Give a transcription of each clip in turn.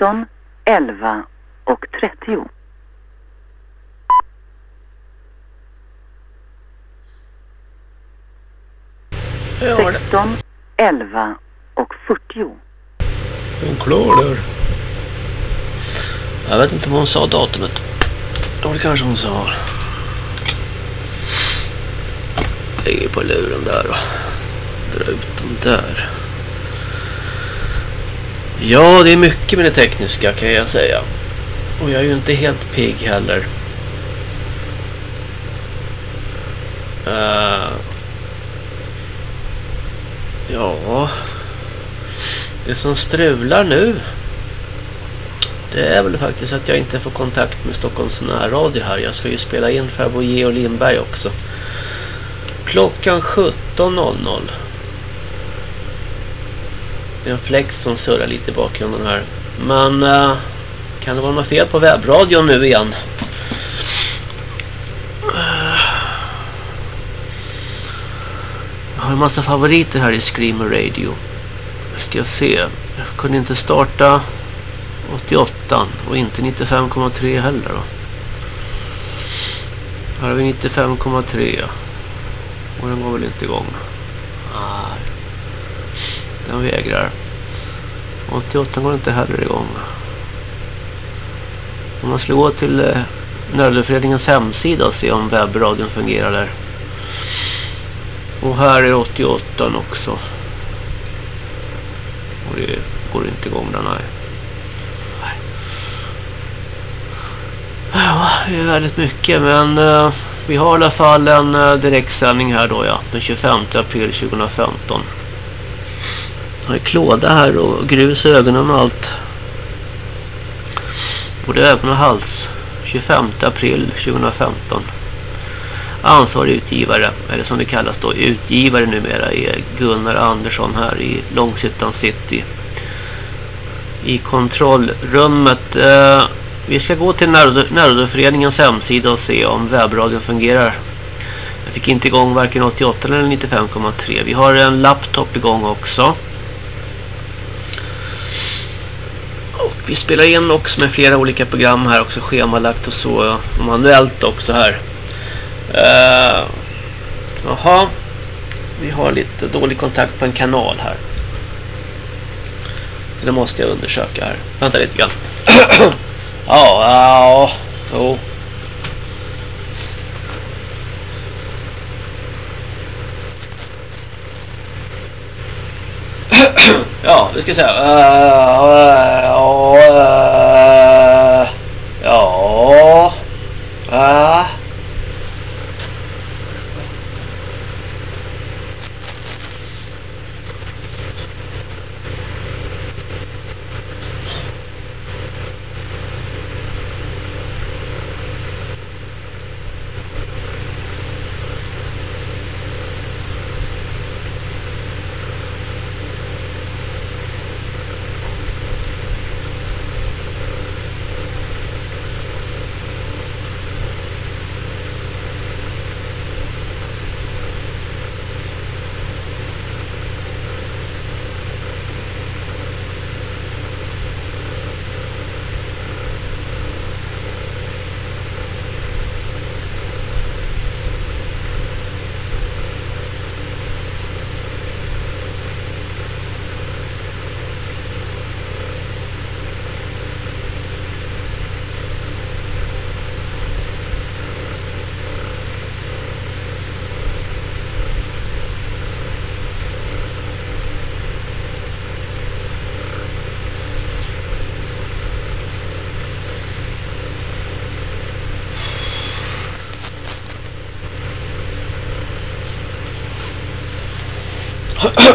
13, 11 och 30. Sexton, elva och 40. Hon klar där. Jag vet inte vad hon sa datumet. Det kanske hon sa. Lägger på luren där och drar ut den där. Ja, det är mycket med det tekniska kan jag säga. Och jag är ju inte helt pigg heller. Uh, ja, det som strular nu det är väl faktiskt att jag inte får kontakt med Stockholms närradio här. Jag ska ju spela in för Georg Lindberg också. Klockan 17.00. Det är en fläkt som surrar lite i bakgrunden här. Men uh, kan det vara något fel på webbradion nu igen? Jag har en massa favoriter här i Screamer Radio. Ska jag se. Jag kunde inte starta 88 och inte 95,3 heller då. Här har vi 95,3 och den går väl inte igång. Den vägrar. 88 går inte heller igång. Om man skulle gå till eh, Nördeföreningens hemsida och se om webbradion fungerar där. Och här är 88 också. Och det går inte igång där, nej. Ja, det är väldigt mycket men eh, vi har i alla fall en eh, direktsändning här då ja, den 25 april 2015 sån här klåda här och grus i ögonen och allt. Både ögon och hals. 25 april 2015. Ansvarig utgivare, eller som det kallas då, utgivare numera är Gunnar Andersson här i Långshyttan City. I kontrollrummet. Eh, vi ska gå till närradioföreningens hemsida och se om webbradion fungerar. Jag fick inte igång varken 88 eller 95,3. Vi har en laptop igång också. Och vi spelar in också med flera olika program här också schemalagt och så och manuellt också här. Uh, jaha. Vi har lite dålig kontakt på en kanal här. Så det måste jag undersöka här. Vänta lite grann. Ja, ja, jo. ja, vi ska se. Uh, uh, uh, ja. Eh, eh.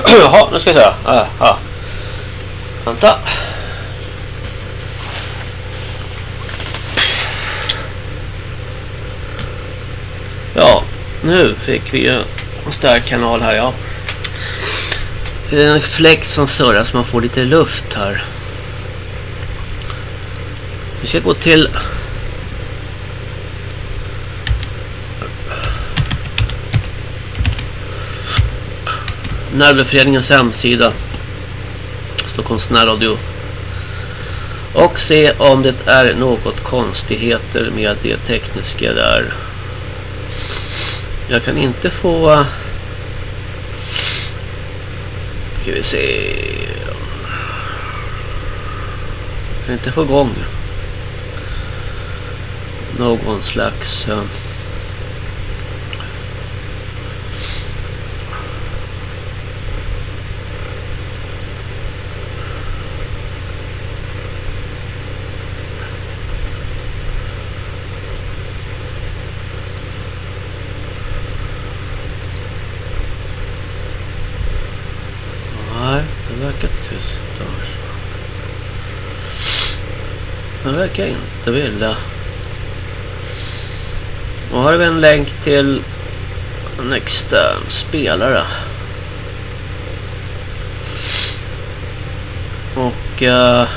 Jaha, nu ska jag säga. Äh, äh. Vänta. Ja, nu fick vi ju en stark kanal här, ja. Det är en fläkt som surrar så man får lite luft här. Vi ska gå till Närvaroföreningens hemsida Stockholms närradio och se om det är något konstigheter med det tekniska där. Jag kan inte få ska vi se jag kan inte få igång någon slags eh, uh, Den verkar inte vilja. Och har vi en länk till en extern spelare. Och uh,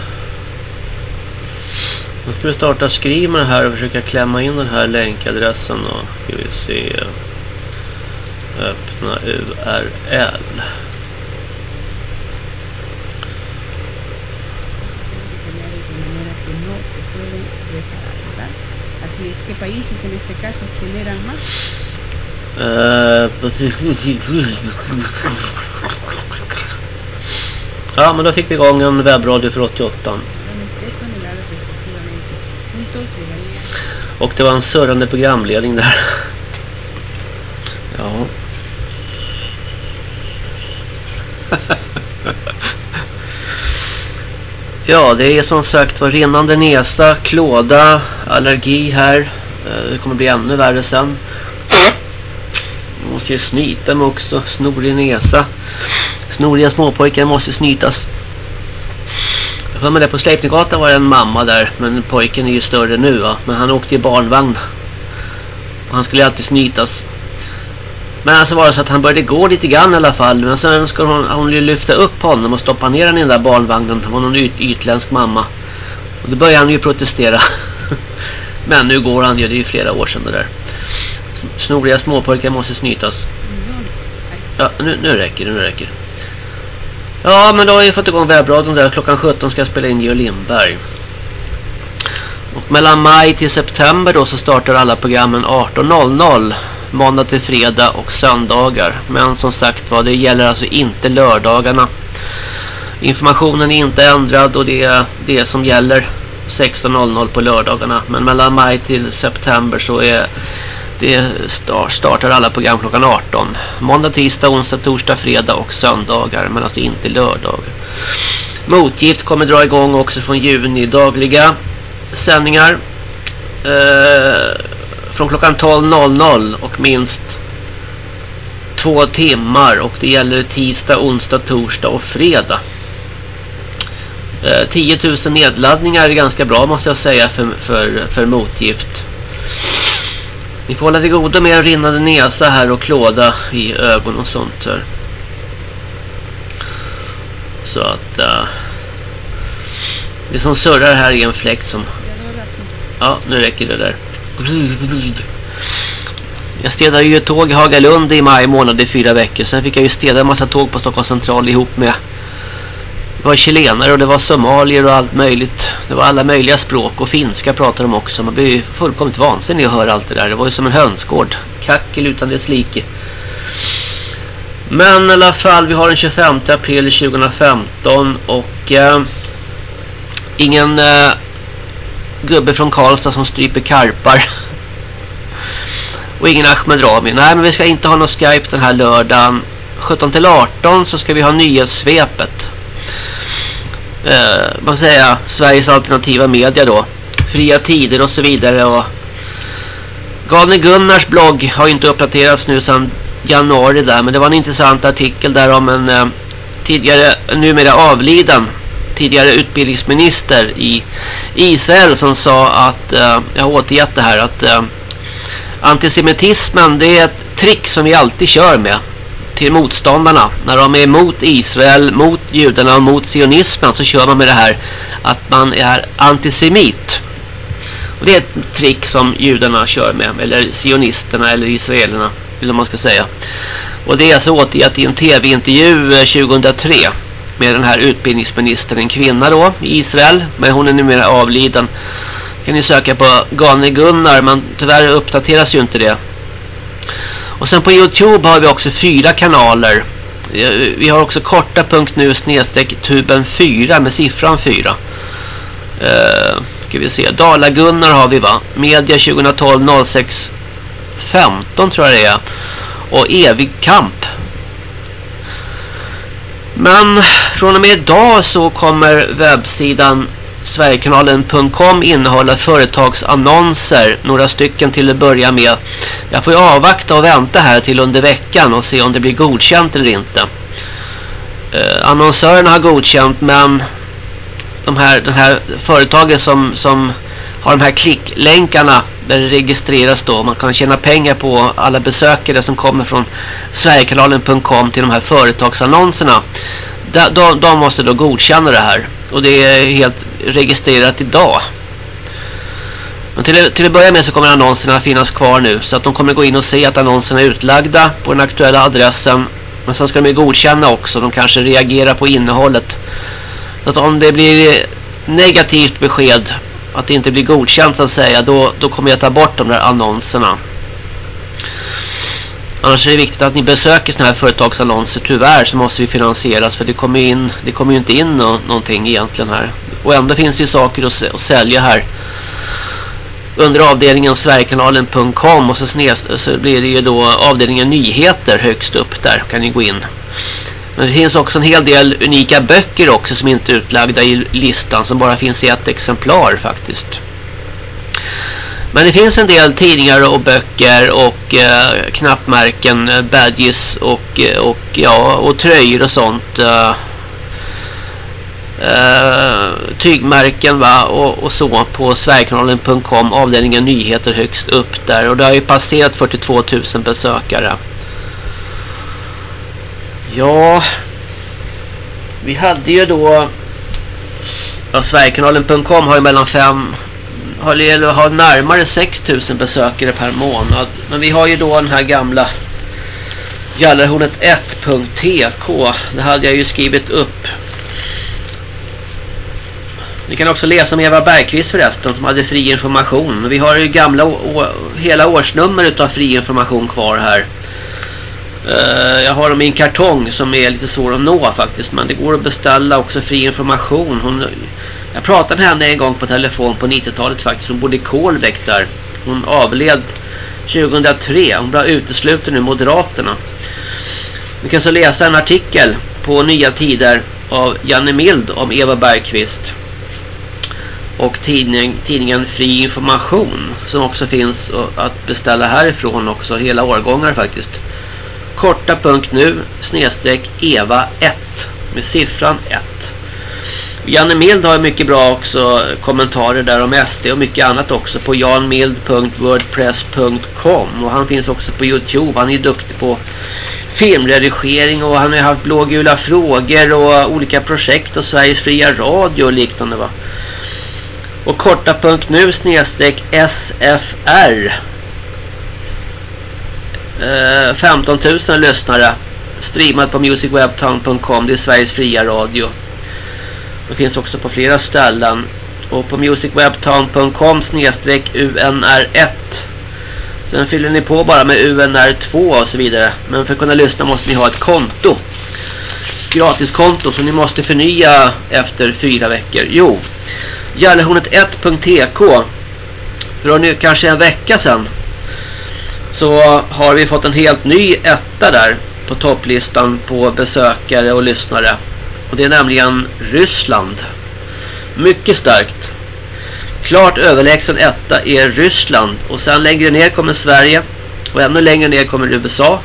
nu ska vi starta skriva här och försöka klämma in den här länkadressen då. Ska vi se. Öppna URL. Que países en este caso generan más? Uh, ja, men då fick vi igång en webbradio för 88. Och det var en surrande programledning där. Ja. Ja, det är som sagt var rinnande nästa, klåda, allergi här. Eh, det kommer bli ännu värre sen. Man måste ju snyta mig också. Snorig näsa. Snoriga småpojkar måste snytas. Jag får med det på Sleipninggatan var det en mamma där. Men pojken är ju större nu va. Men han åkte i barnvagn. Och han skulle alltid snytas. Men alltså var det så att han började gå lite grann i alla fall. Men sen skulle hon, hon lyfta upp honom och stoppa ner honom i den där barnvagnen. Det var någon yt, ytländsk mamma. Och då började han ju protestera. Men nu går han ju, det är ju flera år sedan det där. Snoriga småpojkar måste snytas. Ja, nu, nu räcker det, nu räcker Ja, men då har jag fått igång webbradion där. Klockan 17 ska jag spela in Geo Lindberg. Och mellan maj till september då så startar alla programmen 18.00 måndag till fredag och söndagar. Men som sagt vad det gäller alltså inte lördagarna. Informationen är inte ändrad och det är det som gäller 16.00 på lördagarna. Men mellan maj till september så är det startar alla program klockan 18. Måndag, tisdag, onsdag, torsdag, fredag och söndagar. Men alltså inte lördagar. Motgift kommer dra igång också från juni. Dagliga sändningar. Eh, från klockan 12.00 och minst två timmar och det gäller tisdag, onsdag, torsdag och fredag. Eh, 10 000 nedladdningar är ganska bra måste jag säga för, för, för motgift. Ni får hålla till godo med en rinnande näsa här och klåda i ögon och sånt här. Så att uh, det som surrar här är en fläkt som... Ja, nu räcker det där. Jag städade ju ett tåg i Hagalund i maj månad i fyra veckor. Sen fick jag ju städa en massa tåg på Stockholms central ihop med var chilenare och det var somalier och allt möjligt. Det var alla möjliga språk och finska pratade de också. Man blir ju fullkomligt vansinnig att höra allt det där. Det var ju som en hönsgård. Kackel utan dess like. Men i alla fall, vi har den 25 april 2015 och eh, ingen eh, gubbe från Karlstad som stryper karpar. Och ingen Ahmed Rami. Nej, men vi ska inte ha någon Skype den här lördagen. 17 till 18 så ska vi ha nyhetssvepet. Eh, vad säger jag? Sveriges alternativa media då. Fria tider och så vidare. Och Galne Gunnars blogg har inte uppdaterats nu sedan januari där. Men det var en intressant artikel där om en eh, tidigare, numera avliden tidigare utbildningsminister i Israel som sa att, eh, jag har återgett det här, att eh, antisemitismen det är ett trick som vi alltid kör med till motståndarna. När de är emot Israel, mot judarna och mot sionismen så kör man med det här att man är antisemit. Och det är ett trick som judarna kör med, eller sionisterna eller israelerna, eller man ska säga. Och det är alltså återgett i en tv-intervju eh, 2003 med den här utbildningsministern, en kvinna då i Israel, men hon är numera avliden. Kan ni söka på Gane Gunnar, men tyvärr uppdateras ju inte det. Och sen på Youtube har vi också fyra kanaler. Vi har också korta.nu snedstreck tuben 4 med siffran 4. Uh, eh, ska vi se. Dala-Gunnar har vi va? Media 2012 06 15 tror jag det är. Och Evig Kamp. Men från och med idag så kommer webbsidan Sverigekanalen.com innehåller företagsannonser, några stycken till att börja med. Jag får ju avvakta och vänta här till under veckan och se om det blir godkänt eller inte. Eh, annonsörerna har godkänt men de här, den här företagen som, som har de här klicklänkarna där det registreras då. Man kan tjäna pengar på alla besökare som kommer från Sverigekanalen.com till de här företagsannonserna. De, de, de måste då godkänna det här. Och det är helt registrerat idag. Men till, till att börja med så kommer annonserna finnas kvar nu. Så att de kommer gå in och se att annonserna är utlagda på den aktuella adressen. Men sen ska de godkänna också. De kanske reagerar på innehållet. Så att om det blir negativt besked att det inte blir godkänt så att säga. Då, då kommer jag ta bort de där annonserna. Annars är det viktigt att ni besöker sådana här företagsannonser. Tyvärr så måste vi finansieras för det kommer, in, det kommer ju inte in no någonting egentligen här. Och ändå finns det ju saker att, att sälja här. Under avdelningen sverigekanalen.com och så, så blir det ju då avdelningen nyheter högst upp där kan ni gå in. Men det finns också en hel del unika böcker också som inte är utlagda i listan som bara finns i ett exemplar faktiskt. Men det finns en del tidningar och böcker och eh, knappmärken, eh, badges och, eh, och, ja, och tröjor och sånt. Eh, eh, tygmärken va? Och, och så på sverigekanalen.com avdelningen nyheter högst upp där. Och det har ju passerat 42 000 besökare. Ja, vi hade ju då ja, Sverigekanalen.com har ju mellan 5 har, har närmare 6000 besökare per månad. Men vi har ju då den här gamla Gallerhornet 1.tk. Det hade jag ju skrivit upp. Ni kan också läsa om Eva Bergqvist förresten som hade fri information. Vi har ju gamla hela årsnummer utav fri information kvar här. Eh, jag har dem i en kartong som är lite svår att nå faktiskt. Men det går att beställa också fri information. Hon jag pratade med henne en gång på telefon på 90-talet faktiskt. Hon bodde i Kolbäck där. Hon avled 2003. Hon blev utesluten ur Moderaterna. Ni kan så läsa en artikel på Nya Tider av Janne Mild om Eva Bergqvist. Och tidning, tidningen Fri Information som också finns att beställa härifrån också. Hela årgångar faktiskt. Korta punkt nu snedstreck Eva 1 med siffran 1. Janne Mild har mycket bra också kommentarer där om SD och mycket annat också på janmild.wordpress.com och han finns också på Youtube. Han är duktig på filmredigering och han har haft blågula frågor och olika projekt och Sveriges fria radio och liknande va. Och korta.nu snedstreck SFR eh, 15 000 lyssnare. Streamat på musicwebtown.com det är Sveriges fria radio det finns också på flera ställen. Och på musicwebtown.com snedstreck UNR1. Sen fyller ni på bara med UNR2 och så vidare. Men för att kunna lyssna måste ni ha ett konto. Gratiskonto som ni måste förnya efter fyra veckor. Jo, Gällarhornet1.tk För nu kanske en vecka sedan så har vi fått en helt ny etta där på topplistan på besökare och lyssnare. Och det är nämligen Ryssland. Mycket starkt. Klart överlägsen etta är Ryssland. Och sen längre ner kommer Sverige. Och ännu längre ner kommer USA.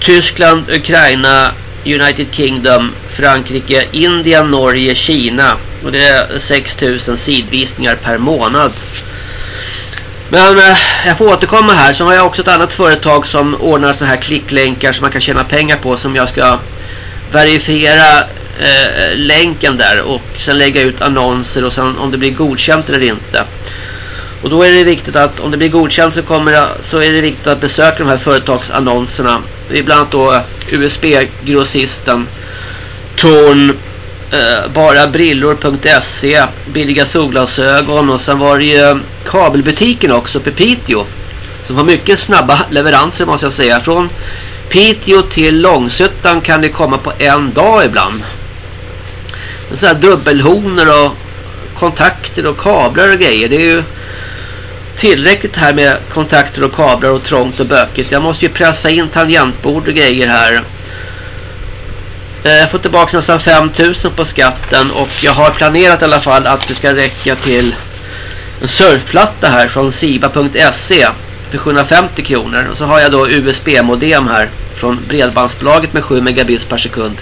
Tyskland, Ukraina, United Kingdom, Frankrike, Indien, Norge, Kina. Och det är 6000 sidvisningar per månad. Men eh, jag får återkomma här. Så har jag också ett annat företag som ordnar sådana här klicklänkar som man kan tjäna pengar på. Som jag ska verifiera eh, länken där. Och sen lägga ut annonser och sen om det blir godkänt eller inte. Och då är det viktigt att om det blir godkänt så, kommer det, så är det viktigt att besöka de här företagsannonserna. Det är bland annat då USB-grossisten Torn eh, barabrillor.se, billiga solglasögon och sen var det ju kabelbutiken också på Piteå som har mycket snabba leveranser måste jag säga från Piteå till Långsuttan kan det komma på en dag ibland. Så här dubbelhonor och kontakter och kablar och grejer det är ju tillräckligt här med kontakter och kablar och trångt och bökigt. Jag måste ju pressa in tangentbord och grejer här. Eh, jag får tillbaka nästan 5000 på skatten och jag har planerat i alla fall att det ska räcka till en surfplatta här från siba.se för 750 kronor. Och så har jag då USB-modem här från Bredbandsbolaget med 7 megabits per sekund.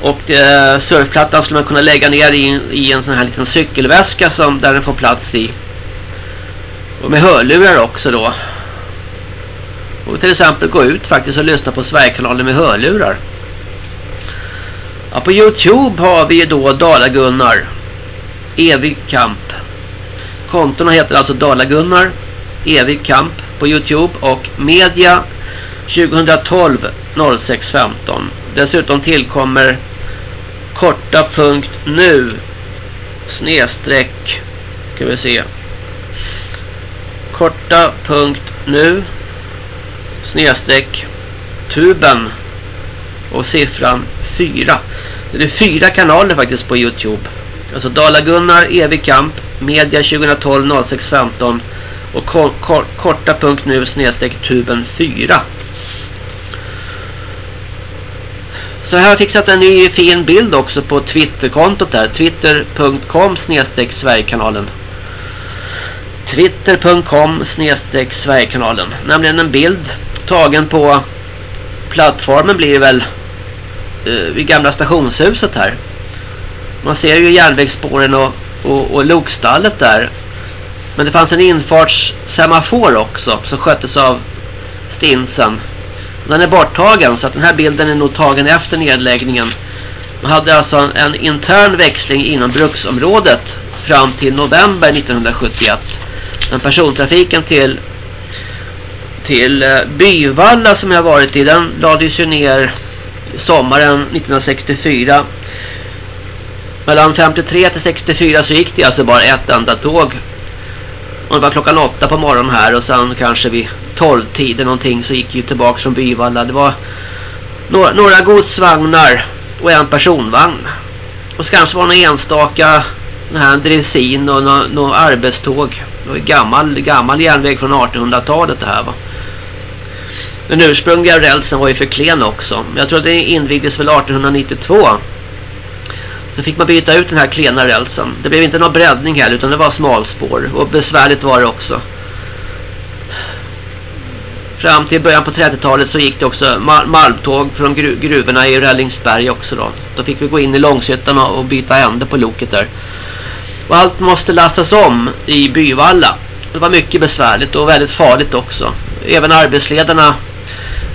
Och eh, surfplattan skulle man kunna lägga ner i, i en sån här liten cykelväska som, där den får plats i. Och med hörlurar också då. Och till exempel gå ut faktiskt och lyssna på Sverigekanalen med hörlurar. Ja, på Youtube har vi ju då Dala-Gunnar. Evig kamp. Kontona heter alltså Dala-Gunnar. Evig kamp på Youtube. Och media 2012 0615. Dessutom tillkommer korta punkt nu snedstreck ska vi se korta punkt nu snedstreck tuben och siffran 4 det är fyra kanaler faktiskt på Youtube. Alltså Dala-Gunnar, Evig Kamp, Media 2012 0615 och kor kor nu snedstreck tuben 4. Så här har jag fixat en ny fin bild också på Twitterkontot där. Twitter.com snedstreck Sverigekanalen. Twitter.com snedstreck Sverigekanalen. Nämligen en bild tagen på plattformen blir det väl eh, vid gamla stationshuset här. Man ser ju järnvägsspåren och, och, och lokstallet där. Men det fanns en infartssemafor också som sköttes av Stinsen. Den är borttagen så att den här bilden är nog tagen efter nedläggningen. Man hade alltså en, en intern växling inom bruksområdet fram till november 1971. Men persontrafiken till till eh, Byvalla som jag varit i den lades ju ner sommaren 1964. Mellan 53 till 64 så gick det alltså bara ett enda tåg om det var klockan åtta på morgonen här och sen kanske vid 12 tiden någonting så gick ju tillbaka från Byvalla. Det var några, några godsvagnar och en personvagn. Och så kanske var någon enstaka den här dressin och något arbetståg. Det var gammal, gammal järnväg från 1800-talet det här va. Den ursprungliga rälsen var ju för klen också. Jag tror att det invigdes väl 1892. Så fick man byta ut den här klena rälsen. Det blev inte någon breddning heller utan det var smalspår. Och besvärligt var det också. Fram till början på 30-talet så gick det också malmtåg från gru gruvorna i Rällingsberg också då. Då fick vi gå in i Långshyttan och byta ände på loket där. Och allt måste lastas om i Byvalla. Det var mycket besvärligt och väldigt farligt också. Även arbetsledarna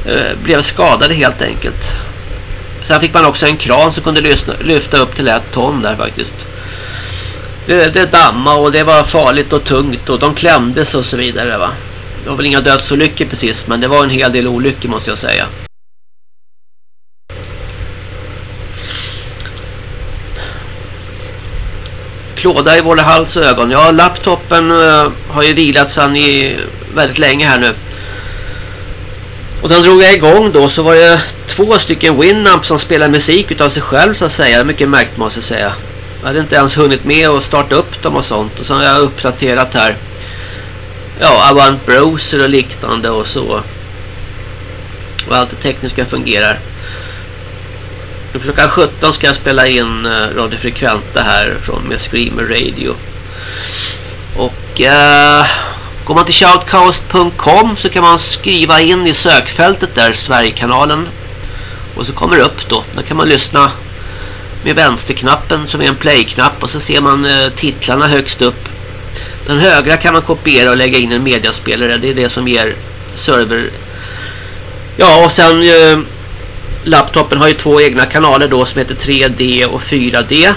eh, blev skadade helt enkelt. Sen fick man också en kran som kunde lyfta upp till ett ton där faktiskt. Det, det damma och det var farligt och tungt och de klämdes och så vidare va. Det var väl inga dödsolyckor precis men det var en hel del olyckor måste jag säga. klåda i både hals och ögon. Ja, laptopen eh, har ju vilat sedan i väldigt länge här nu. Och sen drog jag igång då så var det två stycken Winamp som spelade musik utav sig själv så att säga. Mycket märkt måste jag säga. Jag hade inte ens hunnit med att starta upp dem och sånt. Och sen har jag uppdaterat här. Ja, Avant Browser och liknande och så. Och allt det tekniska fungerar. Klockan 17 ska jag spela in eh, Radio Frekventa här från med Screamer Radio. Och uh, Går man till shoutcast.com så kan man skriva in i sökfältet där Sverigekanalen. Och så kommer det upp då. Då kan man lyssna med vänsterknappen som är en playknapp och så ser man eh, titlarna högst upp. Den högra kan man kopiera och lägga in en mediaspelare. Det är det som ger server. Ja och sen eh, laptopen har ju två egna kanaler då som heter 3D och 4D.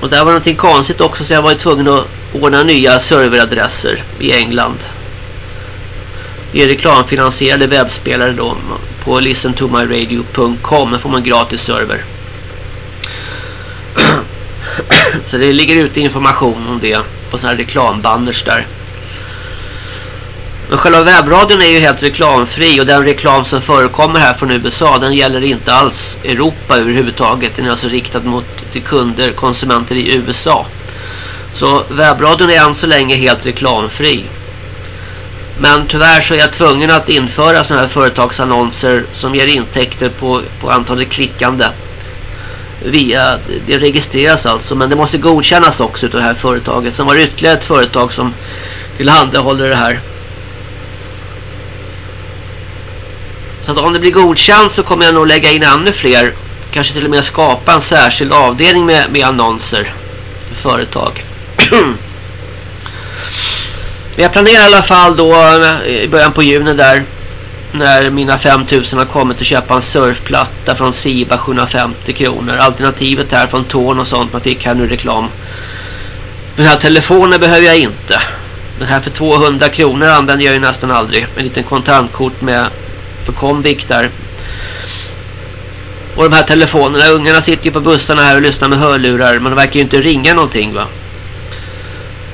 Och där var någonting konstigt också så jag var tvungen att ordna nya serveradresser i England. Det är reklamfinansierade webbspelare då på listentomyradio.com. Där får man gratis server. Så det ligger ute information om det på sådana här reklambanners där. Men själva webbradion är ju helt reklamfri och den reklam som förekommer här från USA den gäller inte alls Europa överhuvudtaget. Den är alltså riktad mot kunder, konsumenter i USA. Så webbradion är än så länge helt reklamfri. Men tyvärr så är jag tvungen att införa sådana här företagsannonser som ger intäkter på, på antalet klickande. Via, det registreras alltså men det måste godkännas också av det här företaget. Som var ytterligare ett företag som tillhandahåller det här. Så att om det blir godkänt så kommer jag nog lägga in ännu fler. Kanske till och med skapa en särskild avdelning med, med annonser för företag. Jag planerar i alla fall då eh, i början på juni där när mina 5000 har kommit att köpa en surfplatta från Siba 750 kronor. Alternativet är från Torn och sånt man fick här nu reklam. Den här telefonen behöver jag inte. Den här för 200 kronor använder jag ju nästan aldrig. En liten kontantkort med för Comvik där. Och de här telefonerna, ungarna sitter ju på bussarna här och lyssnar med hörlurar. Men de verkar ju inte ringa någonting va.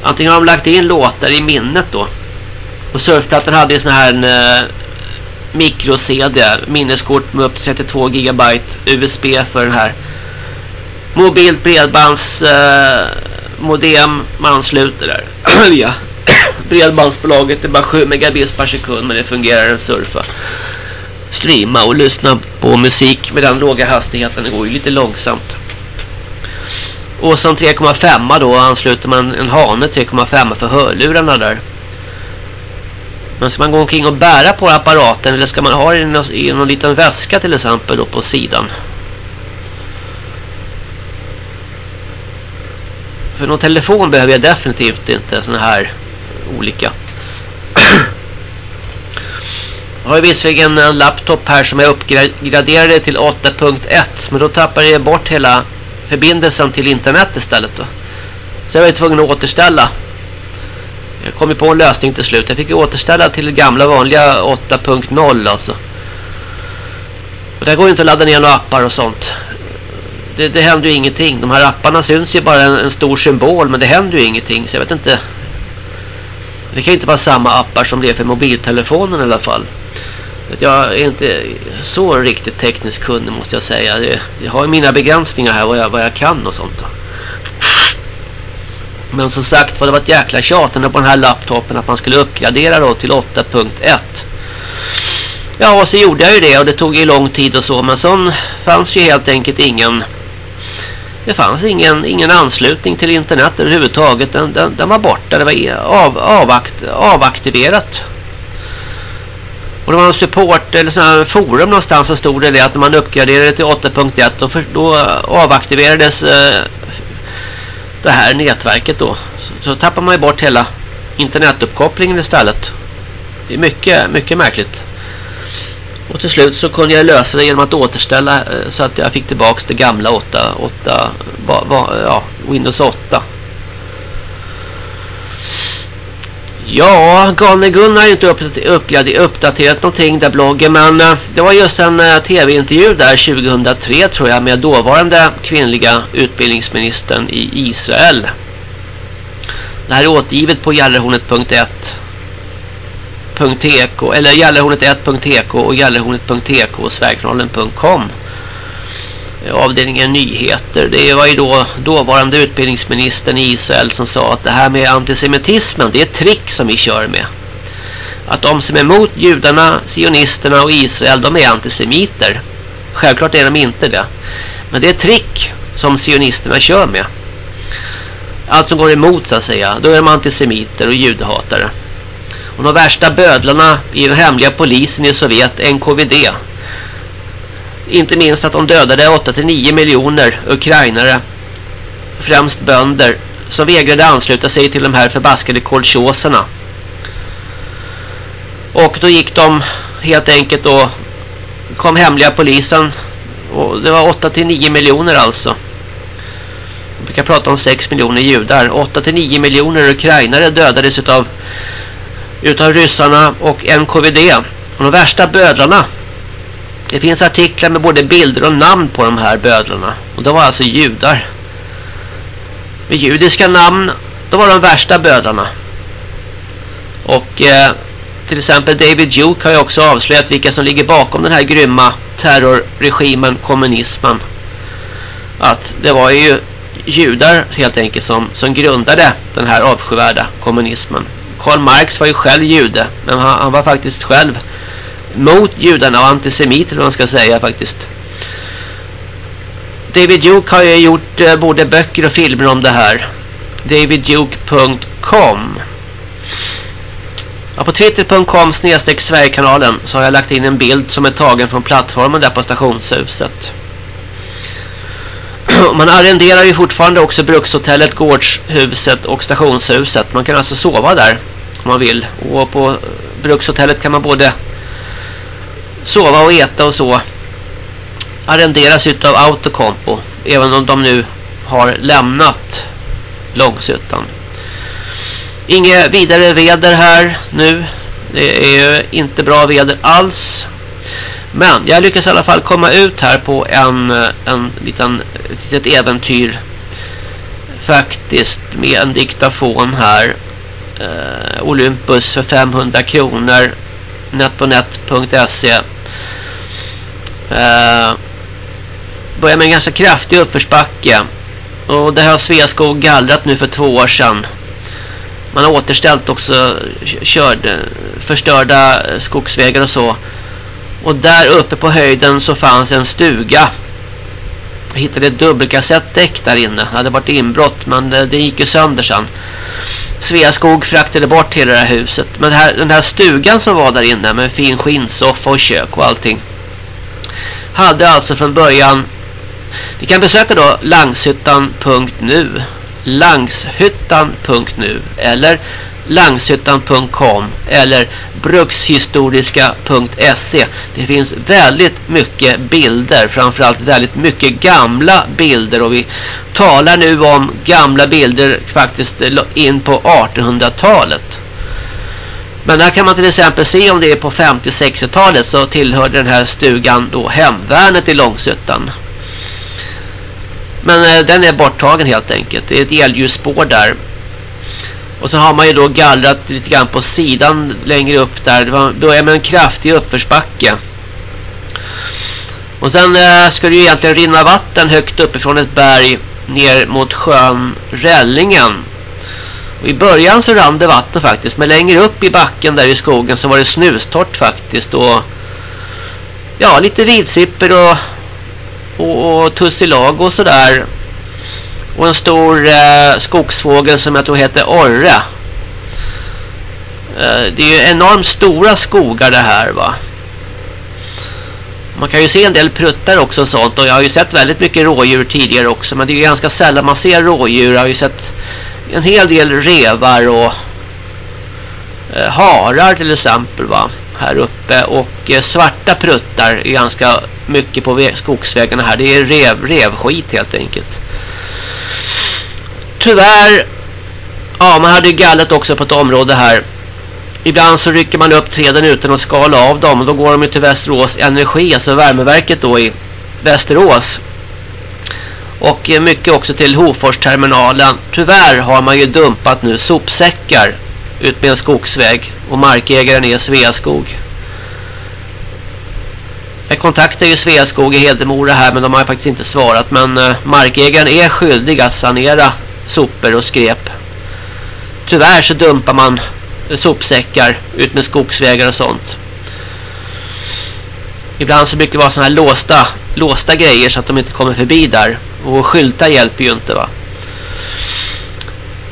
Antingen har de lagt in låtar i minnet då. Och surfplattan hade en sån här eh, en, micro CD, minneskort med upp till 32 GB USB för den här. Mobilt bredbands eh, modem man ansluter där. ja. Bredbandsbolaget är bara 7 megabits per sekund men det fungerar att surfa. Streama och lyssna på musik med den låga hastigheten. Det går ju lite långsamt. Och som 3,5 då ansluter man en hane 3,5 för hörlurarna där. Men ska man gå omkring och bära på apparaten eller ska man ha den i någon, i någon liten väska till exempel då på sidan? För någon telefon behöver jag definitivt inte såna här olika. Jag har visserligen en laptop här som jag uppgraderade till 8.1 men då tappar jag bort hela förbindelsen till internet istället då. Så jag var tvungen att återställa. Jag kom på en lösning till slut. Jag fick återställa till gamla vanliga 8.0 alltså. Och där går ju inte att ladda ner några appar och sånt. Det, det händer ju ingenting. De här apparna syns ju bara en, en, stor symbol men det händer ju ingenting. Så jag vet inte. Det kan inte vara samma appar som det är för mobiltelefonen i alla fall. Jag är inte så riktigt tekniskt kunnig måste jag säga. Jag har mina begränsningar här vad jag, vad jag kan och sånt. Men som sagt det var ett jäkla tjatande på den här laptopen att man skulle uppgradera då till 8.1. Ja och så gjorde jag ju det och det tog ju lång tid och så men sen fanns ju helt enkelt ingen det fanns ingen, ingen anslutning till internet överhuvudtaget. Den, den, den var borta. Det var av, avakt, avaktiverat. Och det var en support eller sån här forum någonstans som stod det att när man uppgraderade till 8.1 då, då eh, avaktiverades eh, det här nätverket då. Så, så tappar man ju bort hela internetuppkopplingen istället. Det är mycket, mycket märkligt. Och till slut så kunde jag lösa det genom att återställa eh, så att jag fick tillbaka det gamla 8, 8 ba, ba, ja, Windows 8. Ja, Galne Gunnar har ju inte uppdaterat någonting där bloggen men eh, det var just en eh, tv-intervju där 2003 tror jag med dåvarande kvinnliga utbildningsministern i Israel. Det här är återgivet på gallerhornet.1.tk eller gallerhornet1.tk och gallerhornet.tk och sverigekanalen.com avdelningen nyheter. Det var ju då dåvarande utbildningsministern i Israel som sa att det här med antisemitismen det är ett trick som vi kör med. Att de som är emot judarna, sionisterna och Israel de är antisemiter. Självklart är de inte det. Men det är ett trick som sionisterna kör med. Allt som går emot så att säga, då är de antisemiter och judehatare. Och de värsta bödlarna i den hemliga polisen i Sovjet, NKVD. Inte minst att de dödade 8-9 miljoner ukrainare. Främst bönder som vägrade ansluta sig till de här förbaskade kolchoserna. Och då gick de helt enkelt då kom hemliga polisen och det var 8-9 miljoner alltså. Vi kan prata om 6 miljoner judar. 8-9 miljoner ukrainare dödades utav utav ryssarna och NKVD. Och de värsta bödlarna. Det finns artiklar med både bilder och namn på de här bödlarna. Och de var alltså judar. Med judiska namn. De var de värsta bödlarna. Och eh, till exempel David Duke har ju också avslöjat vilka som ligger bakom den här grymma terrorregimen, kommunismen. Att det var ju judar helt enkelt som, som grundade den här avskyvärda kommunismen. Karl Marx var ju själv jude, men han, han var faktiskt själv mot judarna och antisemiter eller vad man ska säga faktiskt. David Duke har ju gjort eh, både böcker och filmer om det här. davidduke.com Ja, på twitter.com snedstreck Sverigekanalen så har jag lagt in en bild som är tagen från plattformen där på stationshuset. Man arrenderar ju fortfarande också brukshotellet, gårdshuset och stationshuset. Man kan alltså sova där om man vill. Och på brukshotellet kan man både sova och äta och så. Arrenderas utav Autocompo. Även om de nu har lämnat Långsuttan. Inget vidare väder här nu. Det är inte bra väder alls. Men jag lyckas i alla fall komma ut här på en, en liten, ett litet äventyr. Faktiskt med en diktafon här. Eh, Olympus för 500 kronor. Netonet.se Eh, Börjar med en ganska kraftig uppförsbacke. Och det här har Sveaskog gallrat nu för två år sedan. Man har återställt också körd, förstörda skogsvägar och så. Och där uppe på höjden så fanns en stuga. Jag hittade ett dubbelkassettdäck där inne. Det hade varit inbrott men det, det gick ju sönder sen. Sveaskog fraktade bort hela det här huset. Men här, den här stugan som var där inne med fin skinnsoffa och kök och allting. Hade alltså från början... Ni kan besöka då langshyttan.nu langshyttan.nu eller langshyttan.com eller brukshistoriska.se Det finns väldigt mycket bilder, framförallt väldigt mycket gamla bilder. Och vi talar nu om gamla bilder faktiskt in på 1800-talet. Men här kan man till exempel se om det är på 50-60-talet så tillhörde den här stugan då hemvärnet i Långshyttan. Men eh, den är borttagen helt enkelt. Det är ett elljusspår där. Och så har man ju då gallrat lite grann på sidan längre upp där. Det börjar med en kraftig uppförsbacke. Och sen eh, ska det ju egentligen rinna vatten högt uppifrån ett berg ner mot sjön Rällingen. Och I början så rann det vatten faktiskt. Men längre upp i backen där i skogen så var det snustort faktiskt. Och ja, lite vidsipper och och, och tussilago och sådär. Och en stor eh, skogsfågel som jag tror heter orre. Eh, det är ju enormt stora skogar det här va. Man kan ju se en del pruttar också och sånt. Och jag har ju sett väldigt mycket rådjur tidigare också. Men det är ju ganska sällan man ser rådjur. Jag har ju sett en hel del revar och eh, harar till exempel va här uppe och eh, svarta pruttar är ganska mycket på skogsvägarna här. Det är rev, revskit helt enkelt. Tyvärr, ja man hade ju gallet också på ett område här. Ibland så rycker man upp träden utan att skala av dem och då går de ju till Västerås Energi, alltså värmeverket då i Västerås. Och eh, mycket också till Hoforsterminalen. Tyvärr har man ju dumpat nu sopsäckar ut med en skogsväg och markägaren är Sveaskog. Jag kontaktade ju Sveaskog i Hedemora här men de har faktiskt inte svarat men eh, markägaren är skyldig att sanera sopor och skräp. Tyvärr så dumpar man sopsäckar ut med skogsvägar och sånt. Ibland så brukar det vara sådana här låsta, låsta grejer så att de inte kommer förbi där. Och skyltar hjälper ju inte va.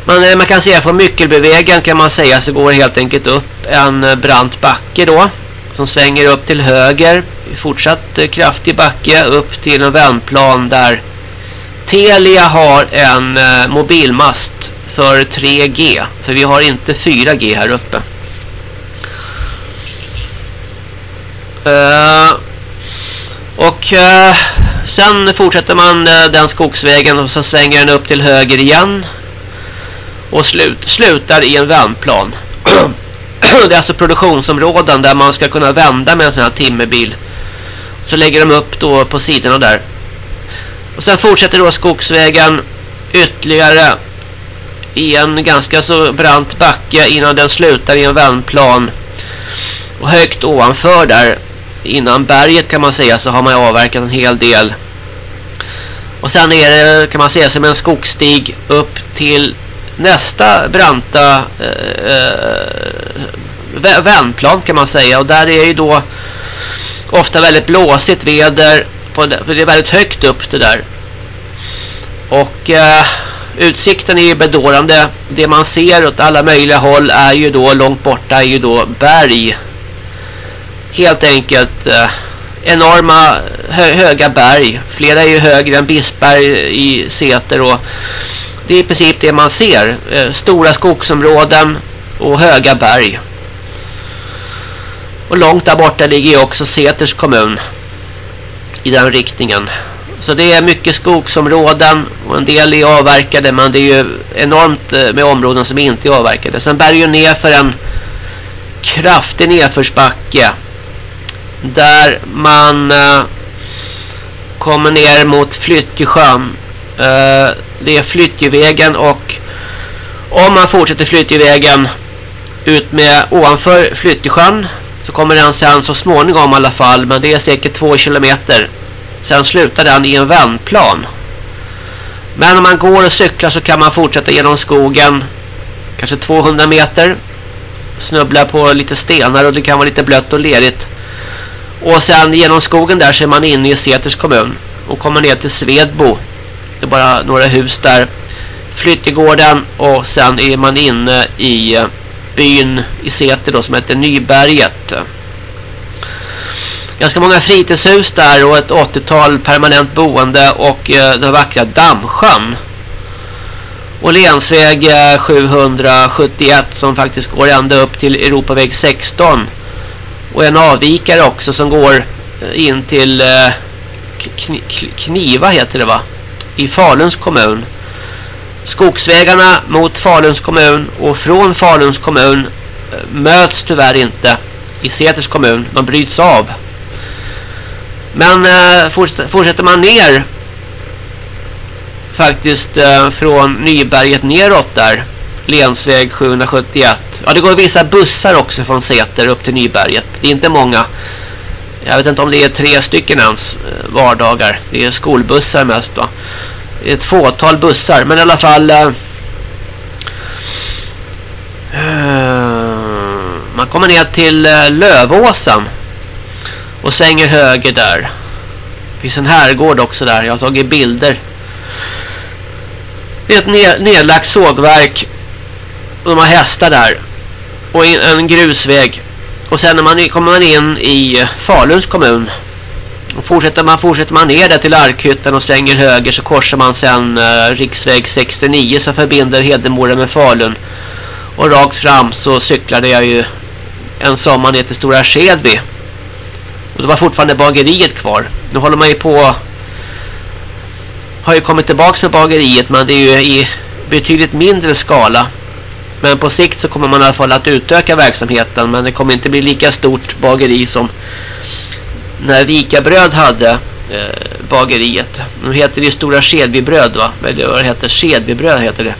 Men eh, man kan säga från Myckelbevägen kan man säga så går helt enkelt upp en eh, brant backe då. Som svänger upp till höger. Fortsatt eh, kraftig backe upp till en vändplan där Telia har en mobilmast för 3G. För vi har inte 4G här uppe och eh, sen fortsätter man eh, den skogsvägen och så svänger den upp till höger igen och slut, slutar i en vändplan. det är alltså produktionsområden där man ska kunna vända med en sån här timmerbil. Så lägger de upp då på sidorna där. Och sen fortsätter då skogsvägen ytterligare i en ganska så brant backe innan den slutar i en vändplan. Och högt ovanför där innan berget kan man säga så har man avverkat en hel del. Och sen är det kan man säga som en skogsstig upp till nästa branta eh, eh vändplan kan man säga. Och där är ju då ofta väldigt blåsigt väder. På det, det är väldigt högt upp det där. Och eh, utsikten är ju bedårande. Det man ser åt alla möjliga håll är ju då långt borta är ju då berg. Helt enkelt eh, enorma hö höga berg. Flera är ju högre än Bisberg i Säter och det är i princip det man ser. Eh, stora skogsområden och höga berg. Och långt där borta ligger ju också Säters kommun. I den riktningen. Så det är mycket skogsområden och en del är avverkade men det är ju enormt eh, med områden som inte är avverkade. Sen bär det ju ner för en kraftig nedförsbacke där man eh, kommer ner mot Flyttjesjön. Eh, det är Flyttjevägen och om man fortsätter Flyttjevägen ut med ovanför Flyttjesjön så kommer den sen så småningom i alla fall men det är säkert två kilometer. Sen slutar den i en vändplan. Men om man går och cyklar så kan man fortsätta genom skogen kanske 200 meter. Snubbla på lite stenar och det kan vara lite blött och lerigt och sen genom skogen där så är man inne i Säters kommun och kommer ner till Svedbo det är bara några hus där. Flyttegården och sen är man inne i eh, byn i Säter då som heter Nyberget. Ganska många fritidshus där och ett 80-tal permanent boende och eh, den vackra Dammsjön. Och 771 eh, som faktiskt går ända upp till Europaväg 16. Och en avvikare också som går eh, in till eh, Kniva heter det va? i Faluns kommun. Skogsvägarna mot Faluns kommun och från Faluns kommun eh, möts tyvärr inte i Säters kommun. Man bryts av. Men fortsätter man ner faktiskt från Nyberget neråt där länsväg 771. Ja, det går vissa bussar också från Säter upp till Nyberget. Det är inte många. Jag vet inte om det är tre stycken ens eh, vardagar. Det är skolbussar mest då. Ett fåtal bussar. Men i alla fall... Eh, eh, man kommer ner till eh, Lövåsen. Och svänger höger där. Det finns en härgård också där. Jag har tagit bilder. Det är ett nedlagt sågverk. Och de har hästar där. Och en grusväg. Och sen när man kommer man in i eh, Faluns kommun. Och fortsätter man, fortsätter man ner där till Arkhyttan och svänger höger så korsar man sen eh, riksväg 69 som förbinder Hedemora med Falun. Och rakt fram så cyklade jag ju en sommar ner till Stora Skedvi. Och det var fortfarande bageriet kvar. Nu håller man ju på har ju kommit tillbaka med bageriet men det är ju i betydligt mindre skala. Men på sikt så kommer man i alla fall att utöka verksamheten men det kommer inte bli lika stort bageri som när Vikabröd hade eh, bageriet. Nu heter det Stora Skedvibröd va? Eller vad det heter? Skedvibröd heter det.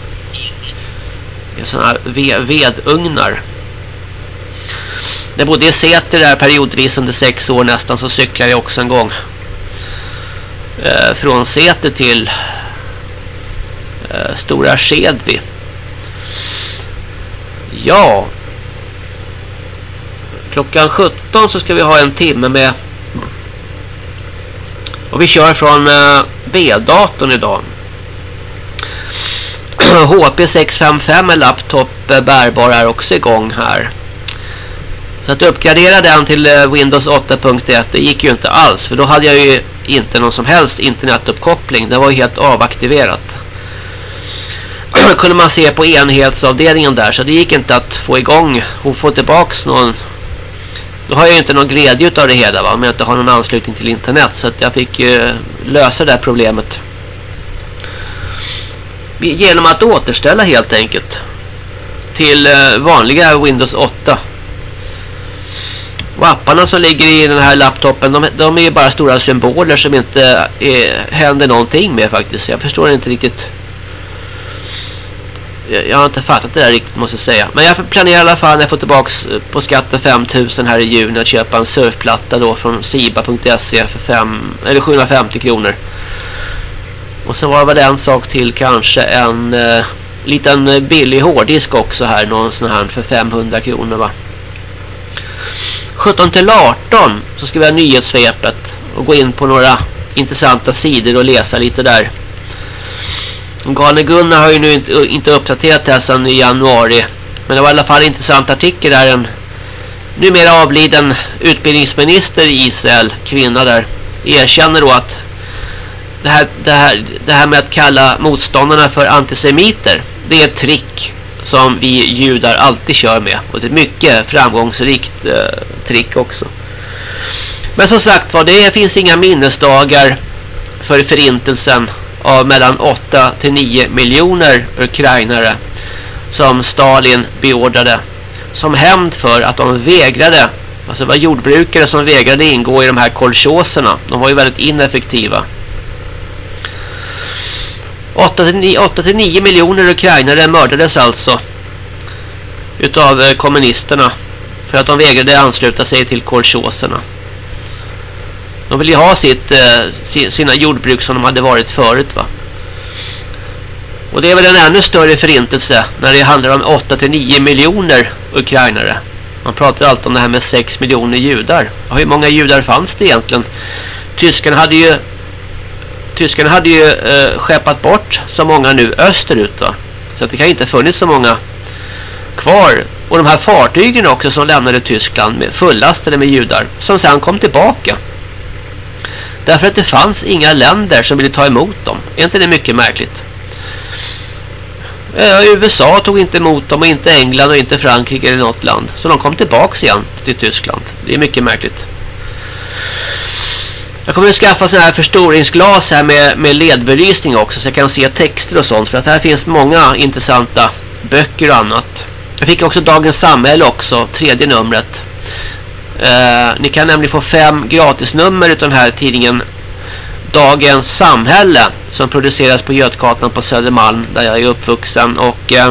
Det är sådana vedugnar. Det bodde i Säter där periodvis under sex år nästan så cyklade jag också en gång. Eh, från Säter till eh, Stora Skedvi. Ja. Klockan 17 så ska vi ha en timme med och vi kör från eh, B-datorn idag. HP 655 med laptop eh, bärbar är också igång här. Så att uppgradera den till eh, Windows 8.1 det gick ju inte alls. För då hade jag ju inte någon som helst internetuppkoppling. Det var ju helt avaktiverat. kunde man se på enhetsavdelningen där. Så det gick inte att få igång och få tillbaks någon. Då har jag ju inte någon glädje av det hela va. Om jag inte har någon anslutning till internet. Så att jag fick ju lösa det här problemet. Genom att återställa helt enkelt. Till eh, vanliga Windows 8. Och apparna som ligger i den här laptopen de, de är ju bara stora symboler som inte är, händer någonting med faktiskt. Jag förstår inte riktigt. Jag, jag har inte fattat det där riktigt måste jag säga. Men jag planerar i alla fall när jag får tillbaka eh, på skatten 5000 här i juni att köpa en surfplatta då från siba.se för 5, eller 750 kronor. Och sen var det väl en sak till kanske en eh, liten billig hårddisk också här. Någon sån här för 500 kronor va. 17 till 18 så ska vi ha nyhetssvepet och gå in på några intressanta sidor och läsa lite där. Galne Gunnar har ju nu inte, inte uppdaterat det här sedan i januari. Men det var i alla fall en intressant artikel där en numera avliden utbildningsminister i Israel, kvinna där, erkänner då att det här, det här, det här med att kalla motståndarna för antisemiter, det är ett trick som vi judar alltid kör med. Och det är ett mycket framgångsrikt eh, trick också. Men som sagt var, det finns inga minnesdagar för förintelsen av mellan 8 till 9 miljoner ukrainare som Stalin beordrade som hämnd för att de vägrade alltså det var jordbrukare som vägrade ingå i de här kolchoserna de var ju väldigt ineffektiva 8 till 9 miljoner ukrainare mördades alltså utav eh, kommunisterna för att de vägrade ansluta sig till kolchoserna. De vill ju ha sitt, eh, sina jordbruk som de hade varit förut va. Och det är väl en ännu större förintelse när det handlar om 8-9 miljoner ukrainare. Man pratar alltid om det här med 6 miljoner judar. Hur många judar fanns det egentligen? Tyskarna hade ju tyskarna hade ju eh, skeppat bort så många nu österut va? Så att det kan inte funnits så många kvar. Och de här fartygen också som lämnade Tyskland med fullastade med judar som sen kom tillbaka. Därför att det fanns inga länder som ville ta emot dem. Är inte det mycket märkligt? Eh, USA tog inte emot dem och inte England och inte Frankrike eller något land. Så de kom tillbaka igen till Tyskland. Det är mycket märkligt. Jag kommer att skaffa sådana här förstoringsglas här med, med ledbelysning också så jag kan se texter och sånt för att här finns många intressanta böcker och annat. Jag fick också Dagens Samhälle också, tredje numret. Eh, ni kan nämligen få fem gratisnummer utav den här tidningen Dagens Samhälle som produceras på Götgatan på Södermalm där jag är uppvuxen och eh,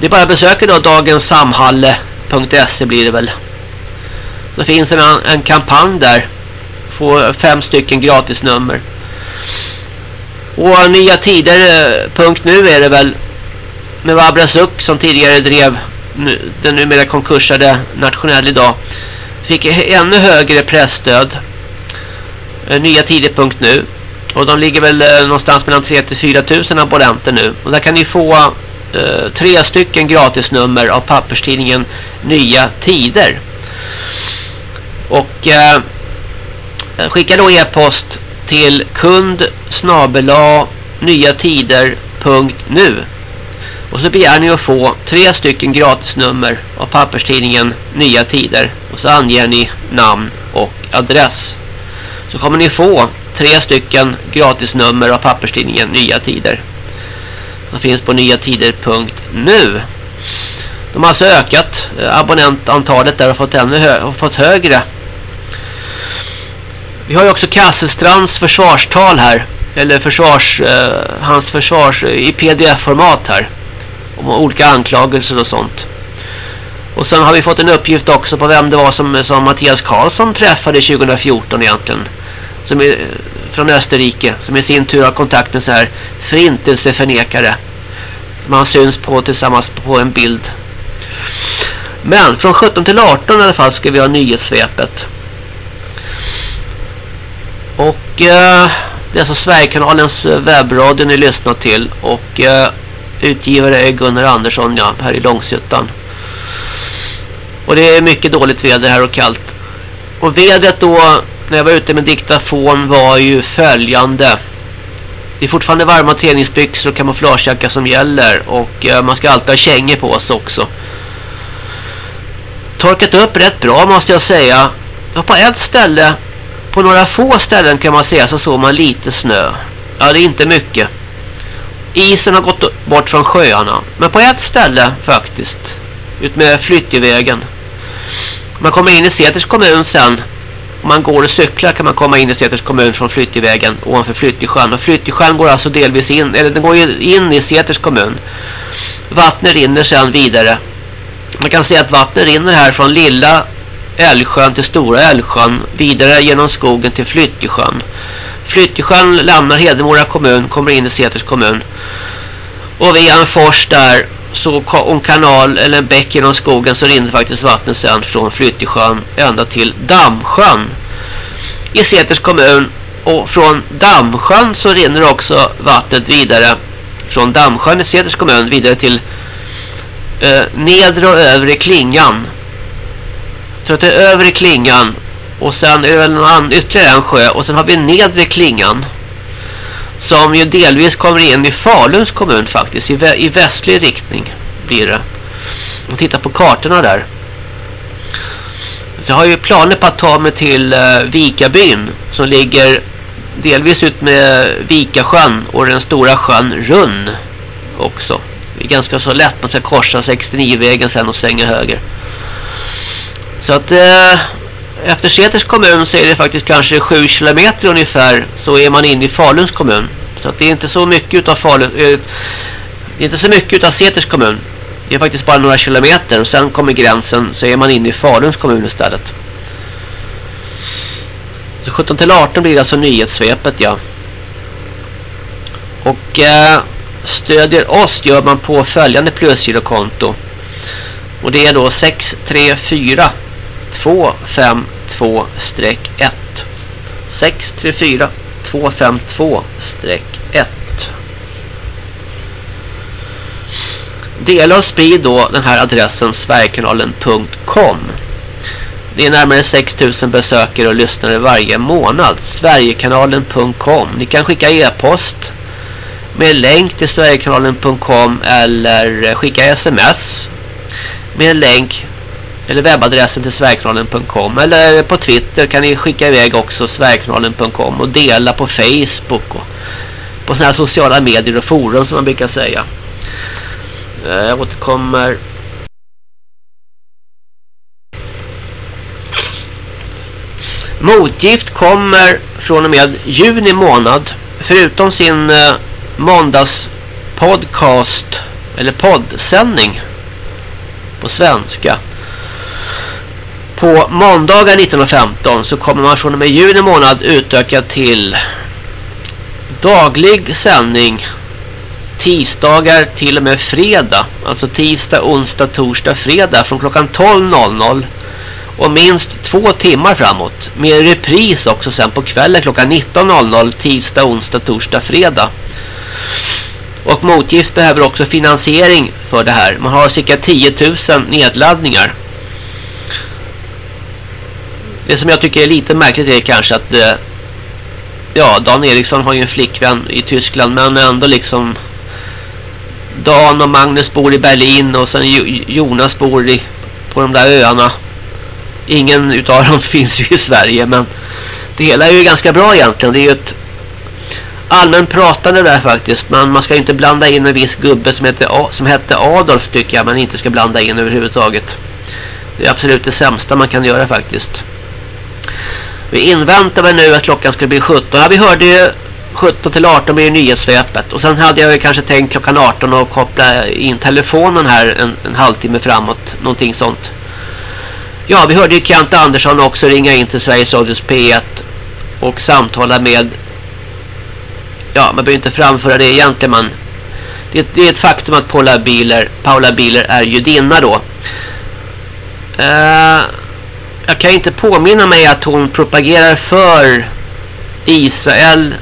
det är bara att besöka då dagenssamhalle.se blir det väl. Det finns en, en kampanj där. Få fem stycken gratisnummer. Och nya tider.nu eh, är det väl med Vabra Suck som tidigare drev den numera konkursade Nationell idag fick ännu högre pressstöd. Eh, nya tider.nu och de ligger väl eh, någonstans mellan 3 till 4 000 abonnenter nu. Och där kan ni få eh, tre stycken gratisnummer av papperstidningen Nya Tider. Och eh, skicka då e-post till kund snabela nyatider.nu och så begär ni att få tre stycken gratisnummer av papperstidningen Nya Tider och så anger ni namn och adress. Så kommer ni få tre stycken gratisnummer av papperstidningen Nya Tider. Som finns på nyatider.nu. De har alltså ökat eh, abonnentantalet där och fått ännu hö fått högre vi har ju också Kasselstrands försvarstal här. Eller försvars, eh, hans försvars eh, i pdf-format här. Om olika anklagelser och sånt. Och sen har vi fått en uppgift också på vem det var som, som Mattias Karlsson träffade 2014 egentligen. Som är från Österrike. Som i sin tur har kontakt med så här förintelseförnekare. Som han syns på tillsammans på en bild. Men från 17 till 18 i alla fall ska vi ha nyhetssvepet. Och eh, Det är alltså Sverigekanalens webbradio ni lyssnar till. Och eh, utgivare är Gunnar Andersson ja, här i Långshyttan. Och det är mycket dåligt väder här och kallt. Och vädret då när jag var ute med diktafon var ju följande. Det är fortfarande varma träningsbyxor och kamouflagejacka som gäller. Och eh, man ska alltid ha kängor på sig också. Torkat upp rätt bra måste jag säga. Och på ett ställe, på några få ställen kan man säga så såg man lite snö. Ja, det är inte mycket. Isen har gått bort från sjöarna. Men på ett ställe faktiskt. Ut med flyttjevägen. Man kommer in i Säters kommun sen. Om man går och cyklar kan man komma in i Säters kommun från Flyttjevägen ovanför Flyttjesjön. Och Flyttjesjön går alltså delvis in, eller den går in i Säters kommun. Vattnet rinner sen vidare. Man kan säga att vattnet rinner här från lilla Älvsjön till Stora Älvsjön. Vidare genom skogen till Flyttjesjön. Flyttesjön lämnar Hedemora kommun, kommer in i Säters kommun. Och via en fors där så om kanal eller en bäck genom skogen så rinner faktiskt vattnet sen från Flyttesjön ända till Dammsjön. I Säters kommun och från Dammsjön så rinner också vattnet vidare. Från Dammsjön i Säters kommun vidare till eh, nedre och övre klingan. Så att det är övre klingan och sen är det väl någon ytterligare en sjö och sen har vi nedre klingan som ju delvis kommer in i Faluns kommun faktiskt. I, vä i västlig riktning blir det. Och titta på kartorna där. Jag har ju planer på att ta mig till eh, Vikabyn som ligger delvis ut med Vikasjön och den stora sjön Runn också. Det är ganska så lätt man ska korsa 69-vägen sen och svänga höger. Så att Eh, efter Säters kommun så är det faktiskt kanske 7 kilometer ungefär så är man inne i Faluns kommun. Så att det är inte så mycket utav Falun eh, det är inte så mycket utav Säters kommun. Det är faktiskt bara några kilometer och sen kommer gränsen så är man inne i Faluns kommun istället. Så 17 till 18 blir det alltså nyhetssvepet ja. Och eh, stödjer oss gör man på följande plusgirokonto. Och det är då 634 252-1 634 252-1 Dela och sprid då den här adressen sverigekanalen.com Det är närmare 6000 besökare och lyssnare varje månad. Sverigekanalen.com Ni kan skicka e-post med länk till sverigekanalen.com eller skicka sms med en länk eller webbadressen till sverigekanalen.com eller på Twitter kan ni skicka iväg också sverigekanalen.com och dela på Facebook och på sådana här sociala medier och forum som man brukar säga. Eh, jag återkommer. Motgift kommer från och med juni månad förutom sin eh, måndags podcast eller poddsändning på svenska på måndagar 1915 så kommer man från och med juni månad utöka till daglig sändning tisdagar till och med fredag. Alltså tisdag, onsdag, torsdag, fredag från klockan 12.00 och minst två timmar framåt. Med repris också sen på kvällen klockan 19.00 tisdag, onsdag, torsdag, fredag. Och motgift behöver också finansiering för det här. Man har cirka 10 000 nedladdningar. Det som jag tycker är lite märkligt är kanske att eh, ja, Dan Eriksson har ju en flickvän i Tyskland men ändå liksom Dan och Magnus bor i Berlin och sen Jonas bor i, på de där öarna. Ingen utav dem finns ju i Sverige men det hela är ju ganska bra egentligen. Det är ju ett allmänt pratande där faktiskt. Men man ska inte blanda in en viss gubbe som, heter, som hette Adolf tycker jag man inte ska blanda in överhuvudtaget. Det är absolut det sämsta man kan göra faktiskt. Vi inväntar väl nu att klockan ska bli 17. Ja, vi hörde ju 17 till 18 blir nyhetssvepet. Och sen hade jag ju kanske tänkt klockan 18 och koppla in telefonen här en, en halvtimme framåt. Någonting sånt. Ja, vi hörde ju Kent Andersson också ringa in till Sveriges Radios P1 och samtala med ja, man behöver inte framföra det egentligen man det, det är ett faktum att Paula Bieler, Paula Biler är judinna då. Uh, jag kan inte påminna mig att hon propagerar för Israel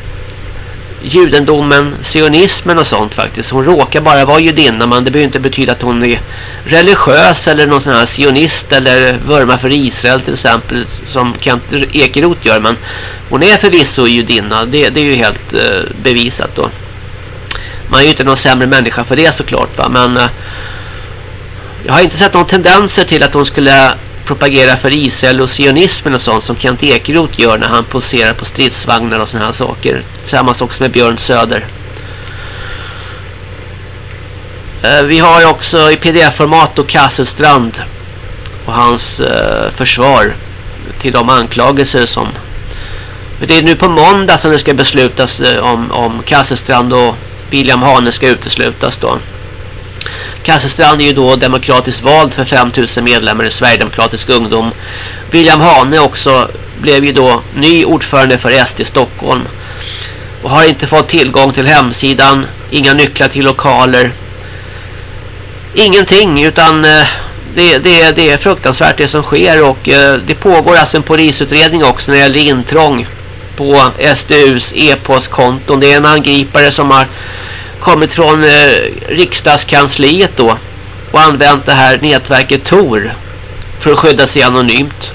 judendomen, sionismen och sånt faktiskt. Hon råkar bara vara judinna men det behöver inte betyda att hon är religiös eller någon sån här sionist eller vurma för Israel till exempel som Kent Ekeroth gör. Men hon är förvisso judinna, det, det är ju helt eh, bevisat då. Man är ju inte någon sämre människa för det såklart va, men eh, jag har inte sett några tendenser till att hon skulle propagera för Israel och sionismen och sånt som Kent Ekeroth gör när han poserar på stridsvagnar och såna här saker. Samma sak med Björn Söder. Eh, vi har också i pdf-format och Kasselstrand och hans eh, försvar till de anklagelser som det är nu på måndag som det ska beslutas eh, om, om Kasselstrand och William Hane ska uteslutas då. Kasselstrand är ju då demokratiskt vald för 5000 medlemmar i Sverigedemokratisk ungdom. William Hane också blev ju då ny ordförande för SD Stockholm. Och har inte fått tillgång till hemsidan, inga nycklar till lokaler. Ingenting utan eh, det, det, det är fruktansvärt det som sker och eh, det pågår alltså en polisutredning också när det gäller intrång på SDUs e-postkonton. Det är en angripare som har kommit från eh, riksdagskansliet då och använt det här nätverket Tor för att skydda sig anonymt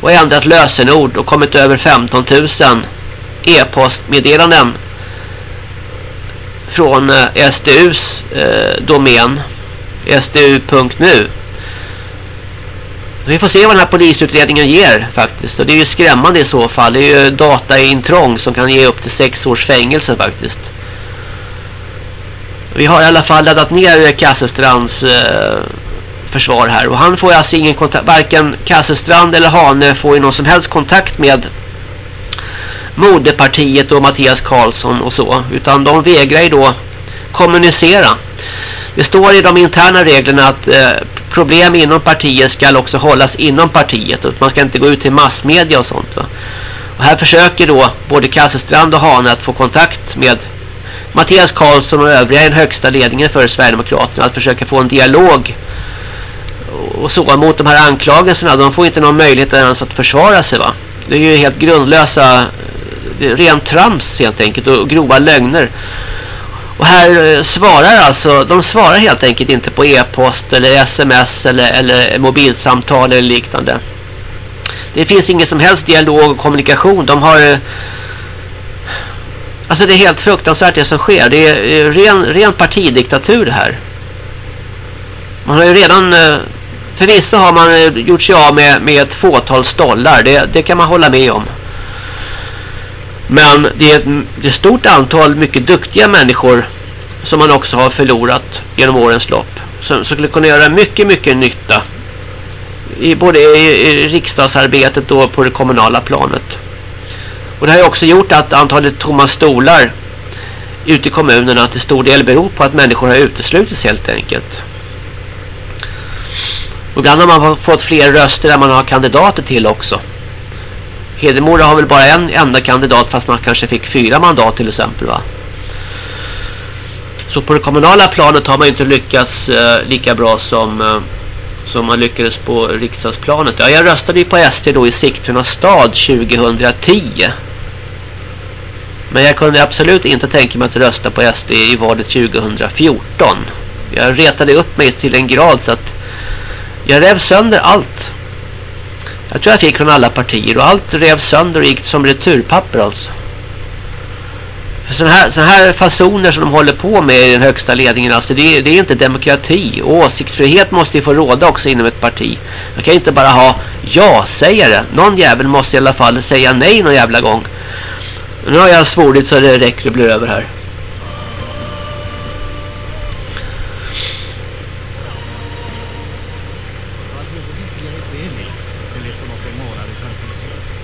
och ändrat lösenord och kommit över 15 000 e-postmeddelanden från eh, SDUs eh, domän sdu.nu vi får se vad den här polisutredningen ger faktiskt. Och det är ju skrämmande i så fall. Det är ju dataintrång som kan ge upp till sex års fängelse faktiskt. Vi har i alla fall laddat ner eh, Kasselstrands eh, försvar här. Och han får alltså ingen kontakt, varken Kasselstrand eller Hane får ju någon som helst kontakt med moderpartiet och Mattias Karlsson och så. Utan de vägrar ju då kommunicera. Det står i de interna reglerna att eh, problem inom partiet ska också hållas inom partiet. Och man ska inte gå ut till massmedia och sånt va. Och här försöker då både Kasselstrand och Hane att få kontakt med Mattias Karlsson och övriga i den högsta ledningen för Sverigedemokraterna att försöka få en dialog och så mot de här anklagelserna. De får inte någon möjlighet ens att försvara sig va. Det är ju helt grundlösa eh, rent trams helt enkelt och grova lögner. Och här eh, svarar alltså, de svarar helt enkelt inte på e-post eller sms eller, eller mobilsamtal eller liknande. Det finns ingen som helst dialog och kommunikation. De har eh, Alltså det är helt fruktansvärt det som sker. Det är eh, ren, ren partidiktatur det här. Man har ju redan... För förvisso har man eh, gjort sig av med, med ett fåtal stollar. Det, det kan man hålla med om. Men det är, ett, det är ett stort antal mycket duktiga människor som man också har förlorat genom årens lopp. Som, som skulle kunna göra mycket, mycket nytta. I, både i, i riksdagsarbetet och på det kommunala planet. Och det har ju också gjort att antalet tomma stolar ute i kommunerna till stor del beror på att människor har uteslutits helt enkelt. Och ibland har man fått fler röster än man har kandidater till också. Hedemora har väl bara en enda kandidat fast man kanske fick fyra mandat till exempel va. Så på det kommunala planet har man inte lyckats eh, lika bra som eh, som man lyckades på riksdagsplanet. Ja, jag röstade ju på SD då i Sigtuna stad 2010. Men jag kunde absolut inte tänka mig att rösta på SD i valet 2014. Jag retade upp mig till en grad så att jag rev sönder allt. Jag tror jag fick från alla partier och allt rev sönder och gick som returpapper alltså. För sådana här, såna här fasoner som de håller på med i den högsta ledningen, alltså det, det är inte demokrati. Och åsiktsfrihet måste ju få råda också inom ett parti. Man kan inte bara ha ja-sägare. Någon jävel måste i alla fall säga nej någon jävla gång. Nu har jag svorit så det räcker och blir över här.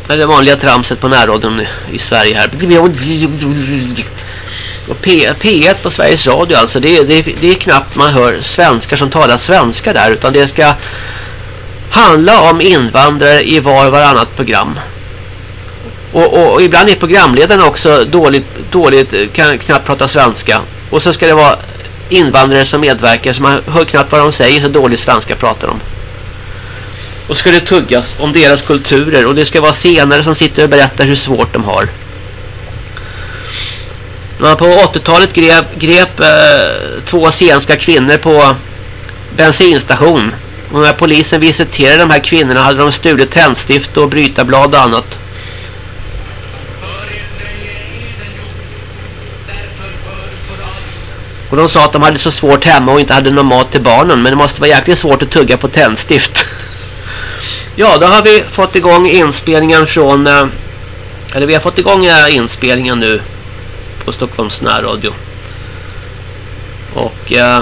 Det är det vanliga tramset på närradion i Sverige här. Och P, P1 på Sveriges Radio alltså, det, det, det är knappt man hör svenskar som talar svenska där. Utan det ska handla om invandrare i var och varannat program. Och, och, och, ibland är programledaren också dåligt, dåligt, eh, kan knappt prata svenska. Och så ska det vara invandrare som medverkar så man hör knappt vad de säger så dåligt svenska pratar de. Och ska det tuggas om deras kulturer och det ska vara senare som sitter och berättar hur svårt de har. Man på 80-talet grep, grep eh, två zigenska kvinnor på bensinstation. Och när polisen visiterade de här kvinnorna hade de stulit tändstift och brytarblad och annat. Och de sa att de hade så svårt hemma och inte hade någon mat till barnen. Men det måste vara jäkligt svårt att tugga på tändstift. ja, då har vi fått igång inspelningen från... Eh, eller vi har fått igång eh, inspelningen nu på Stockholms närradio. Och... Eh,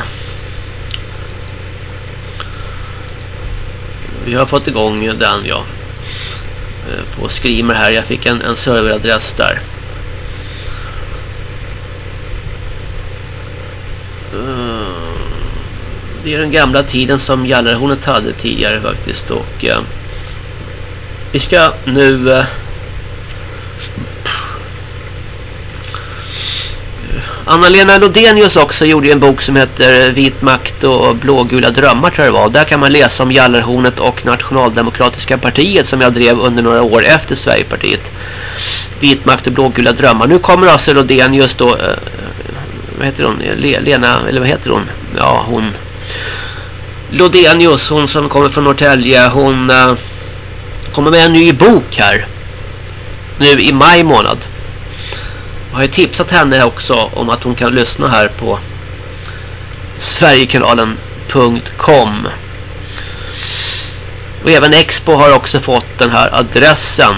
vi har fått igång den, ja. Eh, på Screamer här. Jag fick en, en serveradress där. Eh, det är den gamla tiden som Jallarhornet hade tidigare faktiskt. Och eh, vi ska nu... Eh, Anna-Lena Lodenius också gjorde en bok som heter eh, Vit makt och blågula drömmar tror jag det var. Där kan man läsa om Jallarhornet och Nationaldemokratiska partiet som jag drev under några år efter Sverigepartiet. Vit makt och blågula drömmar. Nu kommer alltså Lodenius då... Eh, vad heter hon? Lena, eller vad heter hon? Ja, hon... Lodenius, hon som kommer från Norrtälje. Hon uh, kommer med en ny bok här. Nu i maj månad. Jag har ju tipsat henne också om att hon kan lyssna här på Sverigekanalen.com Och även Expo har också fått den här adressen.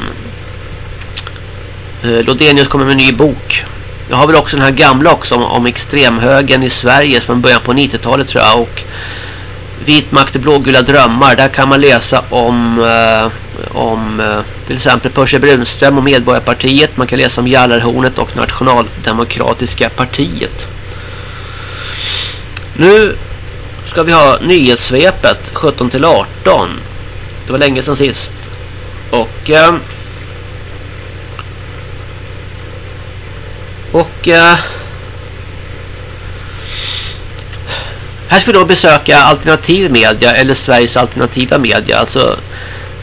Eh, Lodenius kommer med en ny bok. Jag har väl också den här gamla också om, om extremhögen i Sverige från början på 90-talet tror jag. Och Vit makt och blågula drömmar. Där kan man läsa om, eh, om eh, till exempel Percy Brunström och Medborgarpartiet. Man kan läsa om Jallarhornet och Nationaldemokratiska partiet. Nu ska vi ha nyhetssvepet 17 till 18. Det var länge sedan sist. Och... Eh, och... Eh, Här ska vi då besöka alternativ media eller Sveriges alternativa media. Alltså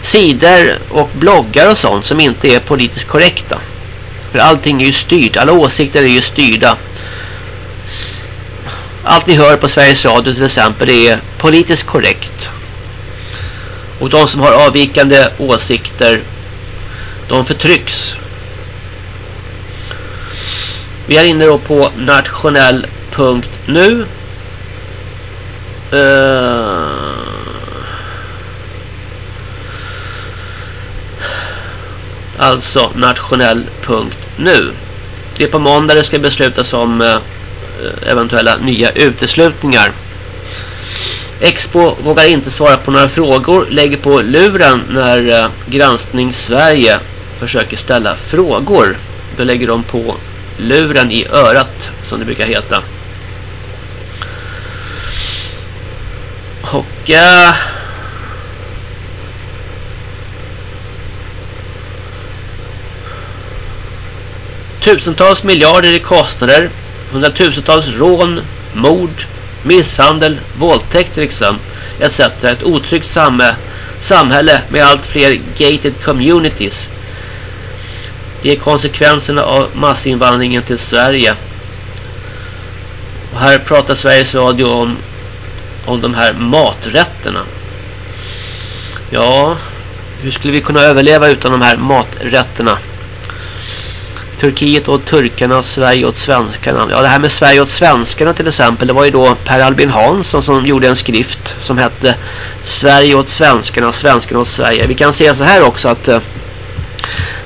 sidor och bloggar och sånt som inte är politiskt korrekta. För allting är ju styrt. Alla åsikter är ju styrda. Allt ni hör på Sveriges Radio till exempel är politiskt korrekt. Och de som har avvikande åsikter de förtrycks. Vi är inne då på nationell.nu Uh, eh, alltså nationell.nu Det är på måndag det ska beslutas om uh, eventuella nya uteslutningar. Expo vågar inte svara på några frågor, lägger på luren när eh, uh, Granskning Sverige försöker ställa frågor. Då lägger de på luren i örat som det brukar heta. Och... Uh, tusentals miljarder i kostnader. Hundratusentals rån, mord, misshandel, våldtäkt liksom. Etc. Ett otryggt samhälle med allt fler gated communities. Det är konsekvenserna av massinvandringen till Sverige. Och här pratar Sveriges Radio om om de här maträtterna. Ja, hur skulle vi kunna överleva utan de här maträtterna? Turkiet och turkarna, Sverige och svenskarna. Ja, det här med Sverige och svenskarna till exempel, det var ju då Per Albin Hansson som gjorde en skrift som hette Sverige åt svenskarna, svenskarna åt Sverige. Vi kan säga så här också att eh,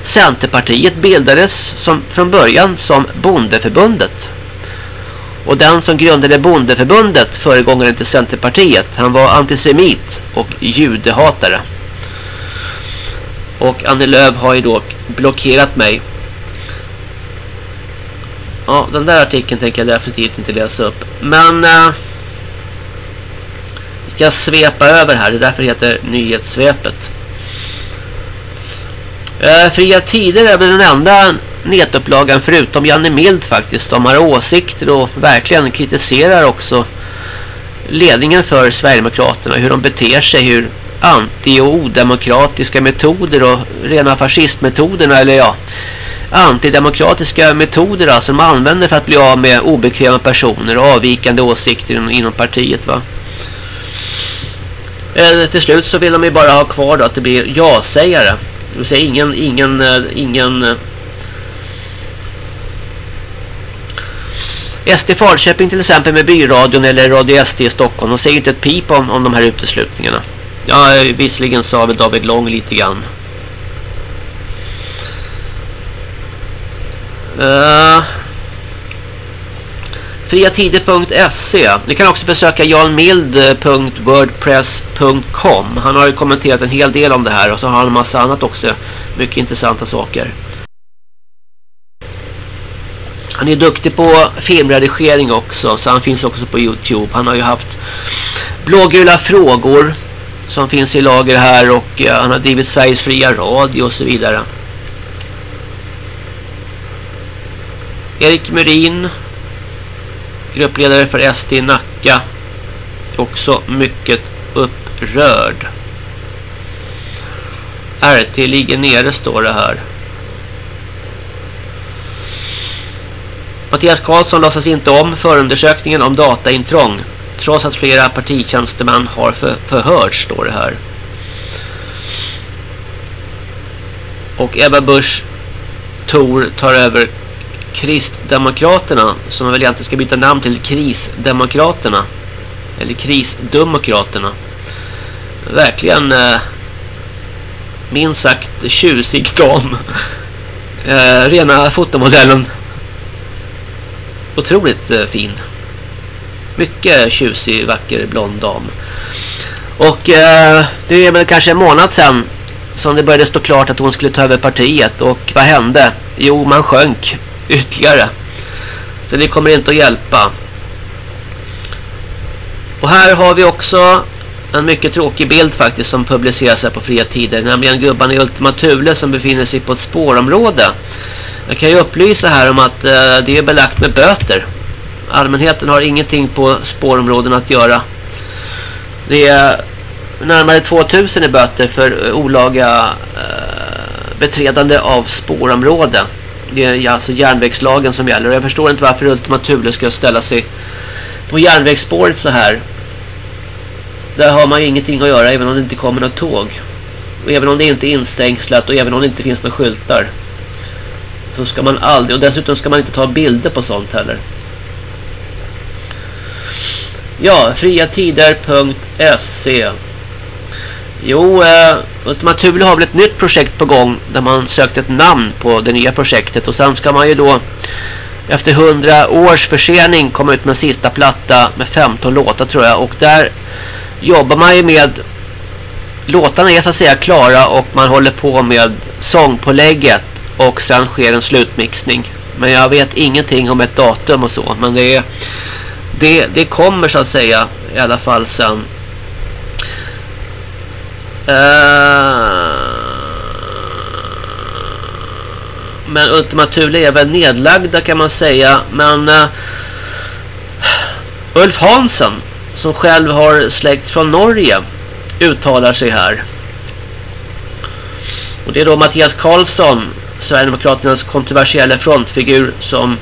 Centerpartiet bildades som, från början som bondeförbundet. Och den som grundade bondeförbundet föregångaren till Centerpartiet, han var antisemit och judehatare. Och Annie Lööf har ju då blockerat mig. Ja, den där artikeln tänker jag definitivt inte läsa upp. Men... Eh, äh, vi ska svepa över här, det är därför det heter nyhetssvepet. Eh, fria tider är väl den enda nätupplagan förutom Janne Mild faktiskt. De har åsikter och verkligen kritiserar också ledningen för Sverigedemokraterna. Hur de beter sig, hur anti- och odemokratiska metoder och rena fascistmetoderna eller ja antidemokratiska metoder alltså som använder för att bli av med obekväma personer och avvikande åsikter inom, inom partiet va. Eh, till slut så vill de ju bara ha kvar då att det blir ja-sägare. Det vill säga ingen, ingen, eh, ingen eh. SD Falköping till exempel med byradion eller Radio SD i Stockholm. De säger inte ett pip om, om de här uteslutningarna. Ja, eh, visserligen sa väl David Lång lite grann. Uh, friatider.se Ni kan också besöka janmild.wordpress.com Han har ju kommenterat en hel del om det här och så har han en massa annat också. Mycket intressanta saker. Han är duktig på filmredigering också så han finns också på Youtube. Han har ju haft blågula frågor som finns i lager här och han har drivit Sveriges fria radio och så vidare. Erik Murin gruppledare för SD i Nacka också mycket upprörd. RT ligger nere står det här. Mattias Karlsson låtsas inte om förundersökningen om dataintrång trots att flera partitjänstemän har för, förhörts står det här. Och Ebba Busch Tor tar över Kristdemokraterna som väl egentligen ska byta namn till Krisdemokraterna eller Krisdemokraterna. Verkligen eh, minst sagt tjusig dam. Eh, rena fotomodellen. Otroligt eh, fin. Mycket tjusig, vacker, blond dam. Och eh, det är väl kanske en månad sedan som det började stå klart att hon skulle ta över partiet. Och vad hände? Jo, man sjönk ytterligare. Så det kommer inte att hjälpa. Och här har vi också en mycket tråkig bild faktiskt som publiceras här på fria tider. Nämligen gubbarna i Ultima Thule som befinner sig på ett spårområde. Jag kan ju upplysa här om att eh, det är belagt med böter. Allmänheten har ingenting på spårområden att göra. Det är närmare 2000 i böter för olaga eh, beträdande av spårområde det är alltså järnvägslagen som gäller. Jag förstår inte varför Ultima Thule ska ställa sig på järnvägsspåret så här. Där har man ju ingenting att göra även om det inte kommer något tåg. Och även om det inte är instängslat och även om det inte finns några skyltar. Så ska man aldrig, och dessutom ska man inte ta bilder på sånt heller. Ja, friatider.se Jo, eh, Ultima Thule har väl ett nytt projekt på gång där man sökt ett namn på det nya projektet och sen ska man ju då efter hundra års försening komma ut med en sista platta med 15 låtar tror jag och där jobbar man ju med låtarna är så att säga klara och man håller på med sångpålägget och sen sker en slutmixning. Men jag vet ingenting om ett datum och så men det är det, det kommer så att säga i alla fall sen Eh, men Ultima Thule är väl nedlagda kan man säga. Men uh, Ulf Hansen som själv har släkt från Norge uttalar sig här. Och det är då Mattias Karlsson, Sverigedemokraternas kontroversiella frontfigur som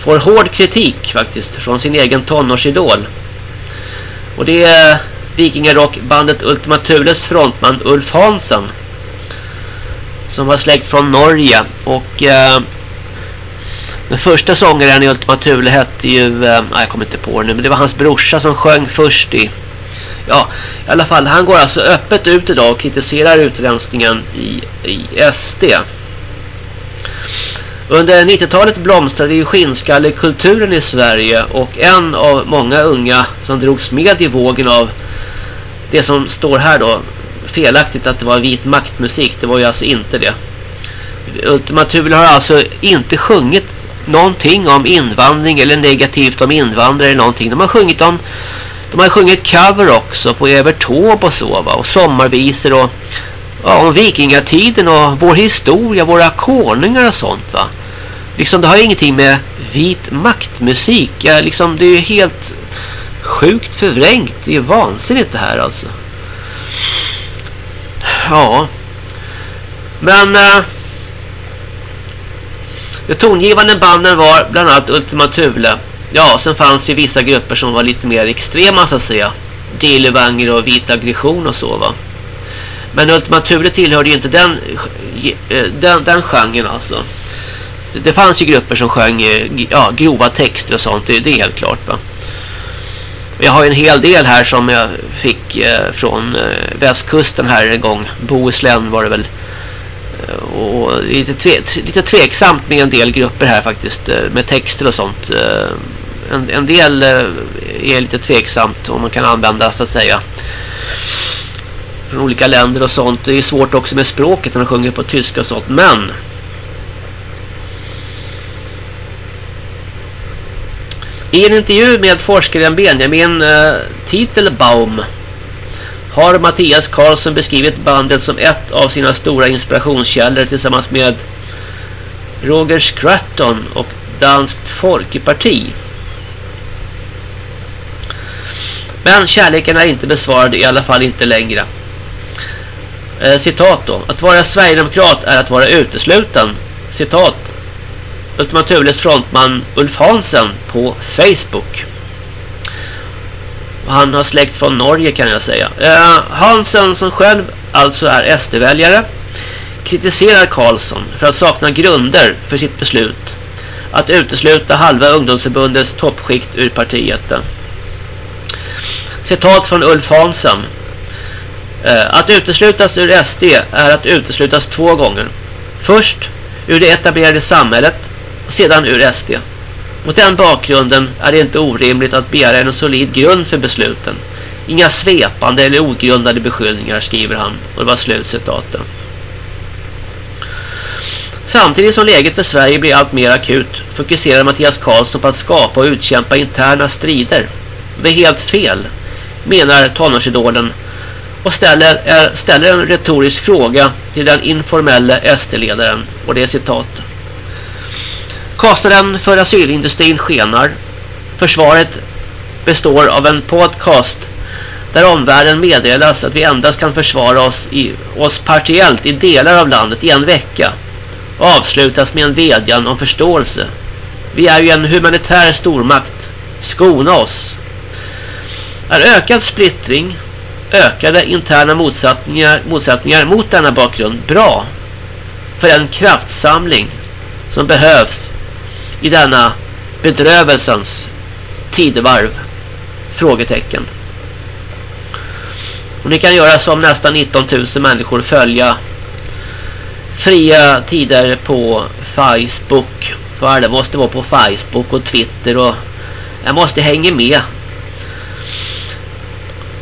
får hård kritik faktiskt från sin egen tonårsidol. Och det är vikingarockbandet Ultima Thules frontman Ulf Hansen som var släkt från Norge. Och eh, den första sångaren i Ultima Thule hette ju eh, jag kommer inte på det nu men det var hans brorsa som sjöng först i ja i alla fall han går alltså öppet ut idag och kritiserar utrensningen i, i SD under 90-talet blomstrade ju skinnskallekulturen i Sverige och en av många unga som drogs med i vågen av det som står här då felaktigt att det var vit maktmusik. Det var ju alltså inte det. Ultima Thule har alltså inte sjungit någonting om invandring eller negativt om invandrare eller någonting. De har sjungit om de har sjungit cover också på Evertåb och så va? och sommarvisor och ja, om vikingatiden och vår historia, våra konungar och sånt va. Liksom det har ingenting med vit maktmusik. Ja, liksom det är helt sjukt förvrängt. Det är vansinnigt det här alltså. Ja. Men eh, De tongivande banden var bland annat Ultima Thule. Ja, sen fanns ju vissa grupper som var lite mer extrema så att säga. Dillevanger och Vit Aggression och så va. Men Ultima Thule tillhörde ju inte den, eh, den, den genren alltså. Det fanns ju grupper som sjöng eh, ja, grova texter och sånt, det, det är helt klart va. Jag har en hel del här som jag fick eh, från eh, västkusten här en gång. Bohuslän var det väl. Eh, och lite, tve, lite tveksamt med en del grupper här faktiskt. Med texter och sånt. En, en del är lite tveksamt om man kan använda så att säga. Från olika länder och sånt. Det är svårt också med språket när man sjunger på tyska och sånt. Men I en intervju med forskaren Benjamin uh, Titelbaum har Mattias Karlsson beskrivit bandet som ett av sina stora inspirationskällor tillsammans med Roger Scratton och Danskt Folkeparti. Men kärleken är inte besvarad, i alla fall inte längre. Eh, citat då. Att vara Sverigedemokrat är att vara utesluten. Citat. Ultima Thules frontman Ulf Hansen på Facebook. Och han har släkt från Norge kan jag säga. Eh, Hansen som själv alltså är SD-väljare kritiserar Karlsson för att sakna grunder för sitt beslut att utesluta halva ungdomsförbundets toppskikt ur partiet. Citat från Ulf Hansen. Eh, att uteslutas ur SD är att uteslutas två gånger. Först ur det etablerade samhället och sedan ur SD. Mot den bakgrunden är det inte orimligt att begära en solid grund för besluten. Inga svepande eller ogrundade beskyllningar skriver han och det var slutcitaten. Samtidigt som läget för Sverige blir allt mer akut fokuserar Mattias Karlsson på att skapa och utkämpa interna strider. Det är helt fel, menar tonårsidolen och ställer, ställer en retorisk fråga till den informella SD-ledaren och det är citat. Kostnaden för asylindustrin skenar. Försvaret består av en podcast där omvärlden meddelas att vi endast kan försvara oss, i, oss partiellt i delar av landet i en vecka och avslutas med en vädjan om förståelse. Vi är ju en humanitär stormakt. Skona oss. Är ökad splittring, ökade interna motsättningar, motsättningar mot denna bakgrund bra för en kraftsamling som behövs i denna bedrövelsens tidevarv? Frågetecken. Och ni kan göra som nästan 19 000 människor följa fria tider på Facebook. För det måste vara på Facebook och Twitter och jag måste hänga med.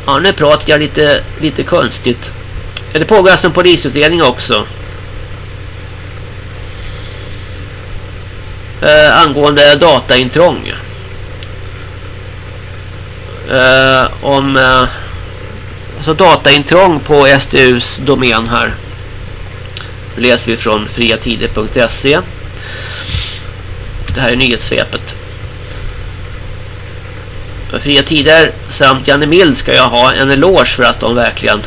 Ja, nu pratar jag lite, lite konstigt. Det pågår alltså en polisutredning också. Eh, angående dataintrång. Eh, om eh, alltså dataintrång på SDUs domän här. Det läser vi från friatider.se. Det här är nyhetssvepet. Fria Tider samt Janne Mild ska jag ha en eloge för att de verkligen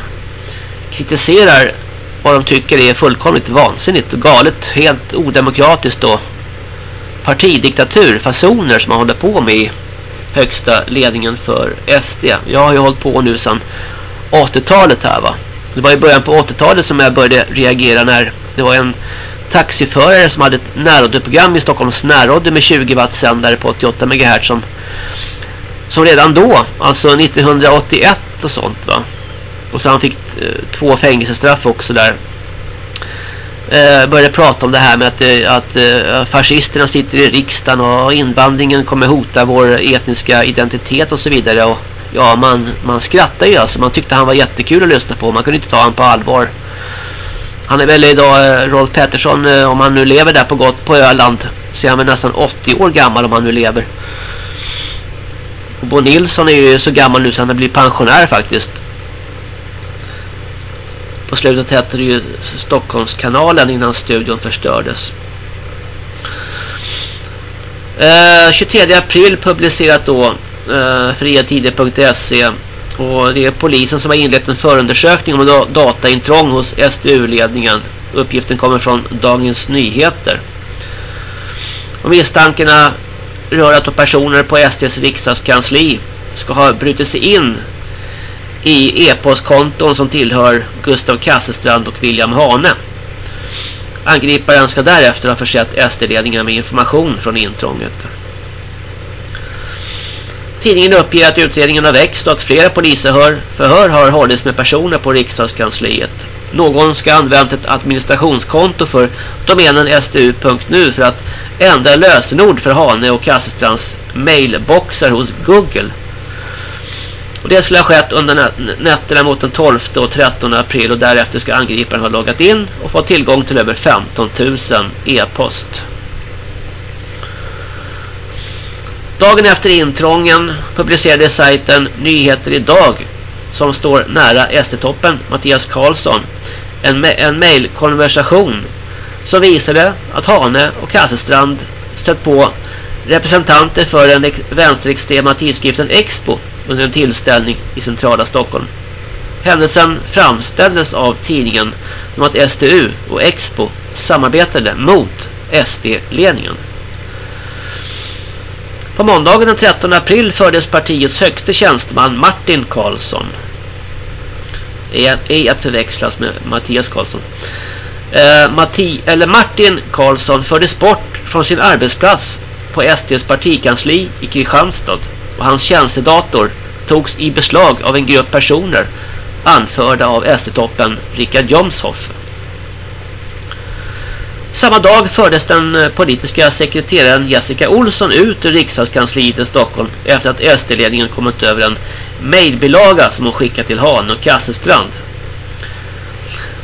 kritiserar vad de tycker är fullkomligt vansinnigt och galet, helt odemokratiskt då partidiktaturfasoner som man håller på med i högsta ledningen för SD. Jag har ju hållit på nu sedan 80-talet här va. Det var i början på 80-talet som jag började reagera när det var en taxiförare som hade ett närradioprogram i Stockholms närradio med 20 watt sändare på 88 MHz som, som redan då, alltså 1981 och sånt va. Och så han fick eh, två fängelsestraff också där eh, började prata om det här med att, eh, att eh, fascisterna sitter i riksdagen och invandringen kommer hota vår etniska identitet och så vidare. Och ja, man, man skrattar ju alltså. Man tyckte han var jättekul att lyssna på. Man kunde inte ta honom på allvar. Han är väl idag, eh, Rolf Pettersson, eh, om han nu lever där på gott på Öland. Så är han väl nästan 80 år gammal om han nu lever. Bo Nilsson är ju så gammal nu så han har blivit pensionär faktiskt. På slutet hette det ju Stockholmskanalen innan studion förstördes. Eh, 23 april publicerat då eh, friatider.se och det är polisen som har inlett en förundersökning om dataintrång hos SDU-ledningen. Uppgiften kommer från Dagens Nyheter. Och misstankarna rör att personer på SDs riksdagskansli ska ha brutit sig in i e-postkonton som tillhör Gustav Kassestrand och William Hane. Angriparen ska därefter ha försett SD-ledningen med information från intrånget. Tidningen uppger att utredningen har växt och att flera polisförhör förhör har hållits med personer på riksdagskansliet. Någon ska ha använt ett administrationskonto för domänen stu.nu för att ändra lösenord för Hane och Kassestrands mailboxar hos Google. Och det skulle ha skett under nätterna mot den 12 och 13 april och därefter ska angriparen ha loggat in och fått tillgång till över 15 000 e-post. Dagen efter intrången publicerade sajten Nyheter idag som står nära SD-toppen Mattias Karlsson en, en mailkonversation som visade att Hane och Kasselstrand stött på representanter för den vänsterextrema tidskriften Expo under en tillställning i centrala Stockholm. Händelsen framställdes av tidningen som att STU och Expo samarbetade mot SD-ledningen. På måndagen den 13 april fördes partiets högste tjänsteman Martin Karlsson ej att förväxlas med Mattias Karlsson. Eh, Matti, eller Martin Karlsson fördes bort från sin arbetsplats på SDs partikansli i Kristianstad och hans tjänstedator togs i beslag av en grupp personer anförda av SD-toppen Richard Jomshoff. Samma dag fördes den eh, politiska sekreteraren Jessica Olsson ut ur riksdagskansliet i Stockholm efter att SD-ledningen kommit över en mejlbilaga som hon skickat till Han och Kasselstrand.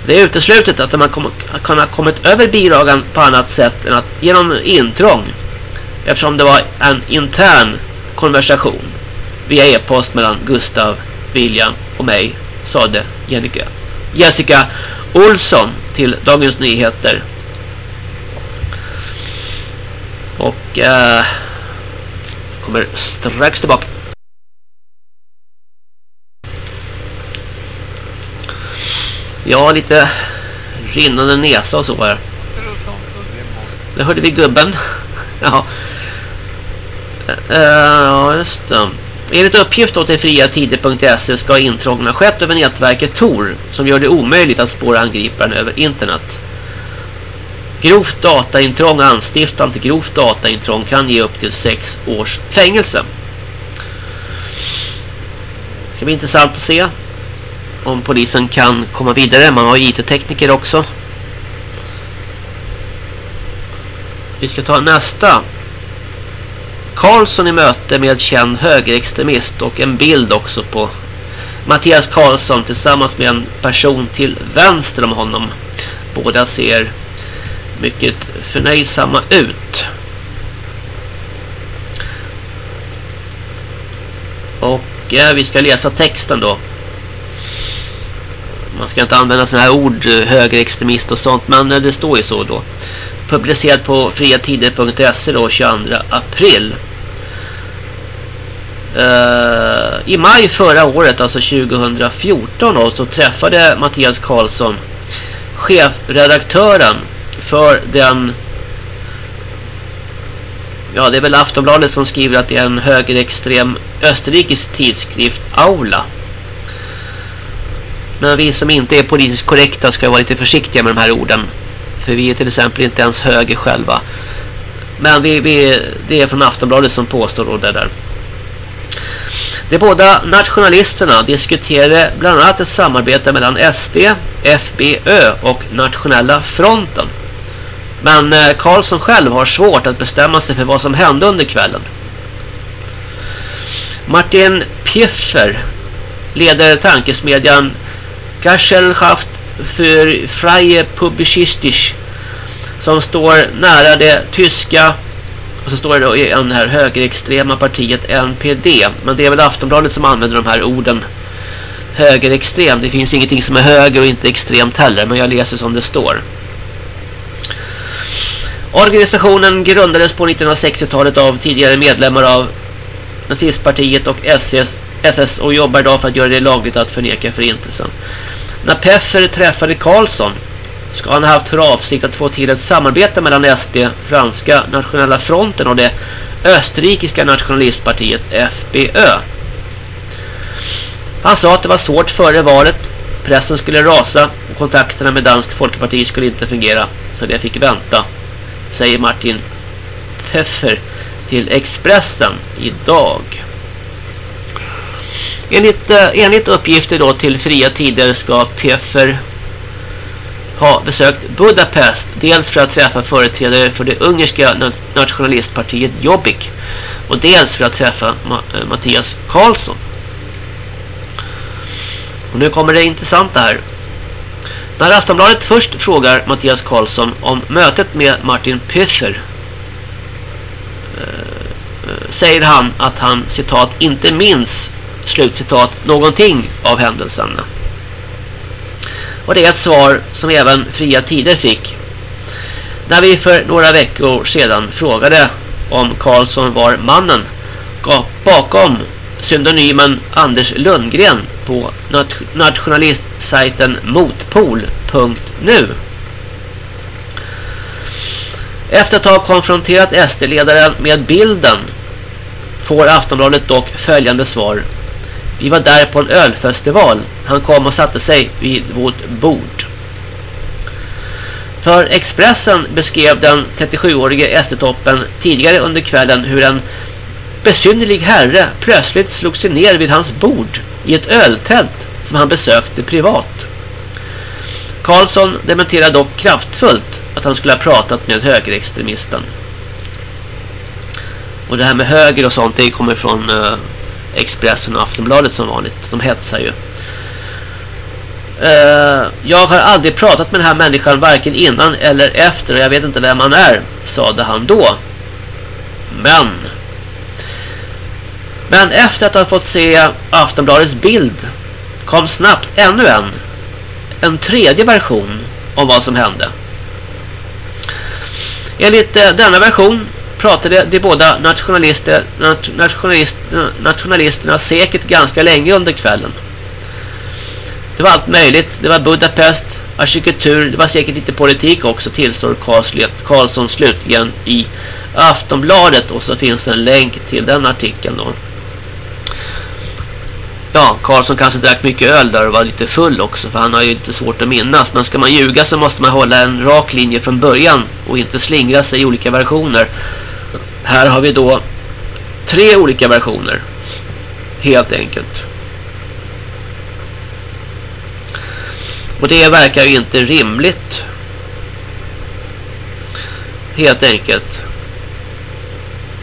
Det är uteslutet att man kan ha kommit över bilagan på annat sätt än att genom intrång eftersom det var en intern konversation via e-post mellan Gustav, William och mig sade Jessica. Jessica Olsson till Dagens Nyheter och eh, kommer strax tillbaka. Ja, lite rinnande näsa och så här. Det hörde vi gubben. ja. Eh, ja, just det. Enligt uppgift då till friatider.se ska intrången ha skett över nätverket Tor som gör det omöjligt att spåra angriparen över internet. Grovt dataintrång och anstiftan till grovt dataintrång kan ge upp till sex års fängelse. Det ska bli intressant att se om polisen kan komma vidare. Man har IT-tekniker också. Vi ska ta nästa. Karlsson i möte med känd högerextremist och en bild också på Mattias Karlsson tillsammans med en person till vänster om honom. Båda ser mycket förnöjsamma ut. Och eh, vi ska läsa texten då. Man ska inte använda sådana här ord, eh, högerextremist och sånt, men eh, det står ju så då. Publicerat på friatider.se då 22 april. Uh, I maj förra året, alltså 2014 då, så träffade Mattias Karlsson chefredaktören för den ja det är väl Aftonbladet som skriver att det är en högerextrem österrikisk tidskrift Aula. Men vi som inte är politiskt korrekta ska vara lite försiktiga med de här orden. För vi är till exempel inte ens höger själva. Men vi, vi, det är från Aftonbladet som påstår det där. De båda nationalisterna diskuterade bland annat ett samarbete mellan SD, FBÖ och Nationella fronten. Men eh, Karlsson själv har svårt att bestämma sig för vad som hände under kvällen. Martin Piffer leder tankesmedjan Gesellschaft für freie Publicistisch som står nära det tyska och så står det då i den här högerextrema partiet NPD. Men det är väl Aftonbladet som använder de här orden högerextrem. Det finns ingenting som är höger och inte extremt heller. Men jag läser som det står. Organisationen grundades på 1960-talet av tidigare medlemmar av nazistpartiet och SS, SS och jobbar idag för att göra det lagligt att förneka förintelsen. När Peffer träffade Karlsson ska han ha haft för avsikt att få till ett samarbete mellan SD, Franska Nationella Fronten och det österrikiska nationalistpartiet FBÖ. Han sa att det var svårt före valet. Pressen skulle rasa och kontakterna med Dansk Folkeparti skulle inte fungera. Så det fick vänta, säger Martin Pfeffer till Expressen idag. Enligt, eh, enligt uppgifter då till fria tider ska Pfeffer ha besökt Budapest dels för att träffa företrädare för det ungerska nationalistpartiet Jobbik och dels för att träffa Ma eh, Mattias Karlsson. Och nu kommer det intressanta här. När Aftonbladet först frågar Mattias Karlsson om mötet med Martin Pfeffer eh, eh, säger han att han citat inte minns slutcitat någonting av händelserna. Och det är ett svar som även Fria Tider fick. När vi för några veckor sedan frågade om Karlsson var mannen bakom pseudonymen Anders Lundgren på nationalistsajten motpol.nu. Efter att ha konfronterat SD-ledaren med bilden får Aftonbladet dock följande svar. Vi var där på en ölfestival. Han kom och satte sig vid vårt bord. För Expressen beskrev den 37-årige SD-toppen tidigare under kvällen hur en besynnerlig herre plötsligt slog sig ner vid hans bord i ett öltält som han besökte privat. Karlsson dementerade dock kraftfullt att han skulle ha pratat med högerextremisten. Och det här med höger och sånt det kommer från eh, Expressen och Aftonbladet som vanligt. De hetsar ju. Eh, jag har aldrig pratat med den här människan varken innan eller efter och jag vet inte vem han är, sade han då. Men men efter att ha fått se Aftonbladets bild kom snabbt ännu en en tredje version om vad som hände. Enligt eh, denna version pratade de båda nationalister, nationalist, nationalisterna säkert ganska länge under kvällen. Det var allt möjligt. Det var Budapest, arkitektur, det var säkert lite politik också tillstår Karlsson slutligen i Aftonbladet och så finns en länk till den artikeln då. Ja, Karlsson kanske drack mycket öl där och var lite full också för han har ju lite svårt att minnas. Men ska man ljuga så måste man hålla en rak linje från början och inte slingra sig i olika versioner. Här har vi då tre olika versioner. Helt enkelt. Och det verkar ju inte rimligt. Helt enkelt.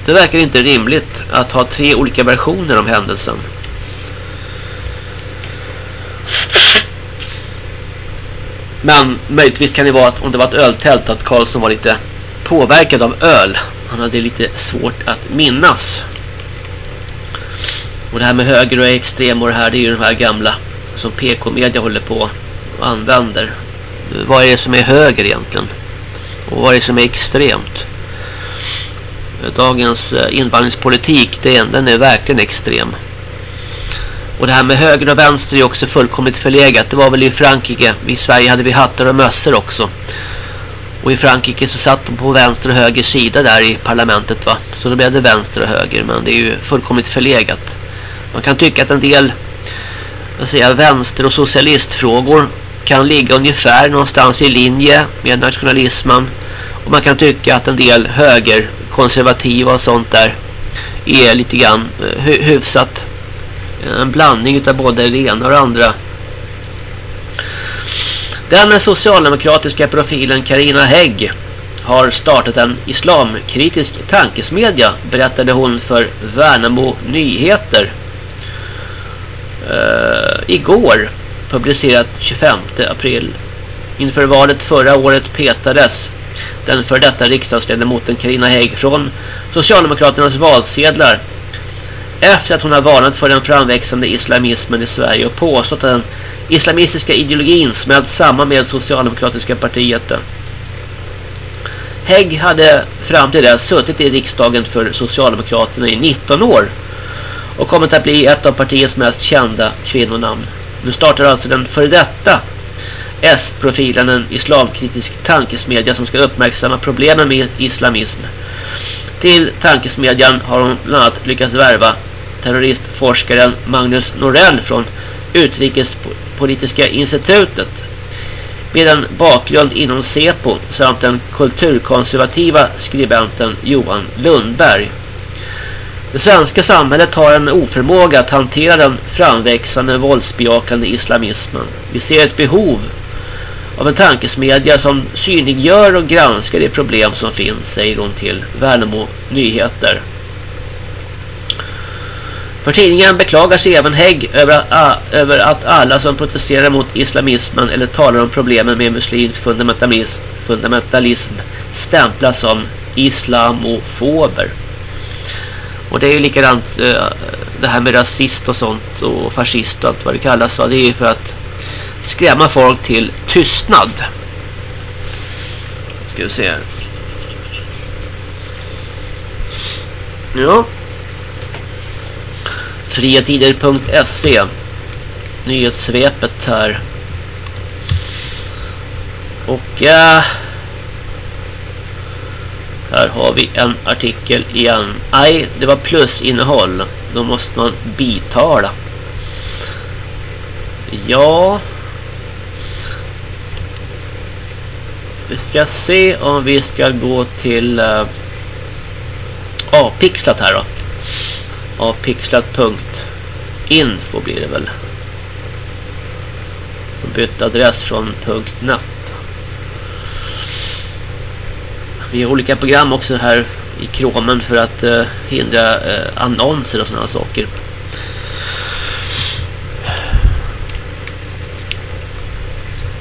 Det verkar inte rimligt att ha tre olika versioner om händelsen. Men möjligtvis kan det vara att om det var ett öltält att Karlsson var lite påverkad av öl. Han hade lite svårt att minnas. Och det här med höger och extrem och det här det är ju de här gamla som PK-media håller på och använder. Vad är det som är höger egentligen? Och vad är det som är extremt? Dagens eh, invandringspolitik den är verkligen extrem. Och det här med höger och vänster är också fullkomligt förlegat. Det var väl i Frankrike. I Sverige hade vi hattar och mössor också. Och i Frankrike så satt de på vänster och höger sida där i parlamentet va. Så då blev det vänster och höger. Men det är ju fullkomligt förlegat. Man kan tycka att en del jag säger, vänster- och socialistfrågor kan ligga ungefär någonstans i linje med nationalismen. Och man kan tycka att en del höger, konservativa och sånt där är lite grann eh, hyfsat en blandning av både det ena och det andra. Den socialdemokratiska profilen Karina Hägg har startat en islamkritisk tankesmedja berättade hon för Värnamo Nyheter uh, igår publicerat 25 april inför valet förra året petades den för detta riksdagsledamoten Karina Hägg från Socialdemokraternas valsedlar efter att hon har varnat för den framväxande islamismen i Sverige och påstått att den islamistiska ideologin smält samman med Socialdemokratiska partiet. Hägg hade fram till dess suttit i riksdagen för Socialdemokraterna i 19 år och kommit att bli ett av partiets mest kända kvinnonamn. Nu startar alltså den före detta S-profilen en islamkritisk tankesmedja som ska uppmärksamma problemen med islamism. Till tankesmedjan har hon bland annat lyckats värva terroristforskaren Magnus Norell från Utrikespolitiska institutet med en bakgrund inom SEPO samt den kulturkonservativa skribenten Johan Lundberg. Det svenska samhället har en oförmåga att hantera den framväxande våldsbejakande islamismen. Vi ser ett behov av en tankesmedja som synliggör och granskar de problem som finns, säger hon till Värnamo Nyheter. För tidningen beklagar sig även Hägg över, över att alla som protesterar mot islamismen eller talar om problemen med muslimsk fundamentalism, fundamentalism stämplas som islamofober. Och det är ju likadant eh, det här med rasist och sånt och fascist och allt vad det kallas. Det är ju för att skrämma folk till tystnad. Ska vi se här. Ja. Friatider.se Nyhetssvepet här. Och äh, här har vi en artikel igen. Nej, det var plusinnehåll. Då måste man bitala. Ja. Vi ska se om vi ska gå till eh, uh, avpixlat här då. Avpixlat.info blir det väl. Bytt adress från .net. Vi har olika program också här i kromen för att eh, hindra eh, annonser och sådana saker.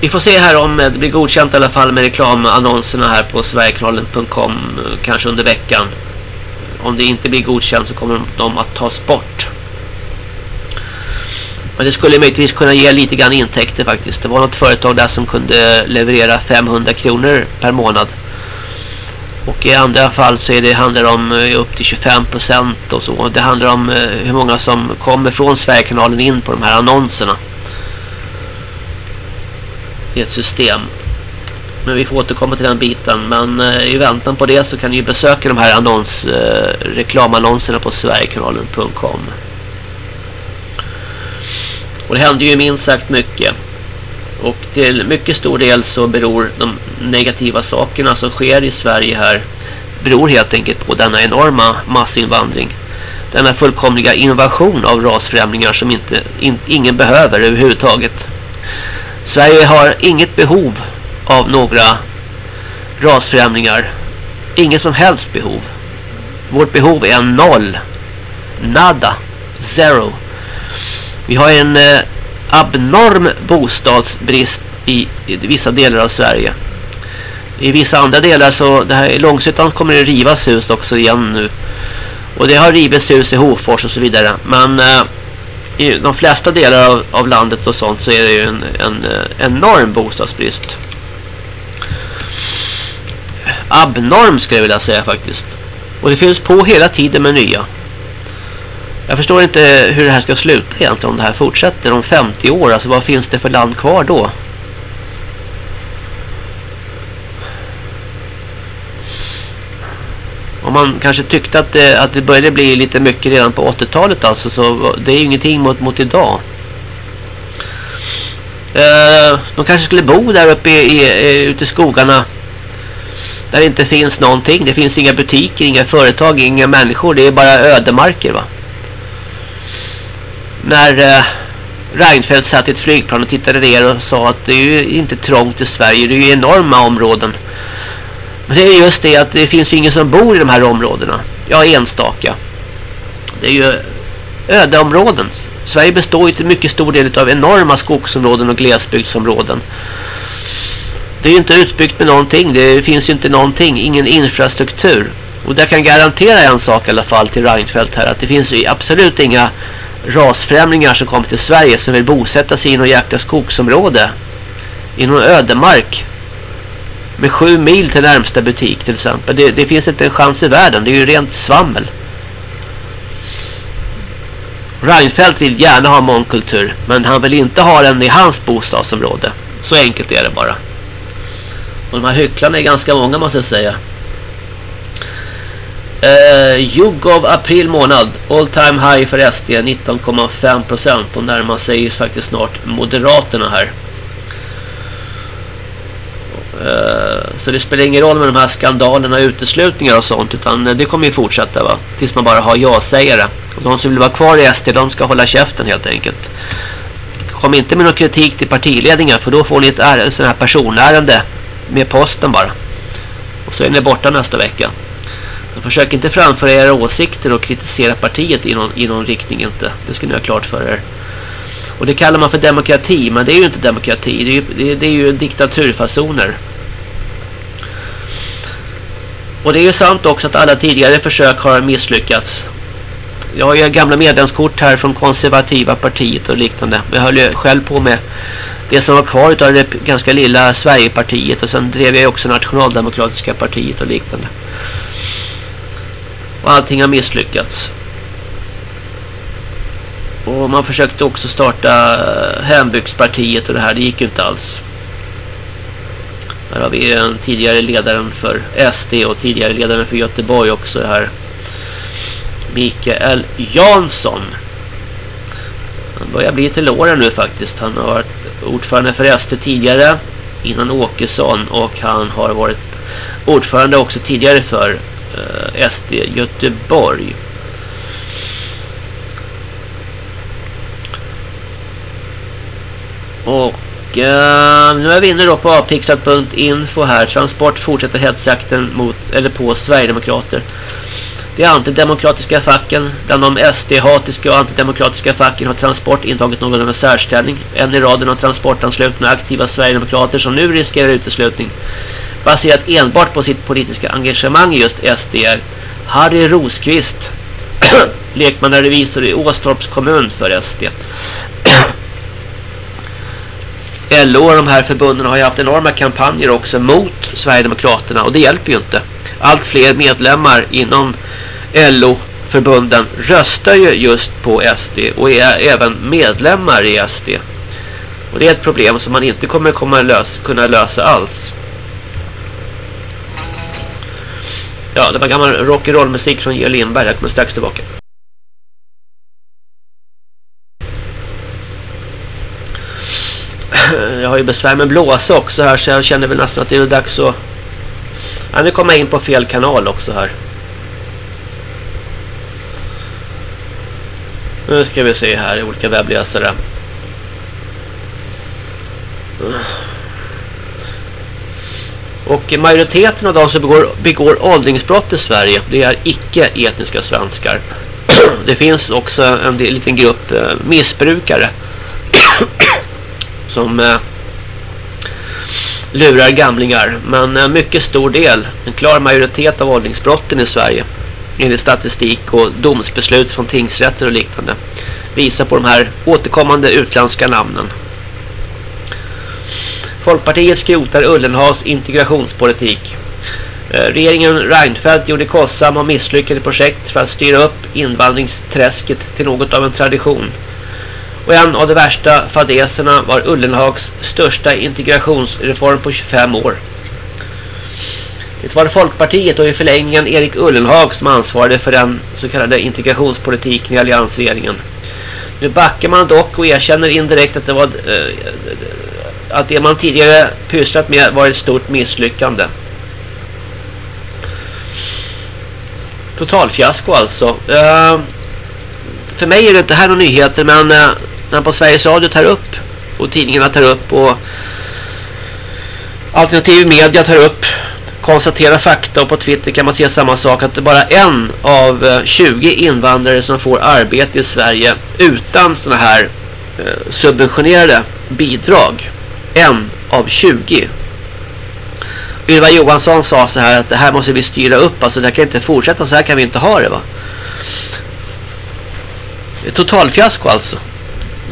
Vi får se här om eh, det blir godkänt i alla fall med reklamannonserna här på sverigekanalen.com eh, kanske under veckan. Om det inte blir godkänt så kommer de att tas bort. Men det skulle möjligtvis kunna ge lite grann intäkter faktiskt. Det var något företag där som kunde leverera 500 kronor per månad. Och i andra fall så är det handlar det om eh, upp till 25 procent och så. Det handlar om eh, hur många som kommer från Sverigekanalen in på de här annonserna. Det är ett system. Men vi får återkomma till den biten. Men eh, i väntan på det så kan ni besöka de här annons, eh, reklamannonserna på sverigekanalen.com. Och det händer ju minst sagt mycket. Och till mycket stor del så beror de negativa sakerna som sker i Sverige här beror helt enkelt på denna enorma massinvandring. Denna fullkomliga invasion av rasfrämlingar som inte, in, ingen behöver överhuvudtaget. Sverige har inget behov av några rasfrämlingar. Inget som helst behov. Vårt behov är noll. Nada. Zero. Vi har en eh, abnorm bostadsbrist i, i, vissa delar av Sverige. I vissa andra delar så det här i Långshyttan kommer det rivas hus också igen nu. Och det har rivits hus i Hofors och så vidare. Men eh, i de flesta delar av, av, landet och sånt så är det ju en, en, eh, enorm bostadsbrist. Abnorm skulle jag vilja säga faktiskt. Och det fylls på hela tiden med nya. Jag förstår inte hur det här ska sluta egentligen om det här fortsätter om 50 år. Alltså vad finns det för land kvar då? Om man kanske tyckte att det, att det började bli lite mycket redan på 80-talet alltså så det är ju ingenting mot, mot idag. Eh, de kanske skulle bo där uppe i, i, ute i skogarna där det inte finns någonting. Det finns inga butiker, inga företag, inga människor. Det är bara ödemarker va. När eh, Reinfeldt satt i ett flygplan och tittade ner och sa att det är ju inte trångt i Sverige. Det är ju enorma områden. Men det är just det att det finns ju ingen som bor i de här områdena. Ja, enstaka. Det är ju ödeområden. Sverige består ju till mycket stor del av enorma skogsområden och glesbygdsområden. Det är ju inte utbyggt med någonting. Det finns ju inte någonting. Ingen infrastruktur. Och jag kan garantera en sak i alla fall till Reinfeldt här. Att det finns ju absolut inga rasfrämlingar som kommer till Sverige som vill bosätta sig i något jäkla skogsområde. I någon ödemark med sju mil till närmsta butik till exempel. Det, det, finns inte en chans i världen. Det är ju rent svammel. Reinfeldt vill gärna ha mångkultur. Men han vill inte ha den i hans bostadsområde. Så enkelt är det bara. Och de här hycklarna är ganska många måste jag säga. Eh, Jugov april månad. All time high för SD 19,5 procent. Och närmar sig faktiskt snart Moderaterna här. Eh, så det spelar ingen roll med de här skandalerna, uteslutningar och sånt. Utan det kommer ju fortsätta va. Tills man bara har ja-sägare. Och de som vill vara kvar i SD, de ska hålla käften helt enkelt. Kom inte med någon kritik till partiledningen. För då får ni ett sån här personärende med posten bara. Och så är ni borta nästa vecka. Så försök inte framföra era åsikter och kritisera partiet i någon, i någon riktning inte. Det ska ni ha klart för er. Och det kallar man för demokrati, men det är ju inte demokrati. Det är ju, det, det är ju diktaturfasoner. Och det är ju sant också att alla tidigare försök har misslyckats. Jag har ju gamla medlemskort här från konservativa partiet och liknande. Jag höll ju själv på med det som var kvar av det ganska lilla Sverigepartiet och sen drev jag också nationaldemokratiska partiet och liknande. Och allting har misslyckats. Och man försökte också starta eh, hembygdspartiet och det här, det gick ju inte alls. Här har vi den tidigare ledaren för SD och tidigare ledaren för Göteborg också här. Mikael Jansson. Han börjar bli till åren nu faktiskt. Han har varit ordförande för SD tidigare innan Åkesson och han har varit ordförande också tidigare för eh, SD Göteborg. Och eh, nu är vi inne då på Avpixlat.info här. Transport fortsätter hetsjakten mot, eller på Sverigedemokrater. De antidemokratiska facken, bland de SD-hatiska och antidemokratiska facken har Transport intagit någon av en särställning. En i raden av transportanslutna aktiva Sverigedemokrater som nu riskerar uteslutning baserat enbart på sitt politiska engagemang i just SD är Harry Rosqvist, lekmannarevisor i Åstorps kommun för SD. LO och de här förbunden har ju haft enorma kampanjer också mot Sverigedemokraterna och det hjälper ju inte. Allt fler medlemmar inom LO-förbunden röstar ju just på SD och är även medlemmar i SD. Och det är ett problem som man inte kommer komma lösa, kunna lösa alls. Ja, det var gammal rock'n'roll-musik från Georg Lindberg. Jag kommer strax tillbaka. Jag har ju besvär med blåsa också här så jag känner väl nästan att det är dags att... Ja, nu kommer jag in på fel kanal också här. Nu ska vi se här i olika webbläsare. Och majoriteten av de som begår, begår åldringsbrott i Sverige det är icke-etniska svenskar. Det finns också en liten grupp eh, missbrukare som eh, lurar gamlingar. Men en mycket stor del, en klar majoritet av åldringsbrotten i Sverige enligt statistik och domsbeslut från tingsrätter och liknande visar på de här återkommande utländska namnen. Folkpartiet skrotar Ullenhavs integrationspolitik. Eh, regeringen Reinfeldt gjorde kostsamma och misslyckade projekt för att styra upp invandringsträsket till något av en tradition. Och en av de värsta fadeserna var Ullenhags största integrationsreform på 25 år. Det var Folkpartiet och i förlängningen Erik Ullenhag som ansvarade för den så kallade integrationspolitiken i alliansregeringen. Nu backar man dock och erkänner indirekt att det var eh, att det man tidigare pysslat med var ett stort misslyckande. Totalfiasko alltså. Eh, för mig är det inte här några nyheter men eh, uh, på Sveriges Radio tar upp och tidningarna tar upp och alternativ media tar upp konstatera fakta och på Twitter kan man se samma sak att det är bara en av eh, 20 invandrare som får arbete i Sverige utan såna här eh, subventionerade bidrag. En av 20. Ylva Johansson sa så här att det här måste vi styra upp. Alltså det här kan inte fortsätta. Så här kan vi inte ha det va. Det är totalfiasko alltså.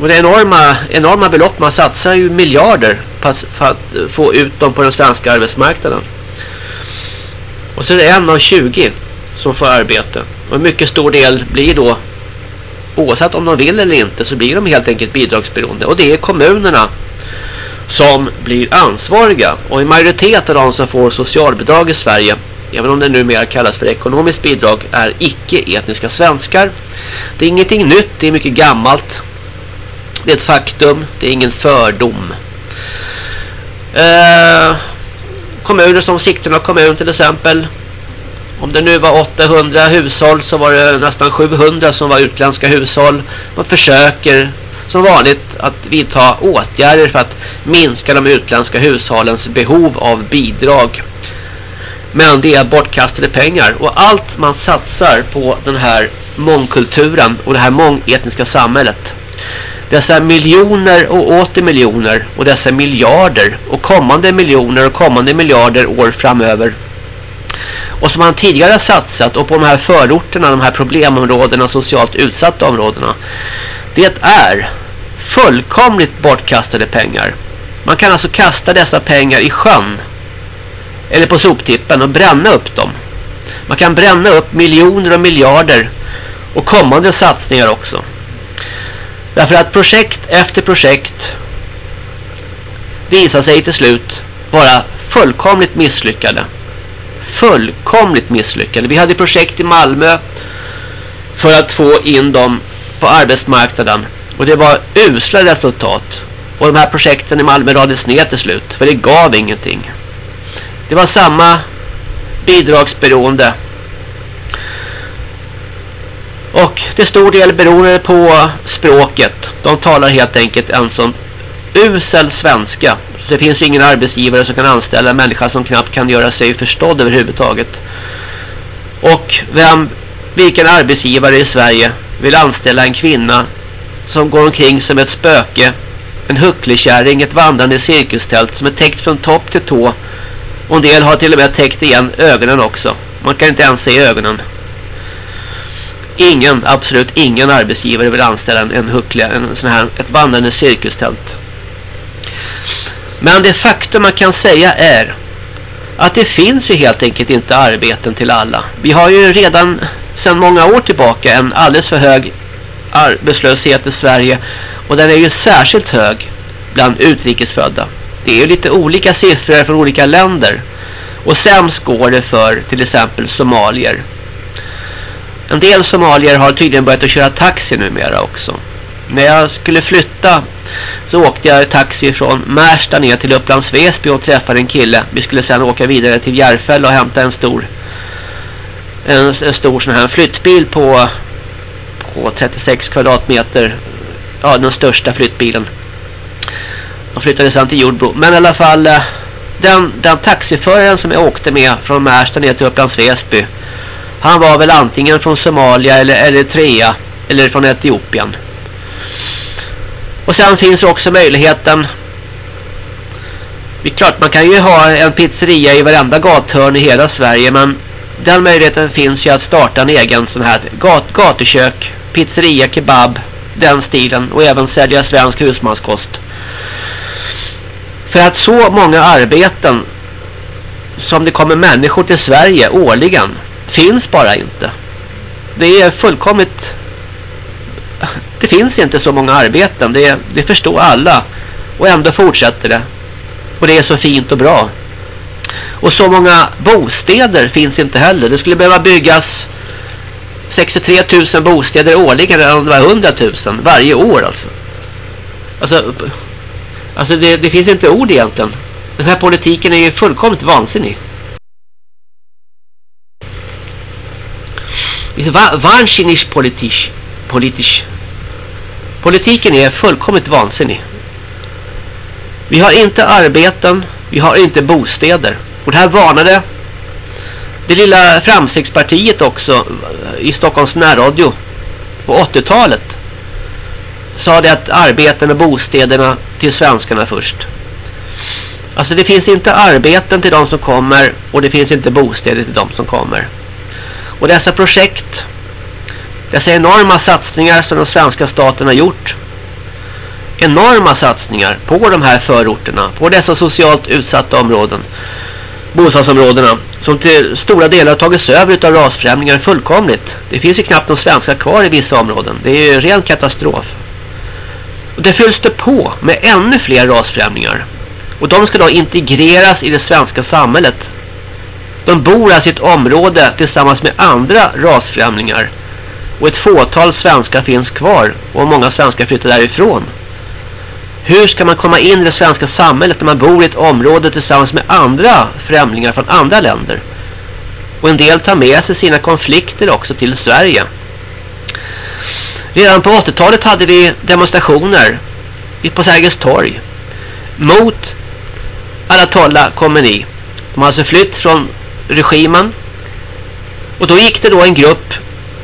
Och det är enorma, enorma belopp. Man satsar ju miljarder för att eh, få ut dem på den svenska arbetsmarknaden. Och så är det en av 20 som får arbete. Och en mycket stor del blir då oavsett om de vill eller inte så blir de helt enkelt bidragsberoende. Och det är kommunerna som blir ansvariga. Och en majoritet av de som får socialbidrag i Sverige, även om det numera kallas för ekonomiskt bidrag, är icke-etniska svenskar. Det är ingenting nytt, det är mycket gammalt. Det är ett faktum, det är ingen fördom. Eh, kommuner som Sigtuna kommun till exempel. Om det nu var 800 hushåll så var det nästan 700 som var utländska hushåll. Man försöker som vanligt att vidta åtgärder för att minska de utländska hushållens behov av bidrag. Men det är bortkastade pengar och allt man satsar på den här mångkulturen och det här mångetniska samhället. Dessa miljoner och åter miljoner och dessa miljarder och kommande miljoner och kommande miljarder år framöver. Och som man tidigare satsat och på de här förorterna, de här problemområdena, socialt utsatta områdena. Det är fullkomligt bortkastade pengar. Man kan alltså kasta dessa pengar i sjön. Eller på soptippen och bränna upp dem. Man kan bränna upp miljoner och miljarder och kommande satsningar också. Därför att projekt efter projekt visar sig till slut vara fullkomligt misslyckade. Fullkomligt misslyckade. Vi hade projekt i Malmö för att få in dem på arbetsmarknaden. Och det var usla resultat. Och de här projekten i Malmö rades ner till slut. För det gav ingenting. Det var samma bidragsberoende. Och till stor del beroende på språket. De talar helt enkelt en sån usel svenska. Det finns ju ingen arbetsgivare som kan anställa en människa som knappt kan göra sig förstådd överhuvudtaget. Och vem, vilken arbetsgivare i Sverige vill anställa en kvinna som går omkring som ett spöke, en hucklekärring, ett vandrande cirkustält som är täckt från topp till tå. Och en del har till och med täckt igen ögonen också. Man kan inte ens se ögonen. Ingen, absolut ingen arbetsgivare vill anställa en, en huckle, en sån här, ett vandrande cirkustält. Men det faktum man kan säga är att det finns ju helt enkelt inte arbeten till alla. Vi har ju redan sedan många år tillbaka en alldeles för hög arbetslöshet i Sverige och den är ju särskilt hög bland utrikesfödda. Det är ju lite olika siffror från olika länder och sämst går det för till exempel somalier. En del somalier har tydligen börjat att köra taxi numera också. När jag skulle flytta så åkte jag taxi från Märsta ner till Upplands Väsby och träffade en kille. Vi skulle sedan åka vidare till Järfäll och hämta en stor en, en stor sån här flyttbil på på 36 kvadratmeter. Ja, den största flyttbilen. De flyttade sedan till Jordbro. Men i alla fall, eh, den, den taxiföraren som jag åkte med från Märsta ner till Upplands Väsby. Han var väl antingen från Somalia eller Eritrea eller från Etiopien. Och sen finns också möjligheten det är klart man kan ju ha en pizzeria i varenda gathörn i hela Sverige men den möjligheten finns ju att starta en egen sån här gat gatukök pizzeria, kebab, den stilen och även sälja svensk husmanskost. För att så många arbeten som det kommer människor till Sverige årligen finns bara inte. Det är fullkomligt det finns inte så många arbeten, det, det förstår alla och ändå fortsätter det. Och det är så fint och bra. Och så många bostäder finns inte heller. Det skulle behöva byggas 63 000 bostäder årligen eller om det var 100 000 varje år alltså. Alltså, alltså det, det finns inte ord egentligen. Den här politiken är ju fullkomligt vansinnig. Vansinnig politik. politik. Politiken är fullkomligt vansinnig. Vi har inte arbeten, vi har inte bostäder. Och det här varnade det lilla framstegspartiet också eh, i Stockholms närradio på 80-talet sa det att arbeten och bostäderna till svenskarna först. Alltså det finns inte arbeten till de som kommer och det finns inte bostäder till de som kommer. Och dessa projekt, dessa enorma satsningar som den svenska staten har gjort enorma satsningar på de här förorterna, på dessa socialt utsatta områden bostadsområdena som till stora delar har tagits över av rasfrämlingar fullkomligt. Det finns ju knappt någon svenska kvar i vissa områden. Det är ju ren katastrof. Och det fylls det på med ännu fler rasfrämlingar. Och de ska då integreras i det svenska samhället. De bor alltså i ett område tillsammans med andra rasfrämlingar. Och ett fåtal svenskar finns kvar. Och många svenskar flyttar därifrån. Hur ska man komma in i det svenska samhället när man bor i ett område tillsammans med andra främlingar från andra länder? Och en del tar med sig sina konflikter också till Sverige. Redan på 80-talet hade vi demonstrationer på Sergels torg mot Ayatollah Khomeini. De har alltså flytt från regimen. Och då gick det då en grupp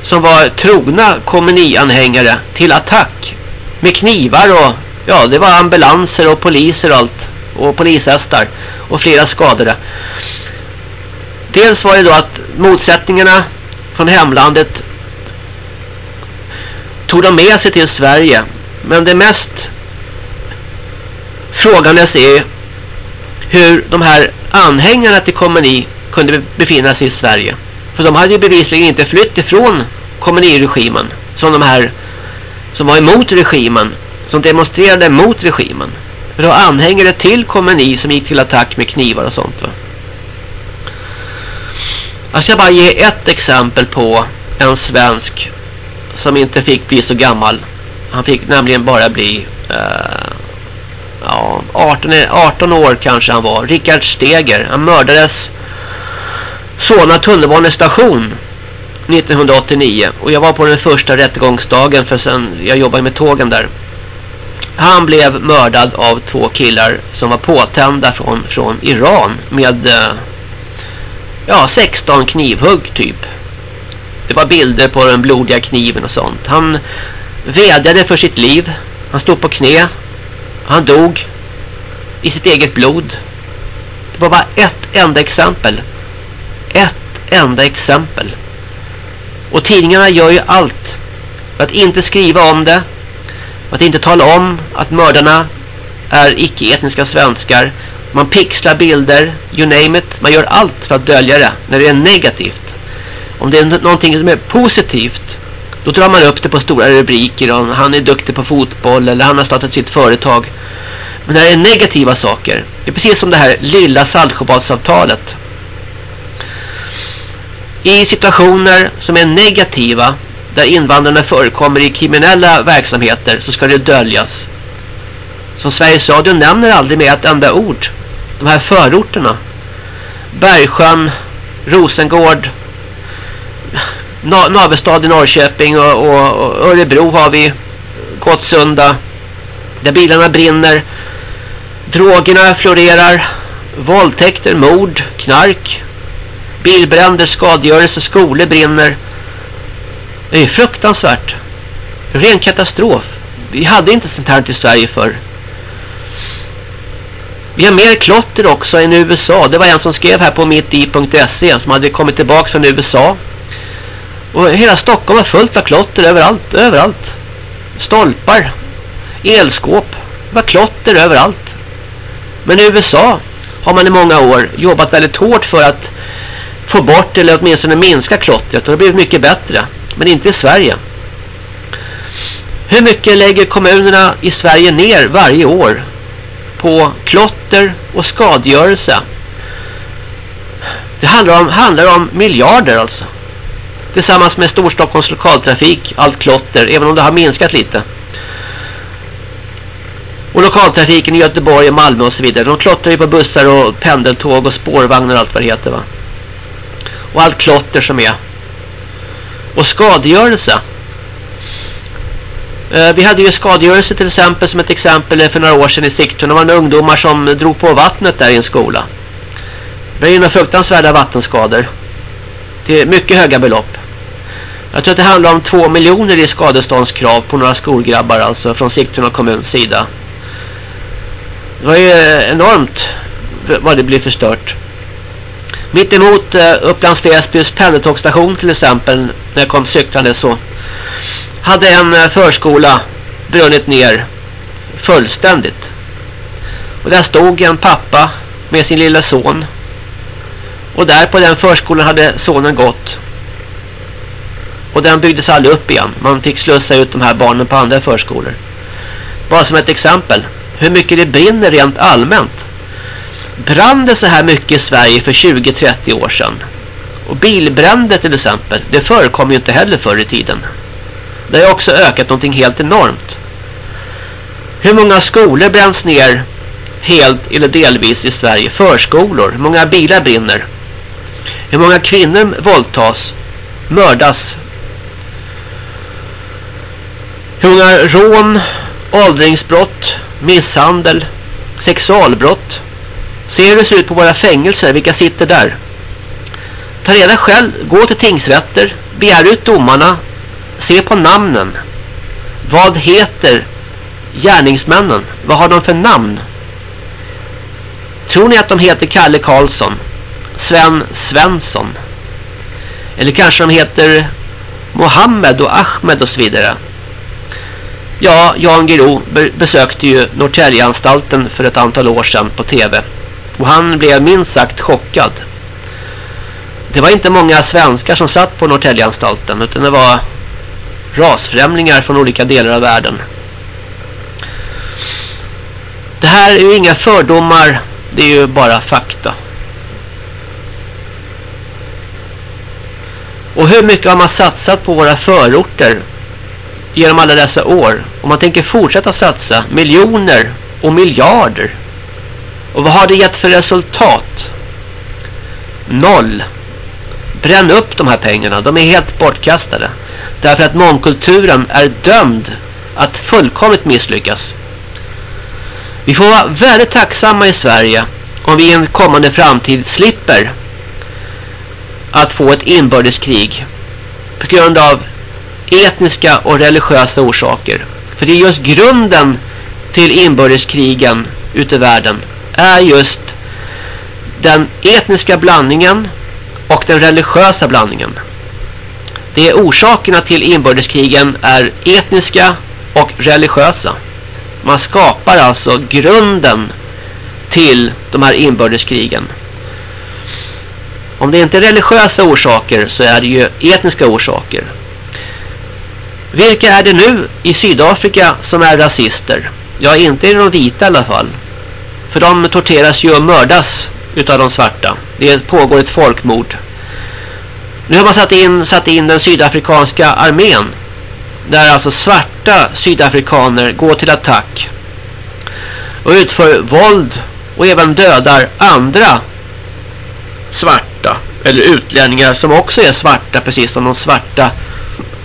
som var trogna Khomeini-anhängare till attack med knivar och ja, det var ambulanser och poliser och allt och polishästar och flera skadade. Dels var det då att motsättningarna från hemlandet tog de med sig till Sverige. Men det mest frågandes är hur de här anhängarna till kommuni kunde befinna sig i Sverige. För de hade ju bevisligen inte flytt ifrån kommunistregimen som de här som var emot regimen, som demonstrerade mot regimen. För det var anhängare till kommuni som gick till attack med knivar och sånt va. Alltså, jag ska bara ge ett exempel på en svensk som inte fick bli så gammal. Han fick nämligen bara bli eh, ja, 18, 18 år kanske han var. Richard Steger. Han mördades Solna tunnelbanestation 1989 och jag var på den första rättegångsdagen för sen jag jobbade med tågen där. Han blev mördad av två killar som var påtända från, från Iran med eh, ja, 16 knivhugg typ. Det var bilder på den blodiga kniven och sånt. Han vädjade för sitt liv. Han stod på knä. Han dog i sitt eget blod. Det var bara ett enda exempel. Ett enda exempel. Och tidningarna gör ju allt för att inte skriva om det. Att inte tala om att mördarna är icke-etniska svenskar. Man pixlar bilder, you name it. Man gör allt för att dölja det när det är negativt. Om det är någonting som är positivt då drar man upp det på stora rubriker om han är duktig på fotboll eller han har startat sitt företag. Men när det är negativa saker, det är precis som det här lilla Saltsjöbadsavtalet. I situationer som är negativa, där invandrarna förekommer i kriminella verksamheter, så ska det döljas. Som Sveriges Radio nämner aldrig med ett enda ord. De här förorterna. Bergsjön, Rosengård, Navestad i Norrköping och, och, och Örebro har vi Gottsunda där bilarna brinner drogerna florerar våldtäkter, mord, knark bilbränder, skadegörelse, skolor brinner det är fruktansvärt ren katastrof vi hade inte sånt här i Sverige för. Vi har mer klotter också än i USA. Det var en som skrev här på mitti.se som hade kommit tillbaka från USA. Och hela Stockholm var fullt av klotter överallt, överallt. Stolpar, elskåp, det var klotter överallt. Men i USA har man i många år jobbat väldigt hårt för att få bort eller åtminstone minska klottret. Och det har blivit mycket bättre. Men inte i Sverige. Hur mycket lägger kommunerna i Sverige ner varje år på klotter och skadegörelse? Det handlar om, handlar om miljarder alltså. Tillsammans med Storstockholms lokaltrafik, allt klotter, även om det har minskat lite. Och lokaltrafiken i Göteborg och Malmö och så vidare. De klottrar ju på bussar och pendeltåg och spårvagnar och allt vad det heter va. Och allt klotter som är. Och skadegörelse. Eh, vi hade ju skadegörelse till exempel som ett exempel för några år sedan i Sigtuna. Det var några ungdomar som drog på vattnet där i en skola. Det var ju några fruktansvärda vattenskador. Det är mycket höga belopp. Jag tror att det handlar om två miljoner i skadeståndskrav på några skolgrabbar alltså från Sigtuna kommuns sida. Det var ju enormt vad det blir förstört. Mitt emot eh, Upplands Väsbys pendeltågstation till exempel när jag kom cyklande så hade en eh, förskola brunnit ner fullständigt. Och där stod en pappa med sin lilla son. Och där på den förskolan hade sonen gått. Och den byggdes aldrig upp igen. Man fick slussa ut de här barnen på andra förskolor. Bara som ett exempel. Hur mycket det brinner rent allmänt brann det så här mycket i Sverige för 20-30 år sedan? Och bilbränder till exempel, det förekom ju inte heller förr i tiden. Det har också ökat någonting helt enormt. Hur många skolor bränns ner helt eller delvis i Sverige? Förskolor, hur många bilar brinner? Hur många kvinnor våldtas, mördas? Hur många rån, åldringsbrott, misshandel, sexualbrott? Se hur det ser ut på våra fängelser, vilka sitter där? Ta reda själv, gå till tingsrätter, begär ut domarna, se på namnen. Vad heter gärningsmännen? Vad har de för namn? Tror ni att de heter Kalle Karlsson? Sven Svensson? Eller kanske de heter Mohammed och Ahmed och så vidare? Ja, Jan Giro besökte ju Norrtäljeanstalten för ett antal år sedan på tv. Och han blev minst sagt chockad. Det var inte många svenskar som satt på Norrtäljeanstalten utan det var rasfrämlingar från olika delar av världen. Det här är ju inga fördomar, det är ju bara fakta. Och hur mycket har man satsat på våra förorter genom alla dessa år? Och man tänker fortsätta satsa miljoner och miljarder. Och vad har det gett för resultat? Noll. Bränn upp de här pengarna. De är helt bortkastade. Därför att mångkulturen är dömd att fullkomligt misslyckas. Vi får vara väldigt tacksamma i Sverige om vi i en kommande framtid slipper att få ett inbördeskrig på grund av etniska och religiösa orsaker. För det är just grunden till inbördeskrigen ute i världen är just den etniska blandningen och den religiösa blandningen. Det är orsakerna till inbördeskrigen är etniska och religiösa. Man skapar alltså grunden till de här inbördeskrigen. Om det inte är religiösa orsaker så är det ju etniska orsaker. Vilka är det nu i Sydafrika som är rasister? Ja, inte är det de vita i alla fall. För de torteras ju och mördas utav de svarta. Det pågår ett folkmord. Nu har man satt in, satt in den sydafrikanska armén. Där alltså svarta sydafrikaner går till attack. Och utför våld och även dödar andra svarta. Eller utlänningar som också är svarta precis som de svarta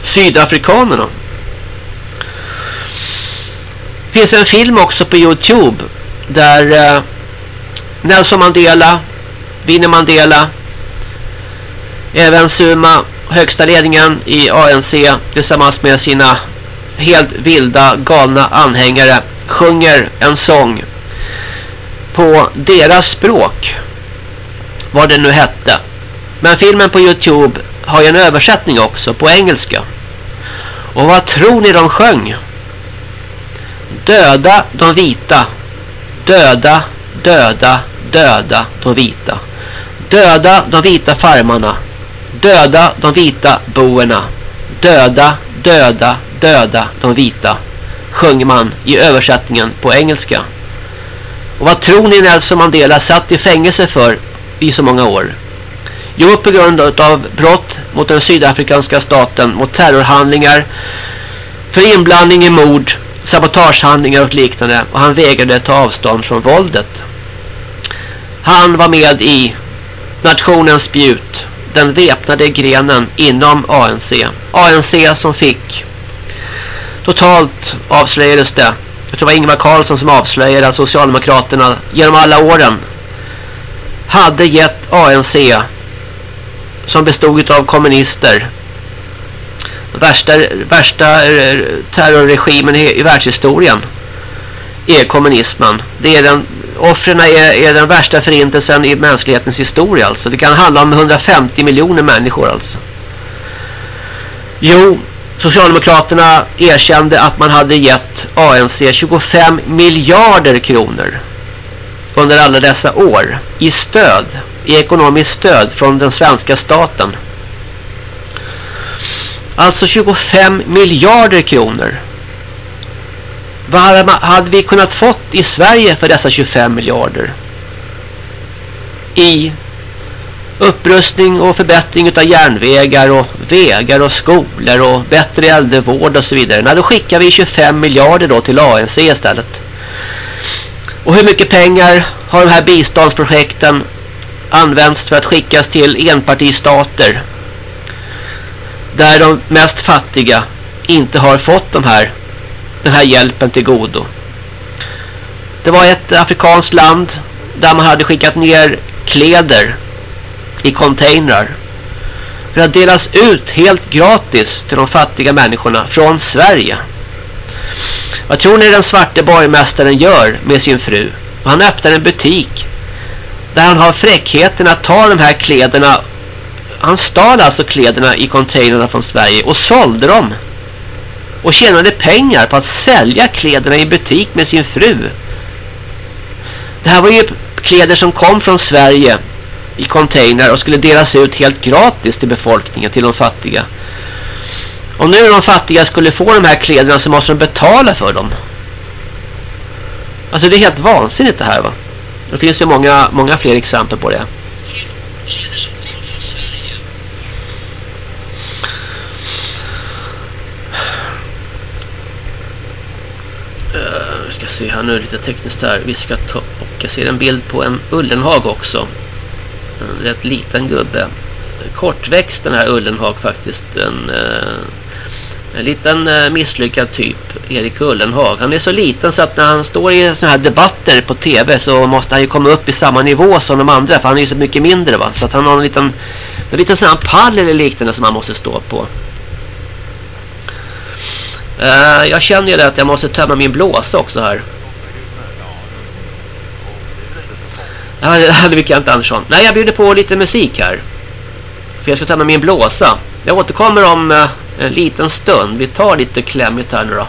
sydafrikanerna. Det finns en film också på Youtube där eh, Nelson Mandela, Winnie Mandela, även Suma, högsta ledningen i ANC tillsammans med sina helt vilda, galna anhängare sjunger en sång på deras språk. Vad det nu hette. Men filmen på Youtube har ju en översättning också på engelska. Och vad tror ni de sjöng? Döda de vita. Döda, döda, döda de vita. Döda de vita farmarna. Döda de vita boerna. Döda, döda, döda de vita. Sjöng man i översättningen på engelska. Och vad tror ni Nelson Mandela satt i fängelse för i så många år? Jo, på grund av brott mot den sydafrikanska staten, mot terrorhandlingar, för inblandning i mord, sabotagehandlingar och liknande. Och han vägrade ta avstånd från våldet. Han var med i nationens spjut, den väpnade grenen inom ANC. ANC som fick totalt avslöjades det. Jag tror det var Ingvar Carlsson som avslöjade att Socialdemokraterna genom alla åren hade gett ANC som bestod av kommunister värsta, värsta eh, terrorregimen i, i världshistorien är kommunismen. Det är den, offren är, är den värsta förintelsen i mänsklighetens historia alltså. Det kan handla om 150 miljoner människor alltså. Jo, Socialdemokraterna erkände att man hade gett ANC 25 miljarder kronor under alla dessa år i stöd, i ekonomiskt stöd från den svenska staten. Alltså 25 miljarder kronor. Vad hade, man, hade vi kunnat fått i Sverige för dessa 25 miljarder? i upprustning och förbättring av järnvägar och vägar och skolor och bättre äldrevård och så vidare. Nej, då skickar vi 25 miljarder då till ANC istället. Och hur mycket pengar har de här biståndsprojekten använts för att skickas till enpartistater där de mest fattiga inte har fått de här, den här hjälpen till godo. Det var ett afrikanskt land där man hade skickat ner kläder i containrar för att delas ut helt gratis till de fattiga människorna från Sverige. Vad tror ni den svarte borgmästaren gör med sin fru? Han öppnar en butik där han har fräckheten att ta de här kläderna han stal alltså kläderna i containrarna från Sverige och sålde dem och tjänade pengar på att sälja kläderna i butik med sin fru. Det här var ju kläder som kom från Sverige i containrar och skulle delas ut helt gratis till befolkningen, till de fattiga. Om nu de fattiga skulle få de här kläderna så måste de betala för dem. Alltså det är helt vansinnigt det här va. Det finns ju många, många fler exempel på det. Uh, vi ska se här nu lite tekniskt här. Vi ska ta och jag ser en bild på en Ullenhag också. En rätt liten gubbe. Kortväxt den här Ullenhag faktiskt. En, eh, en liten eh, misslyckad typ. Erik Ullenhag. Han är så liten så att när han står i såna här debatter på tv så måste han ju komma upp i samma nivå som de andra. För han är ju så mycket mindre va. Så att han har en liten, en liten sån här pall eller liknande som han måste stå på. Uh, jag känner ju det att jag måste tömma min blåsa också här. Det hade vi Kent Andersson. Nej, jag bjuder på lite musik här. För jag ska tömma min blåsa. Jag återkommer om uh, en liten stund. Vi tar lite klämmigt här nu då.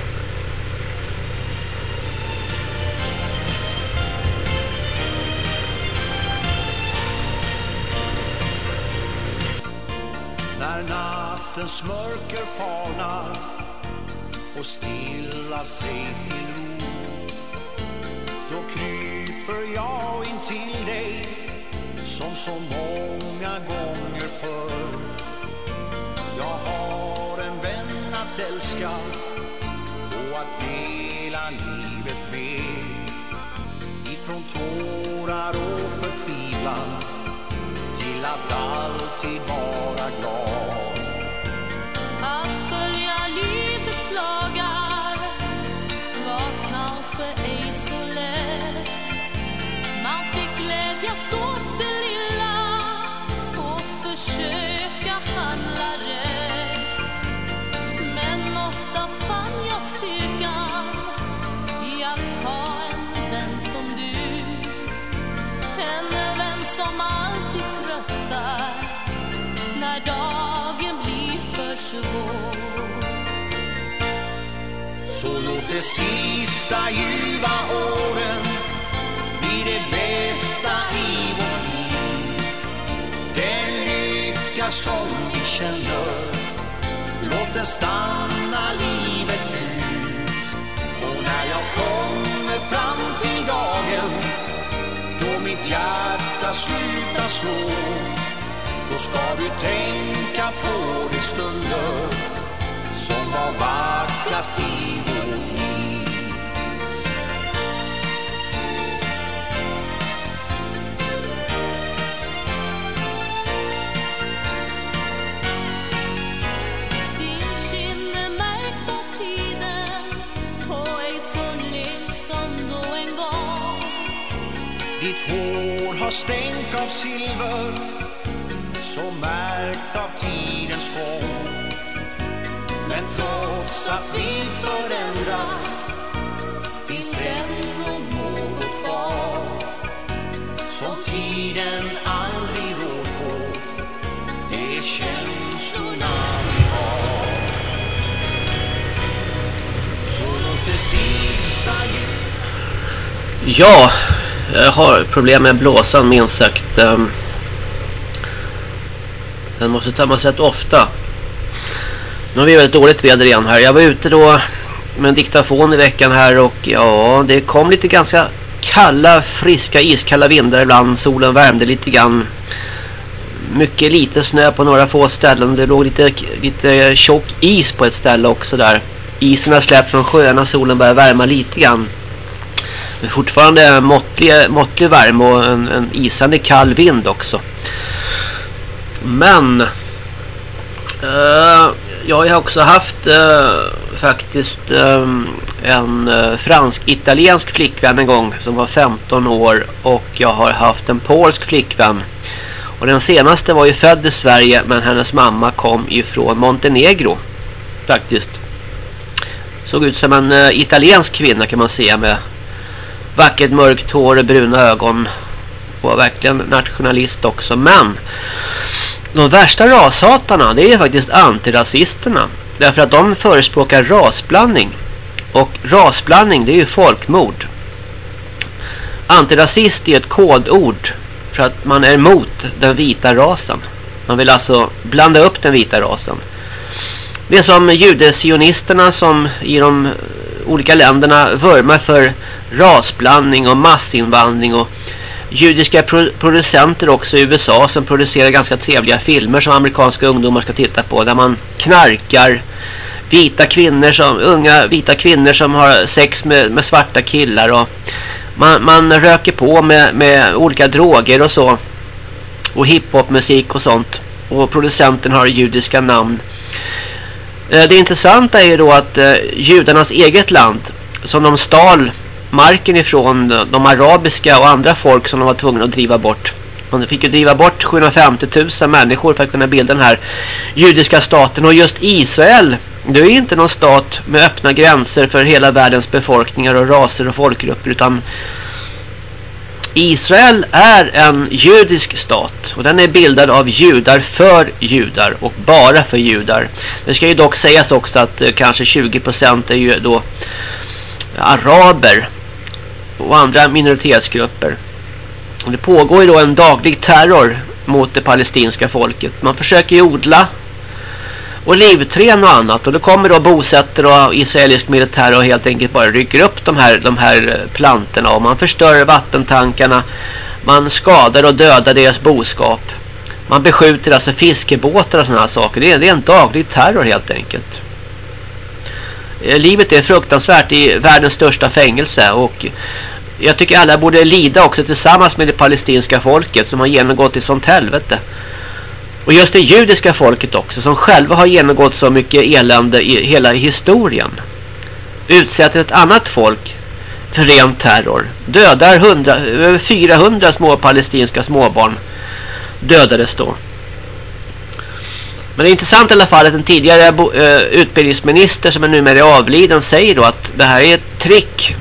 Alltid vara glad de sista ljuva åren blir det bästa i vårt liv. Den lycka som vi känner, låt den stanna livet ut. Och när jag kommer fram till dagen då mitt hjärta slutar slå, då ska du tänka på de stunder som var vackrast i vårt liv. Hår har stänk av silver så märkt av tidens gång. Men trots att vi förändrats finns ändå något kvar som tiden aldrig rår på. Det är känslorna vi har. Så låt det sista ljud Ja, jag har problem med blåsan minst sagt. Ehm, den måste tömmas rätt ofta. Nu har vi väldigt dåligt väder igen här. Jag var ute då med en diktafon i veckan här och ja, det kom lite ganska kalla, friska, iskalla vindar ibland. Solen värmde lite grann. Mycket lite snö på några få ställen. Det låg lite, lite tjock is på ett ställe också där. Isen har släppt från sjöarna. Solen börjar värma lite grann. Men fortfarande måttlig, måttlig värme och en, en isande kall vind också. Men eh, jag har också haft eh, faktiskt eh, en fransk-italiensk flickvän en gång som var 15 år och jag har haft en polsk flickvän. Och den senaste var ju född i Sverige men hennes mamma kom ifrån Montenegro faktiskt. Såg ut som en italiensk kvinna kan man säga med vackert mörkt hår och bruna ögon. Var verkligen nationalist också. Men de värsta rashatarna det är faktiskt antirasisterna. Därför att de förespråkar rasblandning. Och rasblandning det är ju folkmord. Antirasist är ett kodord för att man är emot den vita rasen. Man vill alltså blanda upp den vita rasen. Det är som judesionisterna som i de olika länderna vurmar för rasblandning och massinvandring och judiska pro producenter också i USA som producerar ganska trevliga filmer som amerikanska ungdomar ska titta på där man knarkar vita kvinnor som unga vita kvinnor som har sex med, med svarta killar och man, man röker på med, med olika droger och så och hiphopmusik och sånt. Och producenten har judiska namn. Eh, det intressanta är ju då att eh, judarnas eget land som de stal marken ifrån eh, de arabiska och andra folk som de var tvungna att driva bort. De fick ju driva bort 750 000 människor för att kunna bilda den här judiska staten. Och just Israel, det är inte någon stat med öppna gränser för hela världens befolkningar och raser och folkgrupper utan Israel är en judisk stat och den är bildad av judar för judar och bara för judar. Det ska ju dock sägas också att eh, kanske 20% är ju då araber och andra minoritetsgrupper. Och det pågår ju då en daglig terror mot det palestinska folket. Man försöker ju odla olivträd och annat och då kommer då bosättare och israelisk militär och helt enkelt bara rycker upp de här, de här eh, plantorna och man förstör vattentankarna. Man skadar och dödar deras boskap. Man beskjuter alltså fiskebåtar och sådana här saker. Det är, det är en daglig terror helt enkelt. Eh, livet är fruktansvärt i världens största fängelse och jag tycker alla borde lida också tillsammans med det palestinska folket som har genomgått ett sånt helvete. Och just det judiska folket också som själva har genomgått så mycket elände i hela historien. Utsätter ett annat folk för ren terror. Dödar 100, över 400 små palestinska småbarn dödades då. Men det är intressant i alla fall att en tidigare eh, utbildningsminister som är numera avliden säger då att det här är ett trick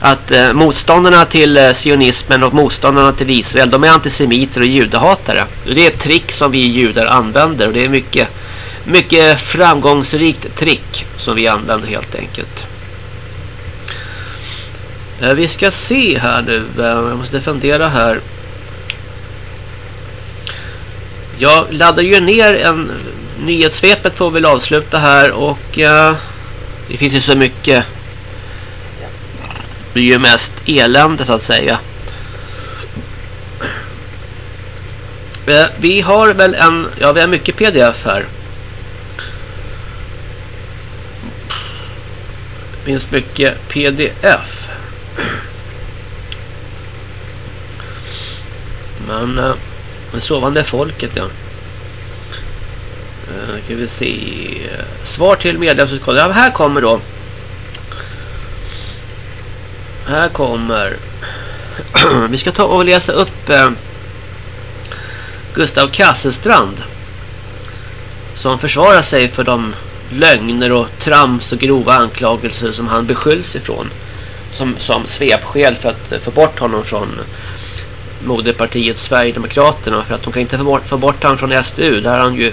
att eh, motståndarna till eh, sionismen och motståndarna till Israel de är antisemiter och judehatare. Det är ett trick som vi judar använder och det är mycket mycket framgångsrikt trick som vi använder helt enkelt. Eh, vi ska se här nu. Eh, jag måste fundera här. Jag laddar ju ner en nyhetssvepet får vi väl avsluta här och uh, det finns ju så mycket det är ju mest elände så att säga. Uh, vi har väl en, ja vi har mycket pdf här. Minst finns mycket pdf. Men uh, det sovande folket ja. Eh, uh, kan vi se. Svar till medlemsutskottet. Ja, här kommer då. Här kommer. vi ska ta och läsa upp uh, Gustav Kasselstrand. Som försvarar sig för de lögner och trams och grova anklagelser som han beskylls ifrån. Som, som svepskäl för att få bort honom från moderpartiet Sverigedemokraterna för att de kan inte få bort, få bort honom från SDU där han ju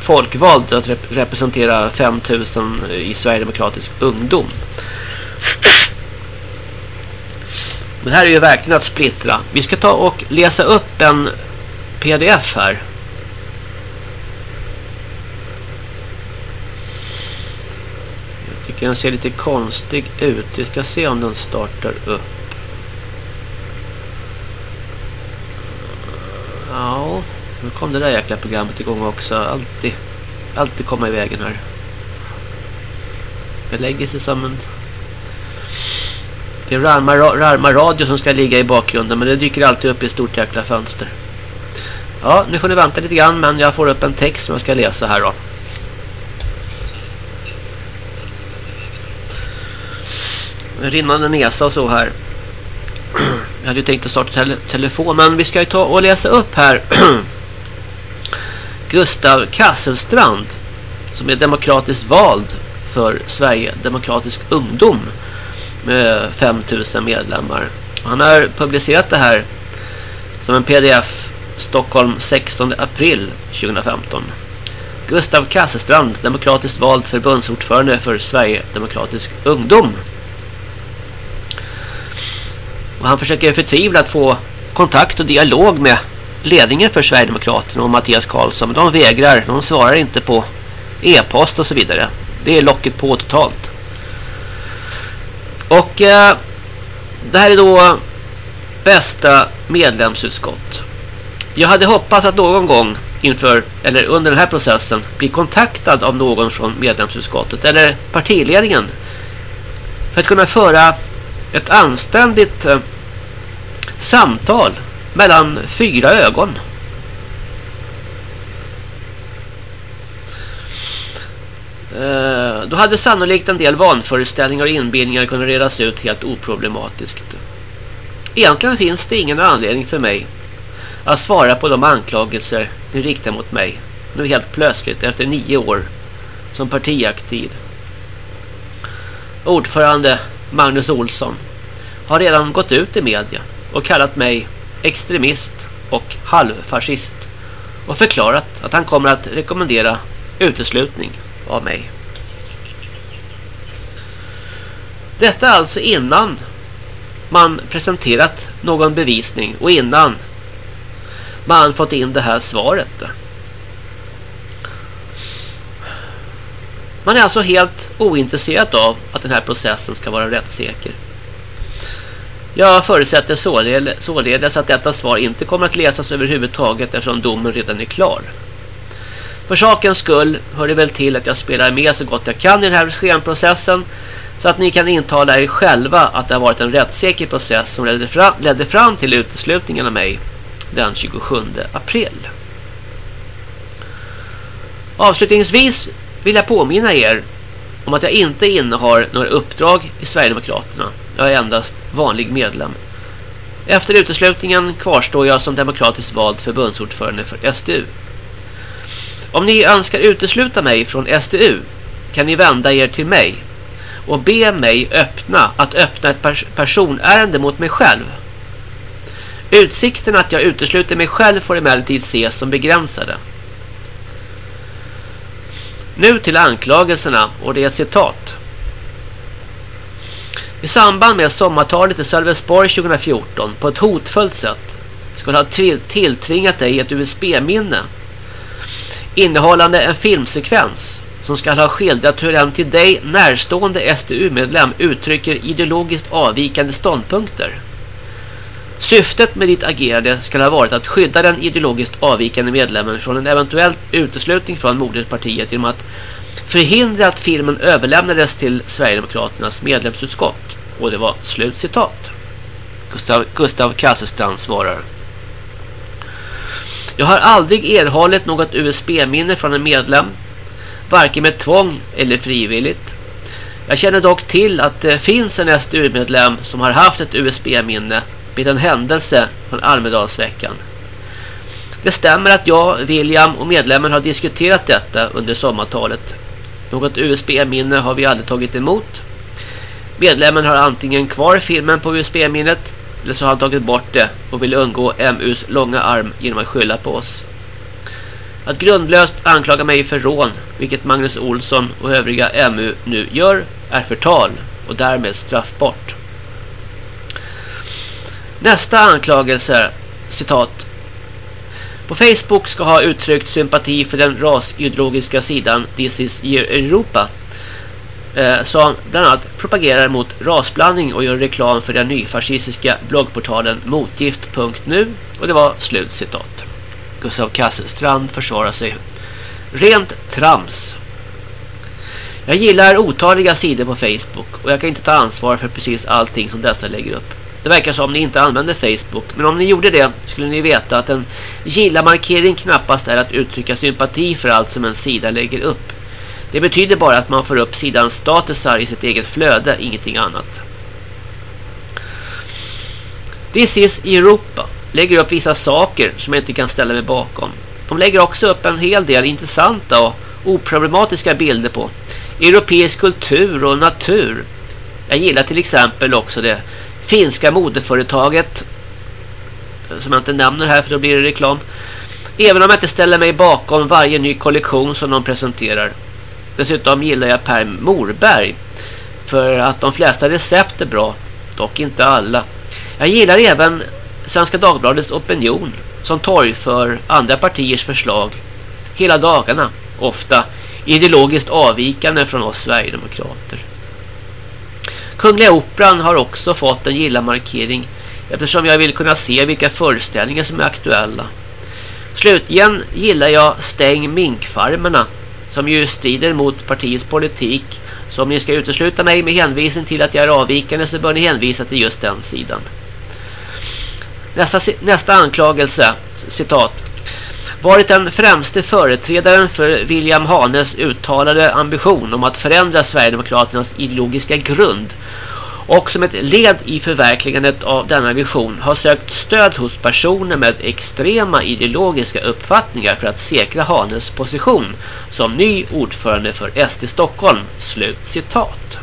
folkvald att rep representera 5000 i Sverigedemokratisk ungdom. Men här är ju verkligen att splittra. Vi ska ta och läsa upp en pdf här. Den ser lite konstig ut. Vi ska se om den startar upp. Ja, nu kom det där jäkla programmet igång också. Alltid, alltid komma i vägen här. Det lägger sig som en... Det är Rarma, Rarma Radio som ska ligga i bakgrunden men det dyker alltid upp i ett stort jäkla fönster. Ja, nu får ni vänta lite grann men jag får upp en text som jag ska läsa här då. Rinnande näsa och så här. Jag hade ju tänkt att starta tele telefon men vi ska ju ta och läsa upp här Gustav Kasselstrand som är demokratiskt vald för Sverige Demokratisk ungdom med 5000 medlemmar. Han har publicerat det här som en pdf Stockholm 16 april 2015. Gustav Kasselstrand, demokratiskt vald förbundsordförande för Sverige Demokratisk ungdom. Och han försöker förtvivlat få kontakt och dialog med ledningen för Sverigedemokraterna och Mattias Karlsson. Men de vägrar, de svarar inte på e-post och så vidare. Det är locket på totalt. Och eh, det här är då bästa medlemsutskott. Jag hade hoppats att någon gång inför eller under den här processen bli kontaktad av någon från medlemsutskottet eller partiledningen för att kunna föra ett anständigt eh, samtal mellan fyra ögon. Eh, då hade sannolikt en del vanföreställningar och inbildningar kunnat redas ut helt oproblematiskt. Egentligen finns det ingen anledning för mig att svara på de anklagelser ni riktar mot mig. Nu helt plötsligt efter nio år som partiaktiv. Ordförande Magnus Olsson har redan gått ut i media och kallat mig extremist och halvfascist och förklarat att han kommer att rekommendera uteslutning av mig. Detta alltså innan man presenterat någon bevisning och innan man fått in det här svaret. Man är alltså helt ointresserad av att den här processen ska vara rättssäker. Jag förutsätter således att detta svar inte kommer att läsas överhuvudtaget eftersom domen redan är klar. För sakens skull hör det väl till att jag spelar med så gott jag kan i den här skenprocessen så att ni kan intala er själva att det har varit en rättssäker process som ledde fram, ledde fram till uteslutningen av mig den 27 april. Avslutningsvis vill jag påminna er om att jag inte innehar några uppdrag i Sverigedemokraterna. Jag är endast vanlig medlem. Efter uteslutningen kvarstår jag som demokratiskt vald förbundsordförande för SDU. Om ni önskar utesluta mig från SDU kan ni vända er till mig och be mig öppna att öppna ett pers personärende mot mig själv. Utsikten att jag utesluter mig själv får emellertid ses som begränsade. Nu till anklagelserna och det är ett citat. I samband med sommartalet i Sölvesborg 2014 på ett hotfullt sätt skulle ha tilltvingat dig ett USB-minne innehållande en filmsekvens som ska ha skildrat hur en till dig närstående SDU-medlem uttrycker ideologiskt avvikande ståndpunkter. Syftet med ditt agerande ska ha varit att skydda den ideologiskt avvikande medlemmen från en eventuell uteslutning från moderpartiet genom att förhindra att filmen överlämnades till Sverigedemokraternas medlemsutskott. Och det var slut citat. Gustav, Gustav Kasselstrand svarar. Jag har aldrig erhållit något USB-minne från en medlem. Varken med tvång eller frivilligt. Jag känner dock till att det finns en SDU-medlem som har haft ett USB-minne med en händelse från Almedalsveckan. Det stämmer att jag, William och medlemmen har diskuterat detta under sommartalet. Något USB-minne har vi aldrig tagit emot. Medlemmen har antingen kvar filmen på USB-minnet eller så har han tagit bort det och vill undgå MUs långa arm genom att skylla på oss. Att grundlöst anklaga mig för rån, vilket Magnus Olsson och övriga MU nu gör, är förtal och därmed straffbart. Nästa anklagelse, citat. På Facebook ska ha uttryckt sympati för den rasideologiska sidan This is Europa Eh, som bland annat propagerar mot rasblandning och gör reklam för den nyfascistiska bloggportalen motgift.nu och det var slutcitat. Gustav Kasselstrand försvarar sig. Rent trams. Jag gillar otaliga sidor på Facebook och jag kan inte ta ansvar för precis allting som dessa lägger upp. Det verkar som ni inte använder Facebook, men om ni gjorde det skulle ni veta att en gilla-markering knappast är att uttrycka sympati för allt som en sida lägger upp. Det betyder bara att man får upp sidans statusar i sitt eget flöde, ingenting annat. This is Europa lägger upp vissa saker som jag inte kan ställa mig bakom. De lägger också upp en hel del intressanta och oproblematiska bilder på europeisk kultur och natur. Jag gillar till exempel också det finska modeföretaget som jag inte nämner här för då blir det reklam. Även om jag inte ställer mig bakom varje ny kollektion som de presenterar. Dessutom gillar jag Per Morberg för att de flesta recept är bra, dock inte alla. Jag gillar även Svenska Dagbladets opinion som torgför andra partiers förslag hela dagarna, ofta ideologiskt avvikande från oss Sverigedemokrater. Kungliga Operan har också fått en gilla-markering eftersom jag vill kunna se vilka föreställningar som är aktuella. Slutligen gillar jag Stäng minkfarmerna som ju strider mot partiets politik. Så om ni ska utesluta mig med hänvisning till att jag är avvikande så bör ni hänvisa till just den sidan. Nästa, nästa anklagelse, citat. Varit den främste företrädaren för William Hanes uttalade ambition om att förändra Sverigedemokraternas ideologiska grund och som ett led i förverkligandet av denna vision har sökt stöd hos personer med extrema ideologiska uppfattningar för att säkra Hanes position som ny ordförande för SD Stockholm. Slut citat.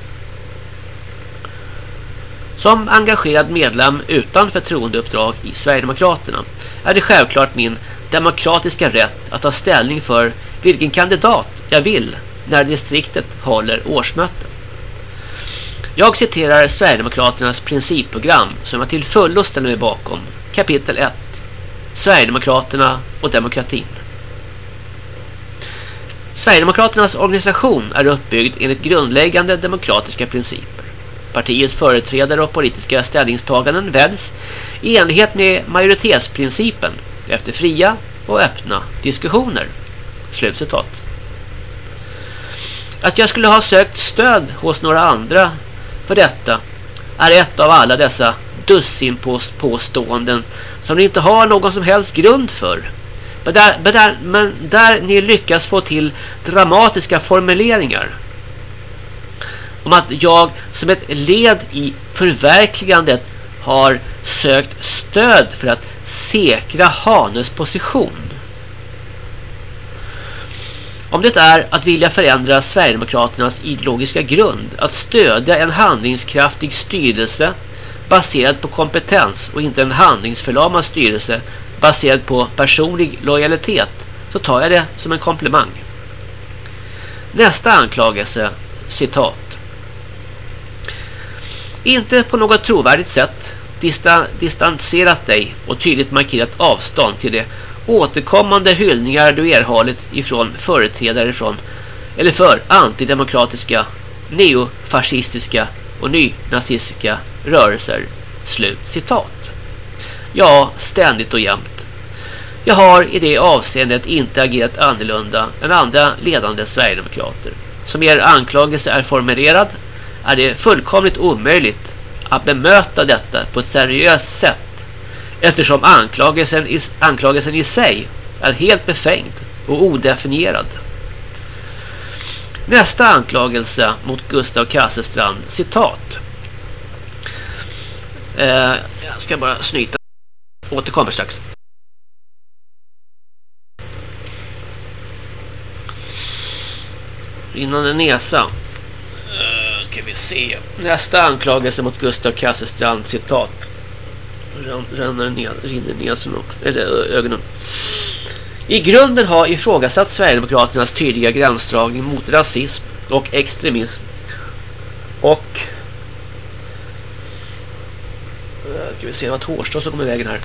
Som engagerad medlem utan förtroendeuppdrag i Sverigedemokraterna är det självklart min demokratiska rätt att ta ställning för vilken kandidat jag vill när distriktet håller årsmöte. Jag citerar Sverigedemokraternas principprogram som jag till fullo ställer mig bakom. Kapitel 1. Sverigedemokraterna och demokratin. Sverigedemokraternas organisation är uppbyggd enligt grundläggande demokratiska principer. Partiets företrädare och politiska ställningstaganden väljs i enlighet med majoritetsprincipen efter fria och öppna diskussioner. Slutcitat. Att jag skulle ha sökt stöd hos några andra för detta är ett av alla dessa dussinpåståenden som ni inte har någon som helst grund för. Men där, men där, men där ni lyckas få till dramatiska formuleringar om att jag som ett led i förverkligandet har sökt stöd för att säkra Hanes position. Om det är att vilja förändra Sverigedemokraternas ideologiska grund, att stödja en handlingskraftig styrelse baserad på kompetens och inte en handlingsförlamad styrelse baserad på personlig lojalitet, så tar jag det som en komplimang. Nästa anklagelse, citat. Inte på något trovärdigt sätt distanserat dig och tydligt markerat avstånd till det återkommande hyllningar du erhållit ifrån företrädare från eller för antidemokratiska, neofascistiska och nynazistiska rörelser. Slut citat. Ja, ständigt och jämt. Jag har i det avseendet inte agerat annorlunda än andra ledande Sverigedemokrater. Som er anklagelse är formulerad är det fullkomligt omöjligt att bemöta detta på ett seriöst sätt eftersom anklagelsen i, anklagelsen i sig är helt befängd och odefinierad. Nästa anklagelse mot Gustav Kasselstrand, citat. Eh, jag ska bara snyta. Återkommer strax. Rinnande näsa. Eh, ska vi se. Nästa anklagelse mot Gustav Kasselstrand, citat ränner ner, rinner ner och, eller ögonen. I grunden har ifrågasatt Sverigedemokraternas tydliga gränsdragning mot rasism och extremism. Och eh, ska vi se vad Hårstad som kommer vägen här.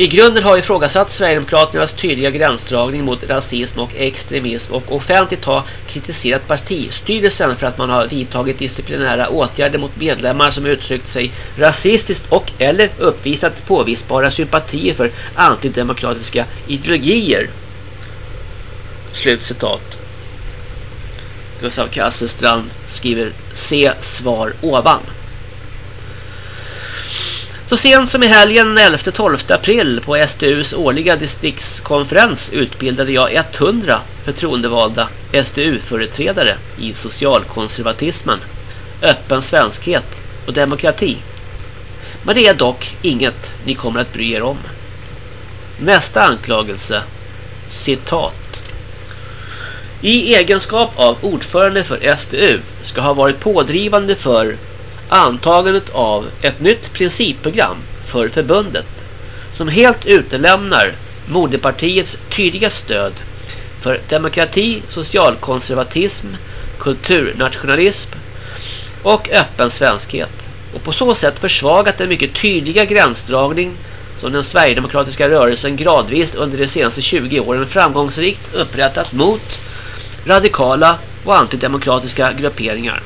I grunden har ifrågasatt Sverigedemokraternas tydliga gränsdragning mot rasism och extremism och offentligt har kritiserat partistyrelsen för att man har vidtagit disciplinära åtgärder mot medlemmar som uttryckt sig rasistiskt och eller uppvisat påvisbara sympatier för antidemokratiska ideologier. Slutcitat. Gustav Kasselstrand skriver se svar ovan. Så sent som i helgen 11-12 april på SDUs årliga distriktskonferens utbildade jag 100 förtroendevalda SDU-företrädare i socialkonservatismen, öppen svenskhet och demokrati. Men det är dock inget ni kommer att bry er om. Nästa anklagelse, citat. I egenskap av ordförande för SDU ska ha varit pådrivande för antagandet av ett nytt principprogram för förbundet som helt utelämnar moderpartiets tydliga stöd för demokrati, socialkonservatism, kulturnationalism och öppen svenskhet och på så sätt försvagat den mycket tydliga gränsdragning som den Sverigedemokratiska rörelsen gradvis under de senaste 20 åren framgångsrikt upprättat mot radikala och antidemokratiska grupperingar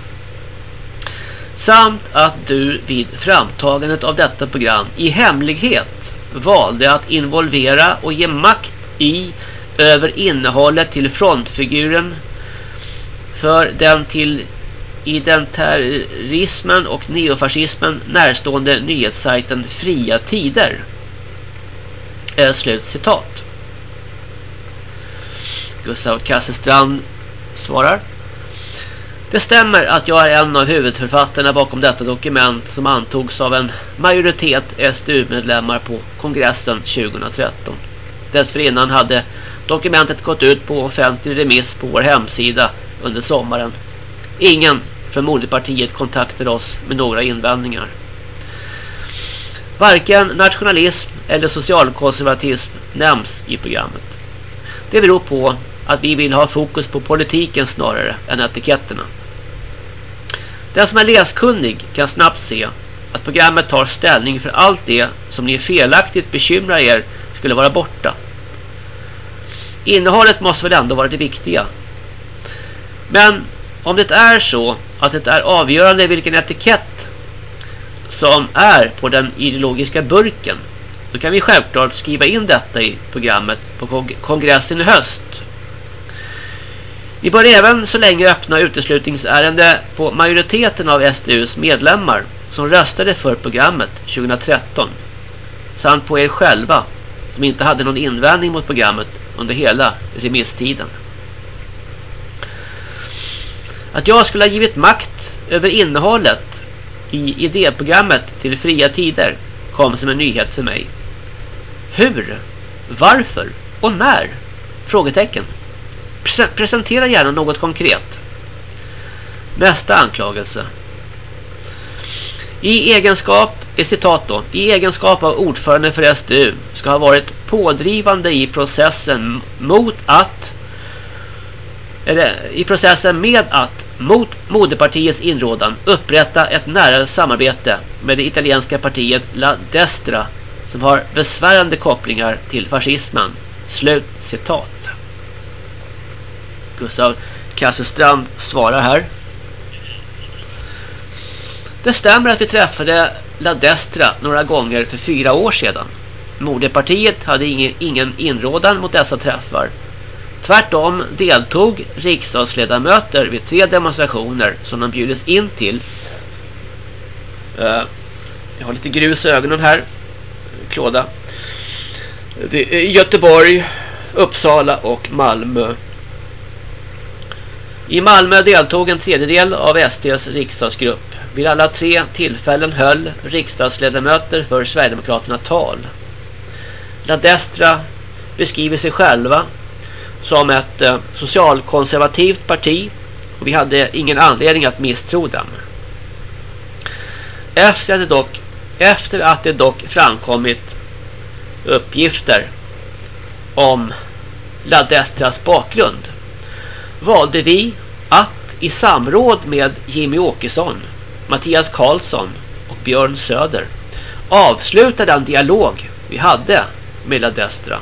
samt att du vid framtagandet av detta program i hemlighet valde att involvera och ge makt i över innehållet till frontfiguren för den till identitarismen och neofascismen närstående nyhetssajten Fria Tider. Slut citat. Gustav Kassestrand svarar. Det stämmer att jag är en av huvudförfattarna bakom detta dokument som antogs av en majoritet SDU-medlemmar på kongressen 2013. Dessförinnan hade dokumentet gått ut på offentlig remiss på vår hemsida under sommaren. Ingen från moderpartiet kontaktade oss med några invändningar. Varken nationalism eller socialkonservatism nämns i programmet. Det beror på att vi vill ha fokus på politiken snarare än etiketterna. Den som är läskunnig kan snabbt se att programmet tar ställning för allt det som ni felaktigt bekymrar er skulle vara borta. Innehållet måste väl ändå vara det viktiga. Men om det är så att det är avgörande vilken etikett som är på den ideologiska burken då kan vi självklart skriva in detta i programmet på kongressen i höst vi bör även så länge öppna uteslutningsärende på majoriteten av SDUs medlemmar som röstade för programmet 2013 samt på er själva som inte hade någon invändning mot programmet under hela remisstiden. Att jag skulle ha givit makt över innehållet i idéprogrammet till fria tider kom som en nyhet för mig. Hur? Varför? Och när? Frågetecken. Presentera gärna något konkret. Nästa anklagelse. I egenskap, i citat då, i egenskap av ordförande för SDU ska ha varit pådrivande i processen mot att eller i processen med att mot moderpartiets inrådan upprätta ett nära samarbete med det italienska partiet La Destra som har besvärande kopplingar till fascismen. Slut citat. Gustav Kasselstrand svarar här. Det stämmer att vi träffade La Destra några gånger för fyra år sedan. Moderpartiet hade ingen, ingen inrådan mot dessa träffar. Tvärtom deltog riksdagsledamöter vid tre demonstrationer som de bjudits in till. Eh, jag har lite grus i ögonen här. Klåda. Det är Göteborg, Uppsala och Malmö. I Malmö deltog en tredjedel av SDs riksdagsgrupp. Vid alla tre tillfällen höll riksdagsledamöter för Sverigedemokraterna tal. Ladestra beskriver sig själva som ett eh, socialkonservativt parti och vi hade ingen anledning att misstro dem. Efter att det dock, efter att det dock framkommit uppgifter om Ladestras bakgrund valde vi i samråd med Jimmy Åkesson, Mattias Karlsson och Björn Söder avsluta den dialog vi hade med La Destra.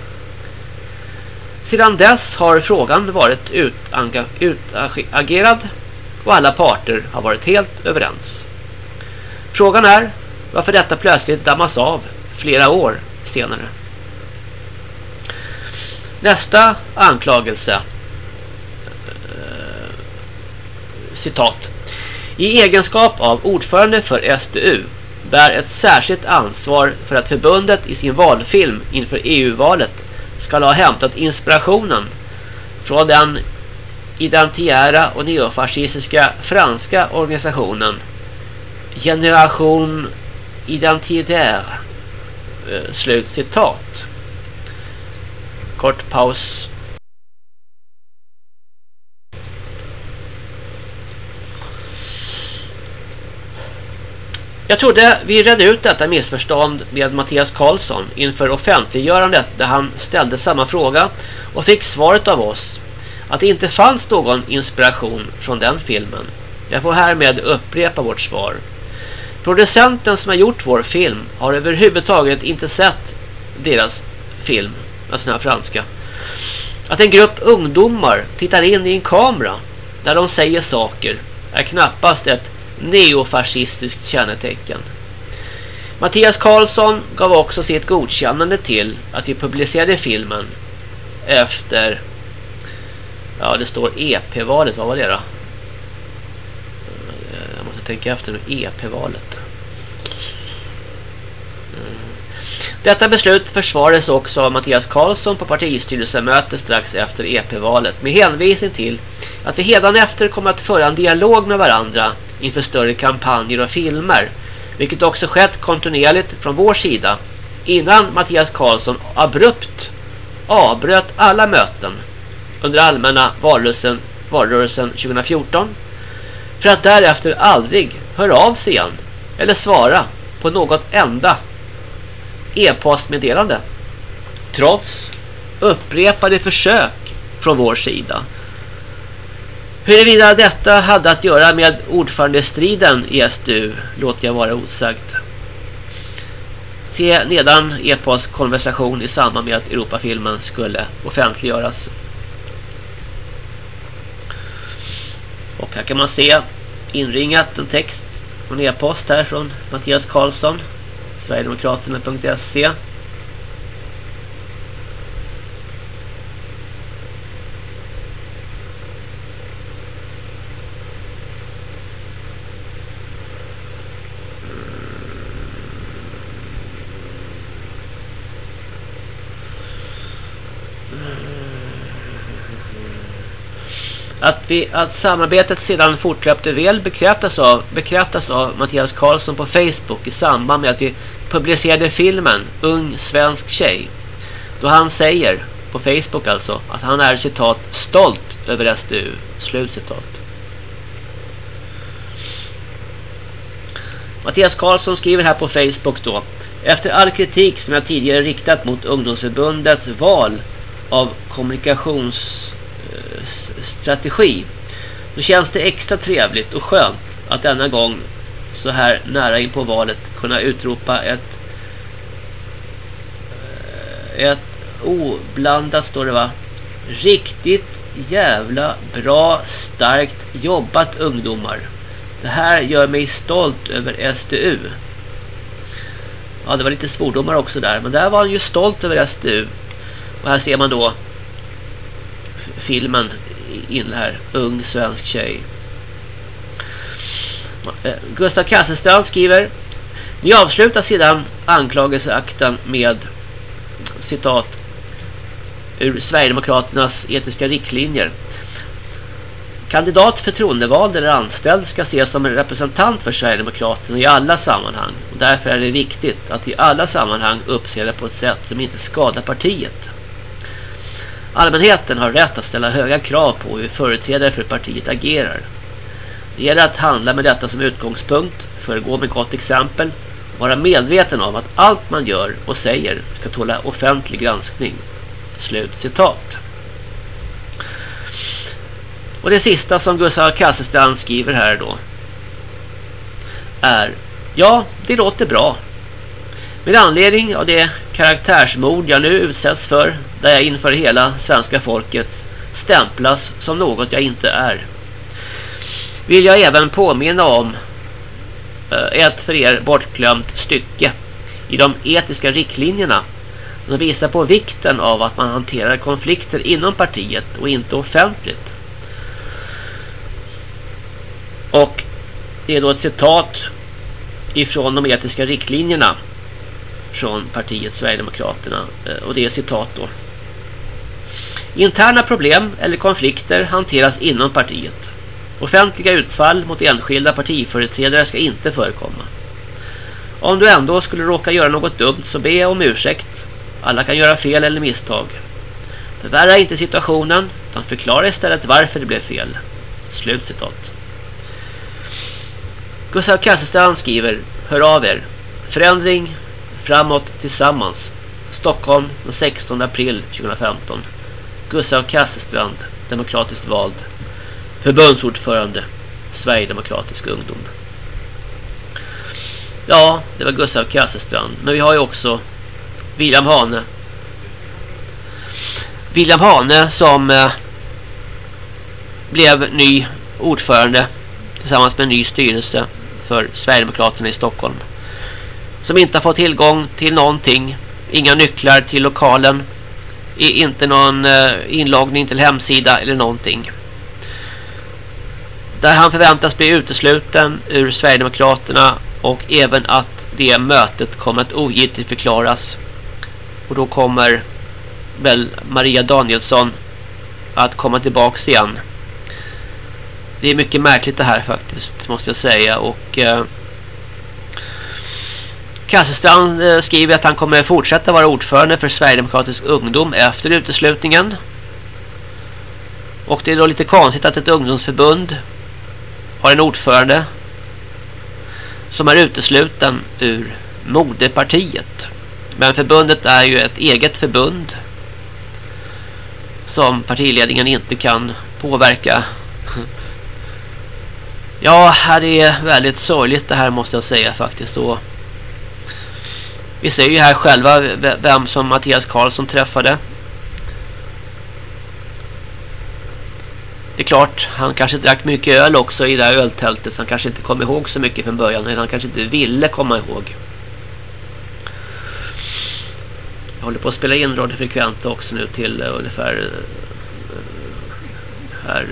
Sedan dess har frågan varit utagerad och alla parter har varit helt överens. Frågan är varför detta plötsligt dammas av flera år senare. Nästa anklagelse eh, citat. I egenskap av ordförande för SDU bär ett särskilt ansvar för att förbundet i sin valfilm inför EU-valet ska ha hämtat inspirationen från den identiära och neofascistiska franska organisationen Generation Identitaire. Eh, slut citat. Kort paus. Jag trodde vi redde ut detta missförstånd med Mattias Karlsson inför offentliggörandet där han ställde samma fråga och fick svaret av oss att det inte fanns någon inspiration från den filmen. Jag får härmed upprepa vårt svar. Producenten som har gjort vår film har överhuvudtaget inte sett deras film, alltså den här franska. Att en grupp ungdomar tittar in i en kamera där de säger saker är knappast ett neofascistiskt kännetecken. Mattias Karlsson gav också sitt godkännande till att vi publicerade filmen efter ja det står EP-valet, vad var det då? Eh, jag måste tänka efter nu, EP-valet. Mm. Detta beslut försvarades också av Mattias Karlsson på partistyrelsemöte strax efter EP-valet med hänvisning till att vi hedan efter kommer att föra en dialog med varandra inför större kampanjer och filmer. Vilket också skett kontinuerligt från vår sida innan Mattias Karlsson abrupt avbröt alla möten under allmänna valrörelsen, valrörelsen 2014 för att därefter aldrig höra av sig igen eller svara på något enda e-postmeddelande trots upprepade försök från vår sida Huruvida detta hade att göra med ordförandestriden i SDU låter jag vara osagt. Se nedan e-postkonversation i samband med att Europafilmen skulle offentliggöras. Och här kan man se inringat en text från e-post här från Mattias Karlsson Sverigedemokraterna.se Att, vi, att samarbetet sedan fortlöpte väl bekräftas av, bekräftas av Mattias Karlsson på Facebook i samband med att vi publicerade filmen Ung svensk tjej. Då han säger, på Facebook alltså, att han är citat stolt över SDU. Slut citat. Mattias Karlsson skriver här på Facebook då. Efter all kritik som jag tidigare riktat mot ungdomsförbundets val av kommunikations strategi Då känns det extra trevligt och skönt att denna gång så här nära in på valet kunna utropa ett eh, ett oblandat står det va? Riktigt jävla bra starkt jobbat ungdomar. Det här gör mig stolt över SDU ja det var lite svordomar också där men där var han ju stolt över SDU och här ser man då filmen in här. Ung svensk tjej. Eh, Gustav Kasselstrand skriver Ni avslutar sedan anklagelseakten med citat ur Sverigedemokraternas etiska riktlinjer. Kandidat, förtroendevald eller anställd ska ses som en representant för Sverigedemokraterna i alla sammanhang. Och därför är det viktigt att i alla sammanhang uppträda på ett sätt som inte skadar partiet. Allmänheten har rätt att ställa höga krav på hur företrädare för partiet agerar. Det gäller att handla med detta som utgångspunkt, föregå med gott exempel och vara medveten om att allt man gör och säger ska tåla offentlig granskning. Slut citat. Och det sista som Gustav Kasselstrand skriver här då är Ja, det låter bra. Med anledning av det karaktärsmord jag nu utsätts för där jag inför hela svenska folket stämplas som något jag inte är vill jag även påminna om eh, ett för er bortglömt stycke i de etiska riktlinjerna som visar på vikten av att man hanterar konflikter inom partiet och inte offentligt. Och det är då ett citat ifrån de etiska riktlinjerna från partiet Sverigedemokraterna eh, och det är citat då. Interna problem eller konflikter hanteras inom partiet. Offentliga utfall mot enskilda partiföreträdare ska inte förekomma. Om du ändå skulle råka göra något dumt så be om ursäkt. Alla kan göra fel eller misstag. Förvärra inte situationen utan förklara istället varför det blev fel. Slut citat. Gustav Kasselstrand skriver Hör av er. Förändring framåt tillsammans. Stockholm den 16 april 2015. Gustav Kasselstrand, demokratiskt vald. Förbundsordförande Sverigedemokratisk ungdom. Ja, det var Gustav Kasselstrand. Men vi har ju också William Hane. William Hane som eh, blev ny ordförande tillsammans med en ny styrelse för Sverigedemokraterna i Stockholm. Som inte har fått tillgång till någonting. Inga nycklar till lokalen. Inte någon eh, inloggning till hemsida eller någonting. Där han förväntas bli utesluten ur Sverigedemokraterna och även att det mötet kommer att ogiltigt förklaras. Och då kommer väl Maria Danielsson att komma tillbaks igen. Det är mycket märkligt det här faktiskt måste jag säga och eh, Kasselstrand eh, skriver att han kommer fortsätta vara ordförande för Sverigedemokratisk ungdom efter uteslutningen. Och det är då lite konstigt att ett ungdomsförbund har en ordförande som är utesluten ur moderpartiet. Men förbundet är ju ett eget förbund som partiledningen inte kan påverka. Ja, det är väldigt sorgligt det här måste jag säga faktiskt. Och vi ser ju här själva vem som Mattias Karlsson träffade. Det är klart, han kanske drack mycket öl också i det här öltältet så han kanske inte kom ihåg så mycket från början. Eller han kanske inte ville komma ihåg. Jag håller på att spela in radiofrekventa också nu till uh, ungefär uh, här eh,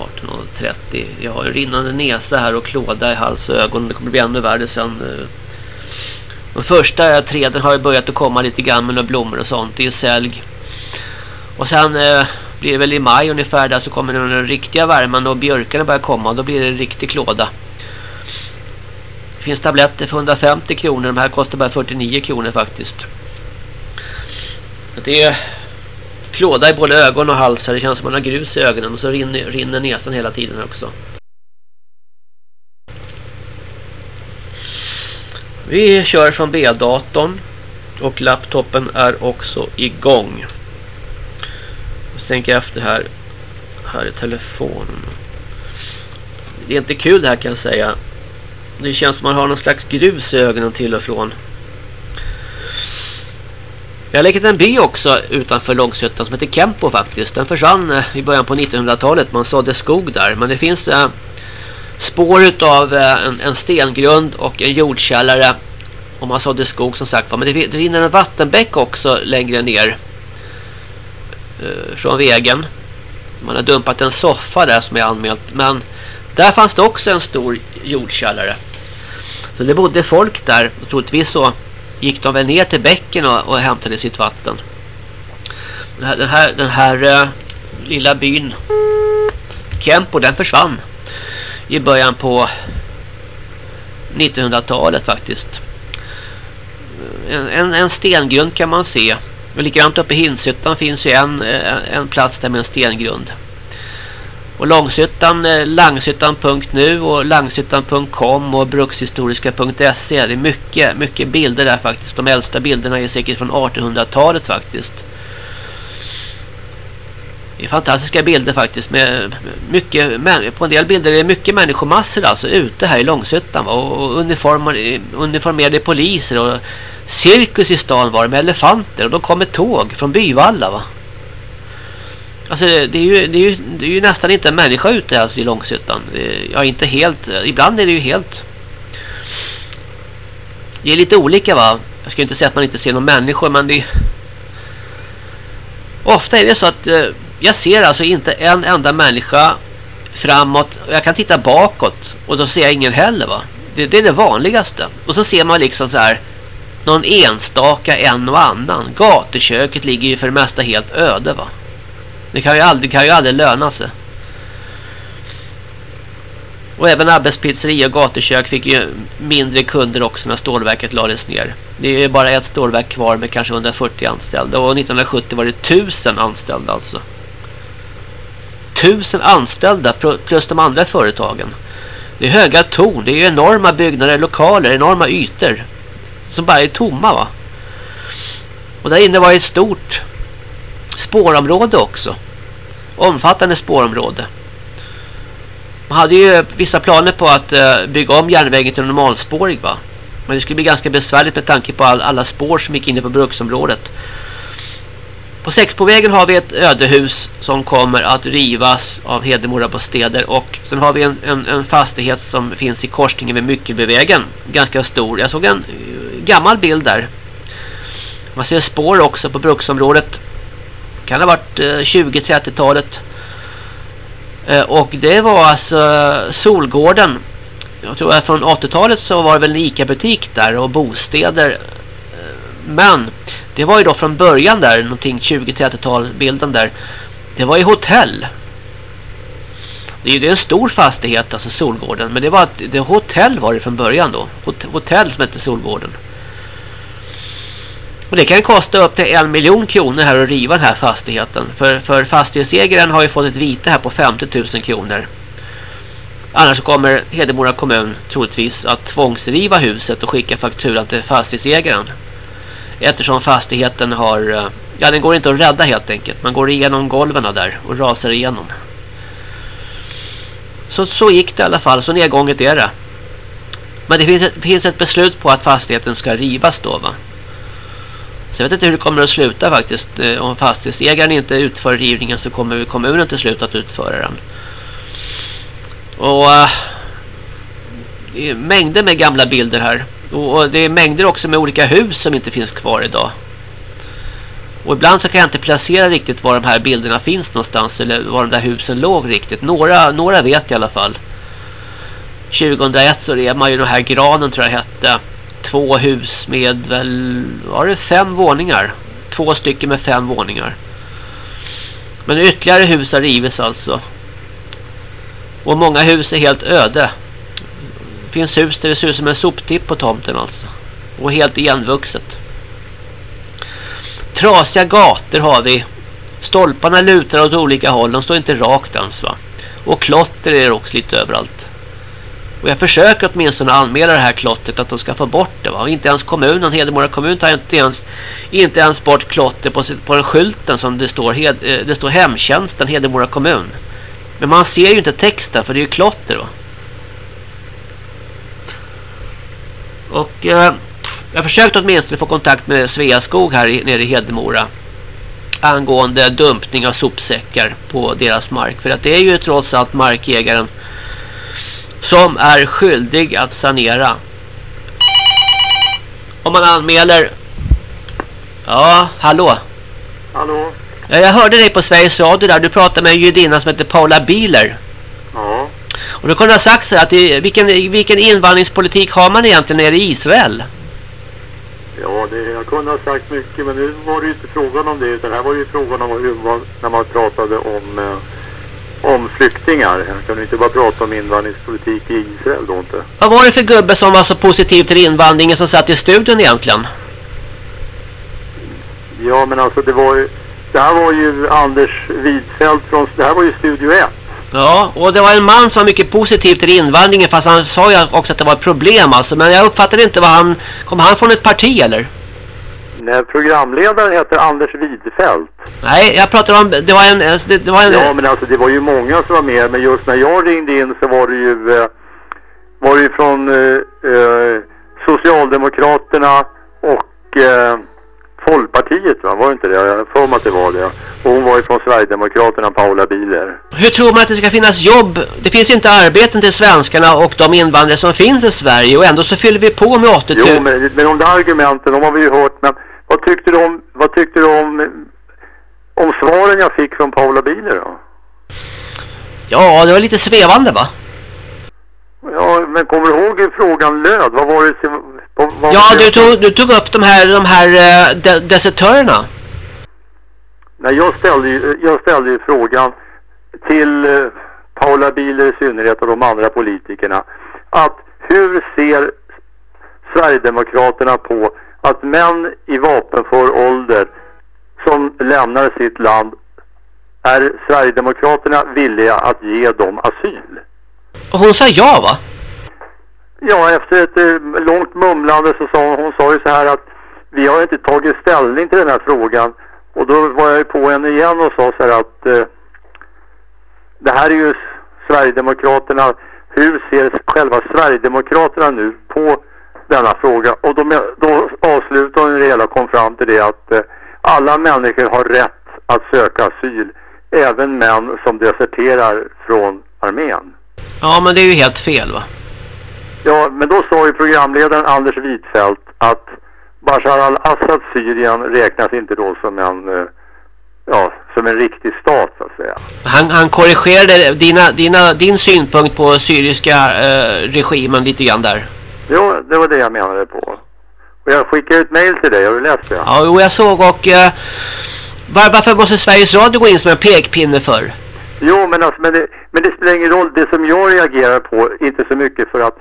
uh, 18.30. Jag har en rinnande näsa här och klåda i hals och ögon. Det kommer bli ännu värre sen. De första träden har börjat att komma lite grann med blommor och sånt i sälg. Och sen eh, blir det väl i maj ungefär där så kommer den riktiga värmen och björkarna börjar komma. Då blir det en riktig klåda. Det finns tabletter för 150 kronor. De här kostar bara 49 kronor faktiskt. Det är klåda i både ögon och hals. Det känns som man har grus i ögonen och så rinner, rinner näsan hela tiden också. Vi kör från B-datorn och laptopen är också igång Tänker efter här. Här är telefonen. Det är inte kul det här kan jag säga. Det känns som man har någon slags grus i ögonen till och från. Jag har läggt en by också utanför Långsötan som heter Kempo faktiskt. Den försvann eh, i början på 1900-talet. Man sådde skog där. Men det finns eh, spår av eh, en, en stengrund och en jordkällare. Och man sådde skog som sagt Men det, det rinner en vattenbäck också längre ner eh, från vägen. Man har dumpat en soffa där som är anmält. Men där fanns det också en stor jordkällare. Så det bodde folk där. Och troligtvis så gick de väl ner till bäcken och, och hämtade sitt vatten. Den här, den här, den här uh, lilla byn Kempo den försvann i början på 1900-talet faktiskt. En, en, en stengrund kan man se och likadant uppe i Hinshyttan finns ju en, eh, en plats där med en stengrund. Och Långshyttan, eh, Langsyttan.nu langshyttan.nu och langshyttan.com och brukshistoriska.se. Det är mycket, mycket bilder där faktiskt. De äldsta bilderna är säkert från 1800-talet faktiskt. Det är fantastiska bilder faktiskt med mycket på en del bilder är det mycket människomassor alltså ute här i Långshyttan och uniformer, uniformerade poliser och cirkus i stan var det med elefanter och de kom med tåg från Byvalla va. Alltså det är ju, det är ju, det är ju nästan inte en människa ute alltså i Långshyttan. Ja inte helt, ibland är det ju helt. Det är lite olika va. Jag ska inte säga att man inte ser någon människa men det är... Ofta är det så att eh, jag ser alltså inte en enda människa framåt. Jag kan titta bakåt och då ser jag ingen heller va. Det, det är det vanligaste. Och så ser man liksom så här någon enstaka en och annan. Gatuköket ligger ju för det mesta helt öde va. Det kan ju aldrig, kan ju aldrig löna sig. Och även arbetspizzeria och gatukök fick ju mindre kunder också när stålverket lades ner. Det är bara ett stålverk kvar med kanske 140 anställda. Och 1970 var det 1000 anställda alltså. 1000 anställda plus de andra företagen. Det är höga torn, det är enorma byggnader, lokaler, enorma ytor. Som bara är tomma va. Och där inne var det ett stort spårområde också. Omfattande spårområde. Man hade ju vissa planer på att eh, bygga om järnvägen till normalspårig va. Men det skulle bli ganska besvärligt med tanke på all, alla spår som gick inne på bruksområdet. På Sexpovägen har vi ett ödehus som kommer att rivas av Hedemora bostäder och sen har vi en, en, en, fastighet som finns i korsningen med Myckelbevägen. Ganska stor. Jag såg en eh, gammal bild där. Man ser spår också på bruksområdet. Kan ha varit eh, 20-30-talet. Eh, och det var alltså Solgården. Jag tror att från 80-talet så var det väl en Ica-butik där och bostäder. Men det var ju då från början där, någonting 20-30-tal bilden där. Det var ju hotell. Det är ju en stor fastighet, alltså Solgården. Men det var det hotell var det från början då. Hotell som hette Solgården. Och det kan kosta upp till en miljon kronor här att riva den här fastigheten. För, för fastighetsägaren har ju fått ett vite här på 50 000 kronor. Annars kommer Hedemora kommun troligtvis att tvångsriva huset och skicka fakturan till fastighetsägaren. Eftersom fastigheten har... Eh, ja, den går inte att rädda helt enkelt. Man går igenom golven där och rasar igenom. Så, så gick det i alla fall. Så nedgånget är det. Men det finns ett, finns ett beslut på att fastigheten ska rivas då va. Så jag vet inte hur det kommer att sluta faktiskt. Eh, om fastighetsägaren inte utför rivningen så kommer kommunen till slut att utföra den. Och... Eh, det är mängder med gamla bilder här. Och det är mängder också med olika hus som inte finns kvar idag. Och ibland så kan jag inte placera riktigt var de här bilderna finns någonstans. Eller var de där husen låg riktigt. Några, några vet i alla fall. 2001 så rev man ju den här granen tror jag hette. Två hus med väl, var det fem våningar? Två stycken med fem våningar. Men ytterligare hus har rivits alltså. Och många hus är helt öde finns hus där det ser ut som en soptipp på tomten alltså. Och helt igenvuxet. Trasiga gator har vi. Stolparna lutar åt olika håll. De står inte rakt ens va. Och klotter är det också lite överallt. Och jag försöker åtminstone anmäla det här klottret att de ska få bort det va. Inte ens kommunen, Hedemora kommun tar inte ens, inte ens bort klotter på, på den skylten som det står, eh, det står hemtjänsten Hedemora kommun. Men man ser ju inte texten för det är ju klotter va. Och eh, jag försökte åtminstone få kontakt med Sveaskog här i, nere i Hedemora angående dumpning av sopsäckar på deras mark. För att det är ju trots allt markägaren som är skyldig att sanera. Om man anmäler... Ja, hallå? Hallå? Jag hörde dig på Sveriges Radio där. Du pratade med en judinna som heter Paula Bieler. Och då kunde ha sagt så att det, vilken, vilken invandringspolitik har man egentligen nere i Israel? Ja, det, jag kunde ha sagt mycket men nu var det ju inte frågan om det utan här var det ju frågan om hur när man pratade om, eh, om flyktingar. Jag kunde inte bara prata om invandringspolitik i Israel då inte. Vad var det för gubbe som var så positiv till invandringen som satt i studion egentligen? Ja, men alltså det var ju... Det här var ju Anders Widfeldt från... Det här var ju Studio 1. Ja, och det var en man som var mycket positiv till invandringen fast han sa ju också att det var ett problem alltså. Men jag uppfattade inte vad han... Kom han från ett parti eller? Nej, programledaren heter Anders Widfeldt. Nej, jag pratar om... Det var en... Det, det var en Ja, men alltså det var ju många som var med. Men just när jag ringde in så var det ju... Eh, var det ju från eh, eh, Socialdemokraterna och eh, Folkpartiet va? Var det inte det? Jag för mig att det var det. Och hon var ju från Sverigedemokraterna, Paula Biler. Hur tror man att det ska finnas jobb? Det finns inte arbeten till svenskarna och de invandrare som finns i Sverige och ändå så fyller vi på med 80 000. Jo, men, men de där argumenten, de har vi ju hört. Men vad tyckte du om, vad tyckte du om, om svaren jag fick från Paula Biler då? Ja, det var lite svävande va? Ja, men kommer du ihåg hur frågan löd? Vad var det som... Vad, vad Ja, du tog, du tog upp de här, de här eh, de, desertörerna. Nej, jag ställde, ju, jag ställde ju frågan till eh, Paula Biler i synnerhet och de andra politikerna. Att hur ser Sverigedemokraterna på att män i vapenför ålder som lämnar sitt land är Sverigedemokraterna villiga att ge dem asyl? Och hon sa ja va? Ja, efter ett eh, långt mumlande så sa hon, hon sa ju så här att vi har inte tagit ställning till den här frågan. Och då var jag ju på henne igen och sa så här att eh, det här är ju Sverigedemokraterna. Hur ser själva Sverigedemokraterna nu på denna fråga? Och då, då avslutade hon det hela och kom fram till det att eh, alla människor har rätt att söka asyl. Även män som deserterar från armén. Ja, men det är ju helt fel va? Ja, men då sa ju programledaren Anders Widfeldt att Bashar al-Assads Syrien räknas inte då som en, eh, ja, som en riktig stat så att säga. Han, han korrigerade dina, dina, din synpunkt på syriska eh, regimen lite grann där. Jo, det var det jag menade på. Och jag skickade ett mail till dig, har du läst det? Ja, jo, jag såg och... Eh, var, varför måste Sveriges Radio gå in som en pekpinne för? Jo, men, alltså, men, det, men det spelar ingen roll. Det som jag reagerar på, inte så mycket för att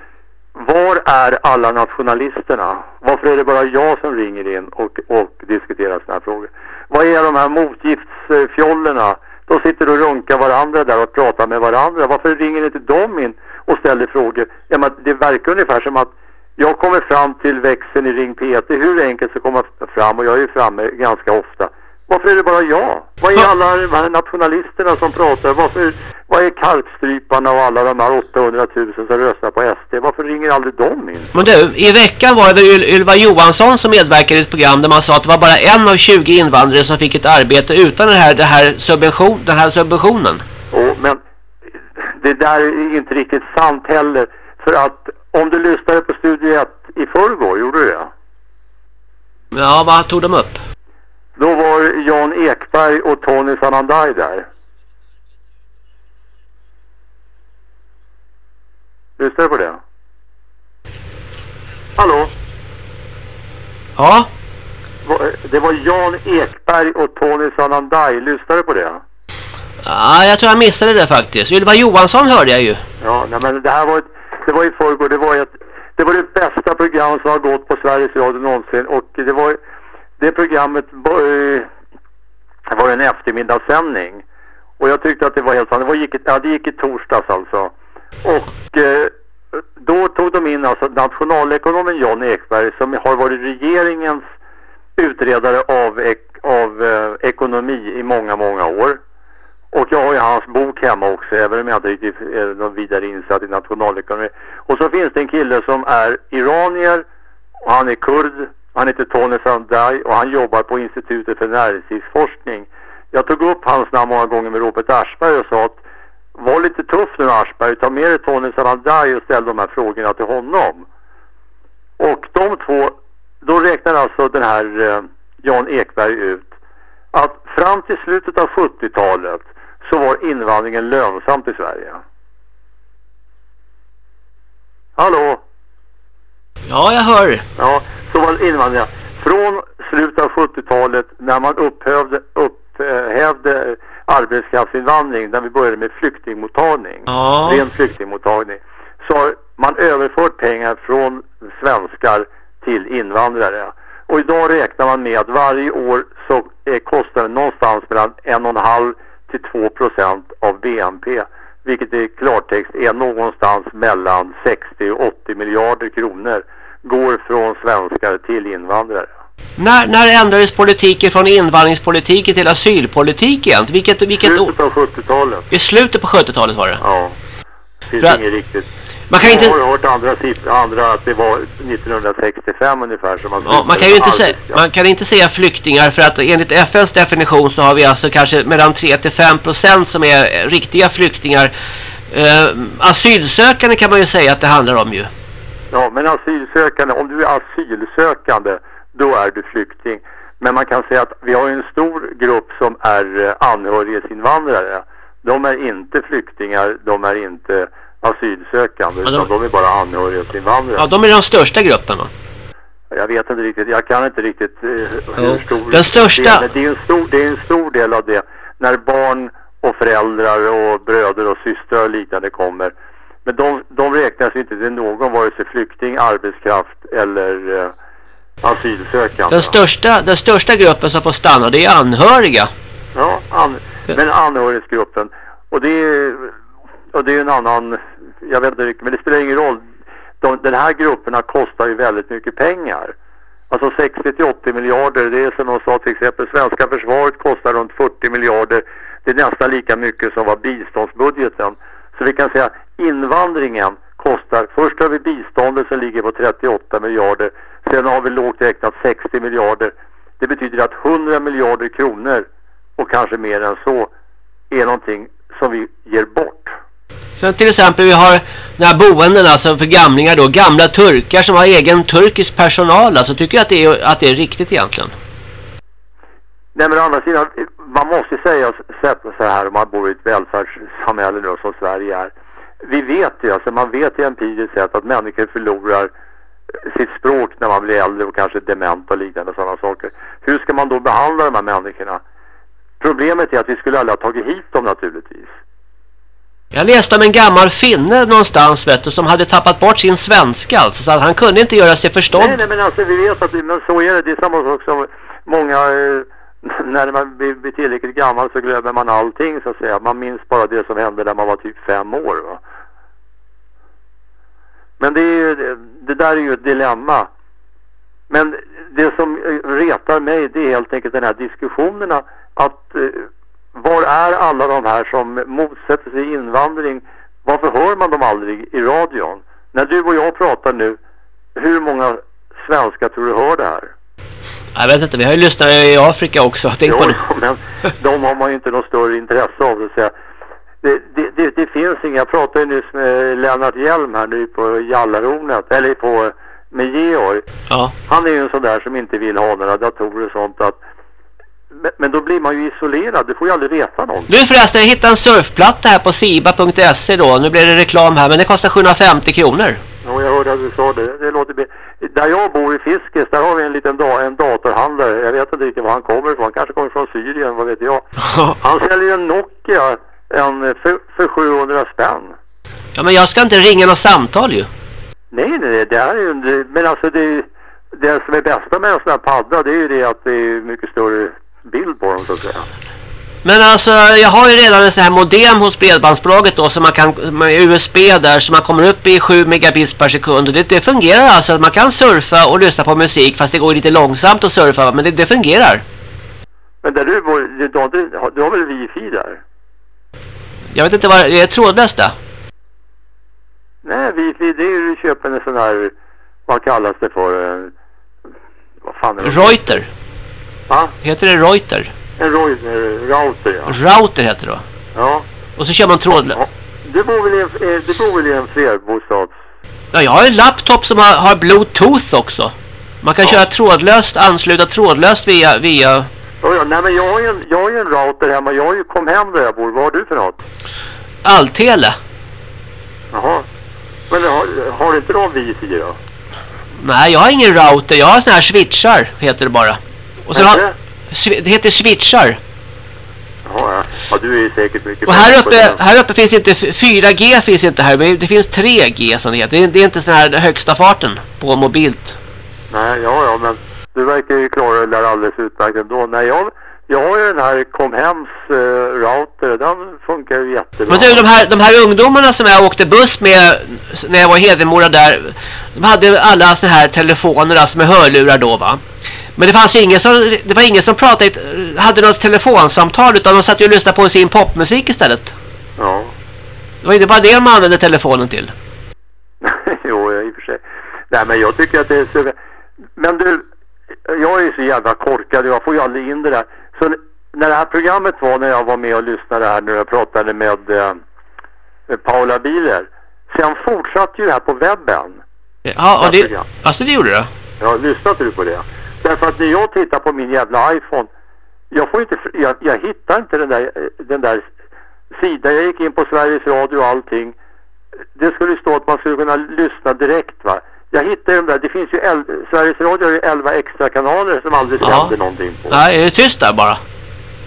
var är alla nationalisterna? Varför är det bara jag som ringer in och, och diskuterar sådana här frågor? Vad är de här motgiftsfjollorna? De sitter och runkar varandra där och pratar med varandra. Varför ringer inte de in och ställer frågor? Ja, det verkar ungefär som att jag kommer fram till växeln i Ring P1. Det är hur enkelt som komma fram och jag är ju framme ganska ofta. Varför är det bara jag? Vad är alla de här nationalisterna som pratar? Varför, vad är karpstryparna och alla de här 800 000 som röstar på SD? Varför ringer aldrig de in? Men du, i veckan var det väl Yl- Ylva Johansson som medverkade i ett program där man sa att det var bara en av 20 invandrare som fick ett arbete utan den här, det här subvention, den här subventionen. Och, men det där är inte riktigt sant heller. För att om du lyssnade på Studio 1 i förrgår, gjorde du det? Ja, vad tog de upp? Då var Jan Ekberg och Tony Sanandaj där. Lyssnade du på det? Hallå? Ja, Det var Jan Ekberg och Tony Sanandaj. Lyssnade du på det? ja jag tror jag missade det faktiskt. Ylva Johansson hörde jag ju. Ja, nej, men det här var ett, det var i förrgår, det var ett, det var det bästa program som har gått på Sveriges Radio någonsin och det var, det programmet var, eh, var en eftermiddagssändning och jag tyckte att det var helt sant, det var, gick, ja, det gick i torsdags alltså och eh, då tog de in alltså nationalekonomen Jan Ekberg som har varit regeringens utredare av, ek, av eh, ekonomi i många, många år. Och jag har ju hans bok hemma också, även om jag inte riktigt är någon vidare insatt i nationalekonomi. Och så finns det en kille som är iranier och han är kurd. Han heter Tony Sandai, och han jobbar på Institutet för näringslivsforskning. Jag tog upp hans namn många gånger med Robert Aschberg och sa att var lite tuff nu Aschberg, ta med dig Tony Sandaj och ställ de här frågorna till honom. Och de två, då räknar alltså den här eh, Jan Ekberg ut att fram till slutet av 70-talet så var invandringen lönsamt i Sverige. Hallå? Ja, jag hör. Ja, så var invandringen. Från slutet av 70-talet när man upphävde, upphävde arbetskraftsinvandring, när vi började med flyktingmottagning, Ja. ren flyktingmottagning, så har man överfört pengar från svenskar till invandrare. Och idag räknar man med att varje år så är kostnaden någonstans mellan 1,5 till 2 procent av BNP. Vilket i klartext är någonstans mellan 60 och 80 miljarder kronor går från svenskar till invandrare. När, när ändrades politiken från invandringspolitiken till asylpolitik egentligen? Vilket, vilket? Slutet av 70-talet. I slutet på 70-talet var det. Ja. Finns att- inget riktigt. Man kan jag inte... har hört andra siffror, andra att det var 1965 ungefär som man Ja, man kan ju inte säga, man kan inte säga flyktingar för att enligt FNs definition så har vi alltså kanske mellan 3 till 5 procent som är riktiga flyktingar. Eh, asylsökande kan man ju säga att det handlar om ju. Ja, men asylsökande, om du är asylsökande, då är du flykting. Men man kan säga att vi har en stor grupp som är eh, anhörighetsinvandrare. De är inte flyktingar, de är inte asylsökande, Ja, de- utan de är bara anhörighetsinvandrare. Ja, de är den största gruppen då. Jag vet inte riktigt, jag kan inte riktigt eh, hur stor Den största- del, men det är, en stor, det är en stor del av det. När barn och föräldrar och bröder och systrar och liknande kommer. Men de, de räknas inte till någon, vare sig flykting, arbetskraft eller eh, asylsökande. Den största, den största gruppen som får stanna det är anhöriga. Ja, an, men anhörigsgruppen. Och det är, och det är en annan, jag vet inte riktigt, men det spelar ingen roll. De, den här grupperna kostar ju väldigt mycket pengar. Alltså 60 till 80 miljarder, det är som de sa till exempel, svenska försvaret kostar runt 40 miljarder. Det är nästan lika mycket som var biståndsbudgeten. Så vi kan säga invandringen kostar, först har vi biståndet som ligger på 38 miljarder. Sen har vi lågt räknat 60 miljarder. Det betyder att 100 miljarder kronor och kanske mer än så är någonting som vi ger bort. Sen till exempel vi har den här boenden alltså för gamlingar då. Gamla turkar som har egen turkisk personal. Alltså tycker jag att det är, att det är riktigt egentligen. Nej men å andra sidan, man måste säga så så här om man bor i ett välfärdssamhälle nu som Sverige är. Vi vet ju, alltså man vet ju empiriskt sett att människor förlorar sitt språk när man blir äldre och kanske dement och liknande sådana saker. Hur ska man då behandla de här människorna? Problemet är att vi skulle aldrig ha tagit hit dem naturligtvis. Jag läste om en gammal finne någonstans vet du, som hade tappat bort sin svenska alltså, så att han kunde inte göra sig förstådd. Nej, nej men alltså vi vet att men så är det. Det är samma sak som många, eh, när man blir, blir tillräckligt gammal så glömmer man allting så att säga. Man minns bara det som hände när man var typ fem år va. Men det, är ju, det, där är ju ett dilemma. Men det som eh, retar mig det är helt enkelt den här diskussionerna att eh, var är alla de här som motsätter sig invandring? Varför hör man dem aldrig i radion? När du och jag pratar nu, hur många svenskar tror du hör det här? Jag vet inte, vi har ju lyssnat i Afrika också. Tänk på Jo, det. men de har man ju inte något större intresse av. Så att säga. Det, det, det, det finns inga, jag pratade nyss med Lennart Hjelm här nu på Jallarhornet, eller på, med Georg. Ja. Han är ju en sån där som inte vill ha några datorer och sånt. Att, men, då blir man ju isolerad, du får ju aldrig veta någonting. Du förresten, jag hittade en surfplatta här på siba.se då. Nu blir det reklam här, men det kostar 750 kronor. Ja, jag hörde att du sa det. det låter där jag bor i Fiskes, där har vi en liten da- en datorhandlare. Jag vet inte riktigt var han kommer ifrån. Han kanske kommer från Syrien, vad vet jag. Han säljer en Nokia en, för, för 700 spänn. Ja, men jag ska inte ringa något samtal ju. Nej, nej, det här är ju Men alltså det, det som är bästa med en sån här padda det är ju det att det är mycket större bild på dem så att säga. Men alltså, jag har ju redan en sån här modem hos Bredbandsbolaget då som man kan med USB där så man kommer upp i 7 megabits per sekund och det, det fungerar alltså att man kan surfa och lyssna på musik fast det går lite långsamt att surfa men det, det fungerar. Men där du bor, du, du, har du har väl wifi där? Jag vet inte vad det är trådlöst det. Nej, wifi det är ju köper en sån här, vad kallas det för? En, vad fan är det? Reuter. Va? Heter det Reuter? En Reuter, router ja. Router heter det va? Ja. Och så kör man trådlöst. ja. Du bor väl i en, eh, du bor väl i en flerbostads... Ja, jag har en laptop som har, har bluetooth också. Man kan Ja. köra trådlöst, ansluta trådlöst via, via Ja, ja, nej men jag har ju en, jag har ju en router hemma. Jag har ju kom hem där jag bor. Vad har du för något? Alltele. Jaha. Men har, har inte de wifi då? Nej, jag har ingen router. Jag har såna här switchar, heter det bara. Och sen har, det? heter switchar. Jaha, ja. ja. du är säkert mycket Och här uppe, här uppe finns inte, f- 4G finns inte här, men det finns 3G som det heter. Det är, det är inte sån här högsta farten på mobilt. Nej, ja, ja, men du verkar ju klara det där alldeles utmärkt ändå. Nej, jag, jag har ju den här Comhems uh, router. Den funkar ju jättebra. Men du, de här, de här ungdomarna som jag åkte buss med när jag var i Hedemora där, de hade alla såna här telefoner alltså med hörlurar då va. Men det fanns ju ingen som, det var ingen som pratade, hade något telefonsamtal utan de satt ju och lyssnade på sin popmusik istället. Ja. Det var inte bara det de använde telefonen till. jo, i och för sig. Nej, men jag tycker att det är så... Men du, jag är så jävla korkad. Jag får ju aldrig in det där. Så när det här programmet var, när jag var med och lyssnade här, när jag pratade med eh, Paula Bieler. Sen fortsatte ju det här på webben. Ja, och det, alltså det gjorde det. Ja, lyssnade du på det? Därför att när jag tittar på min jävla iPhone, jag får inte, jag, jag hittar inte den där, eh, den där sidan. Jag gick in på Sveriges Radio och allting. Det skulle stå att man skulle kunna lyssna direkt va. Jag hittar ju de där, det finns ju, el, Sveriges Radio har ju 11 extra kanaler som aldrig Ja. sänder någonting på. Nej, är det tyst där bara?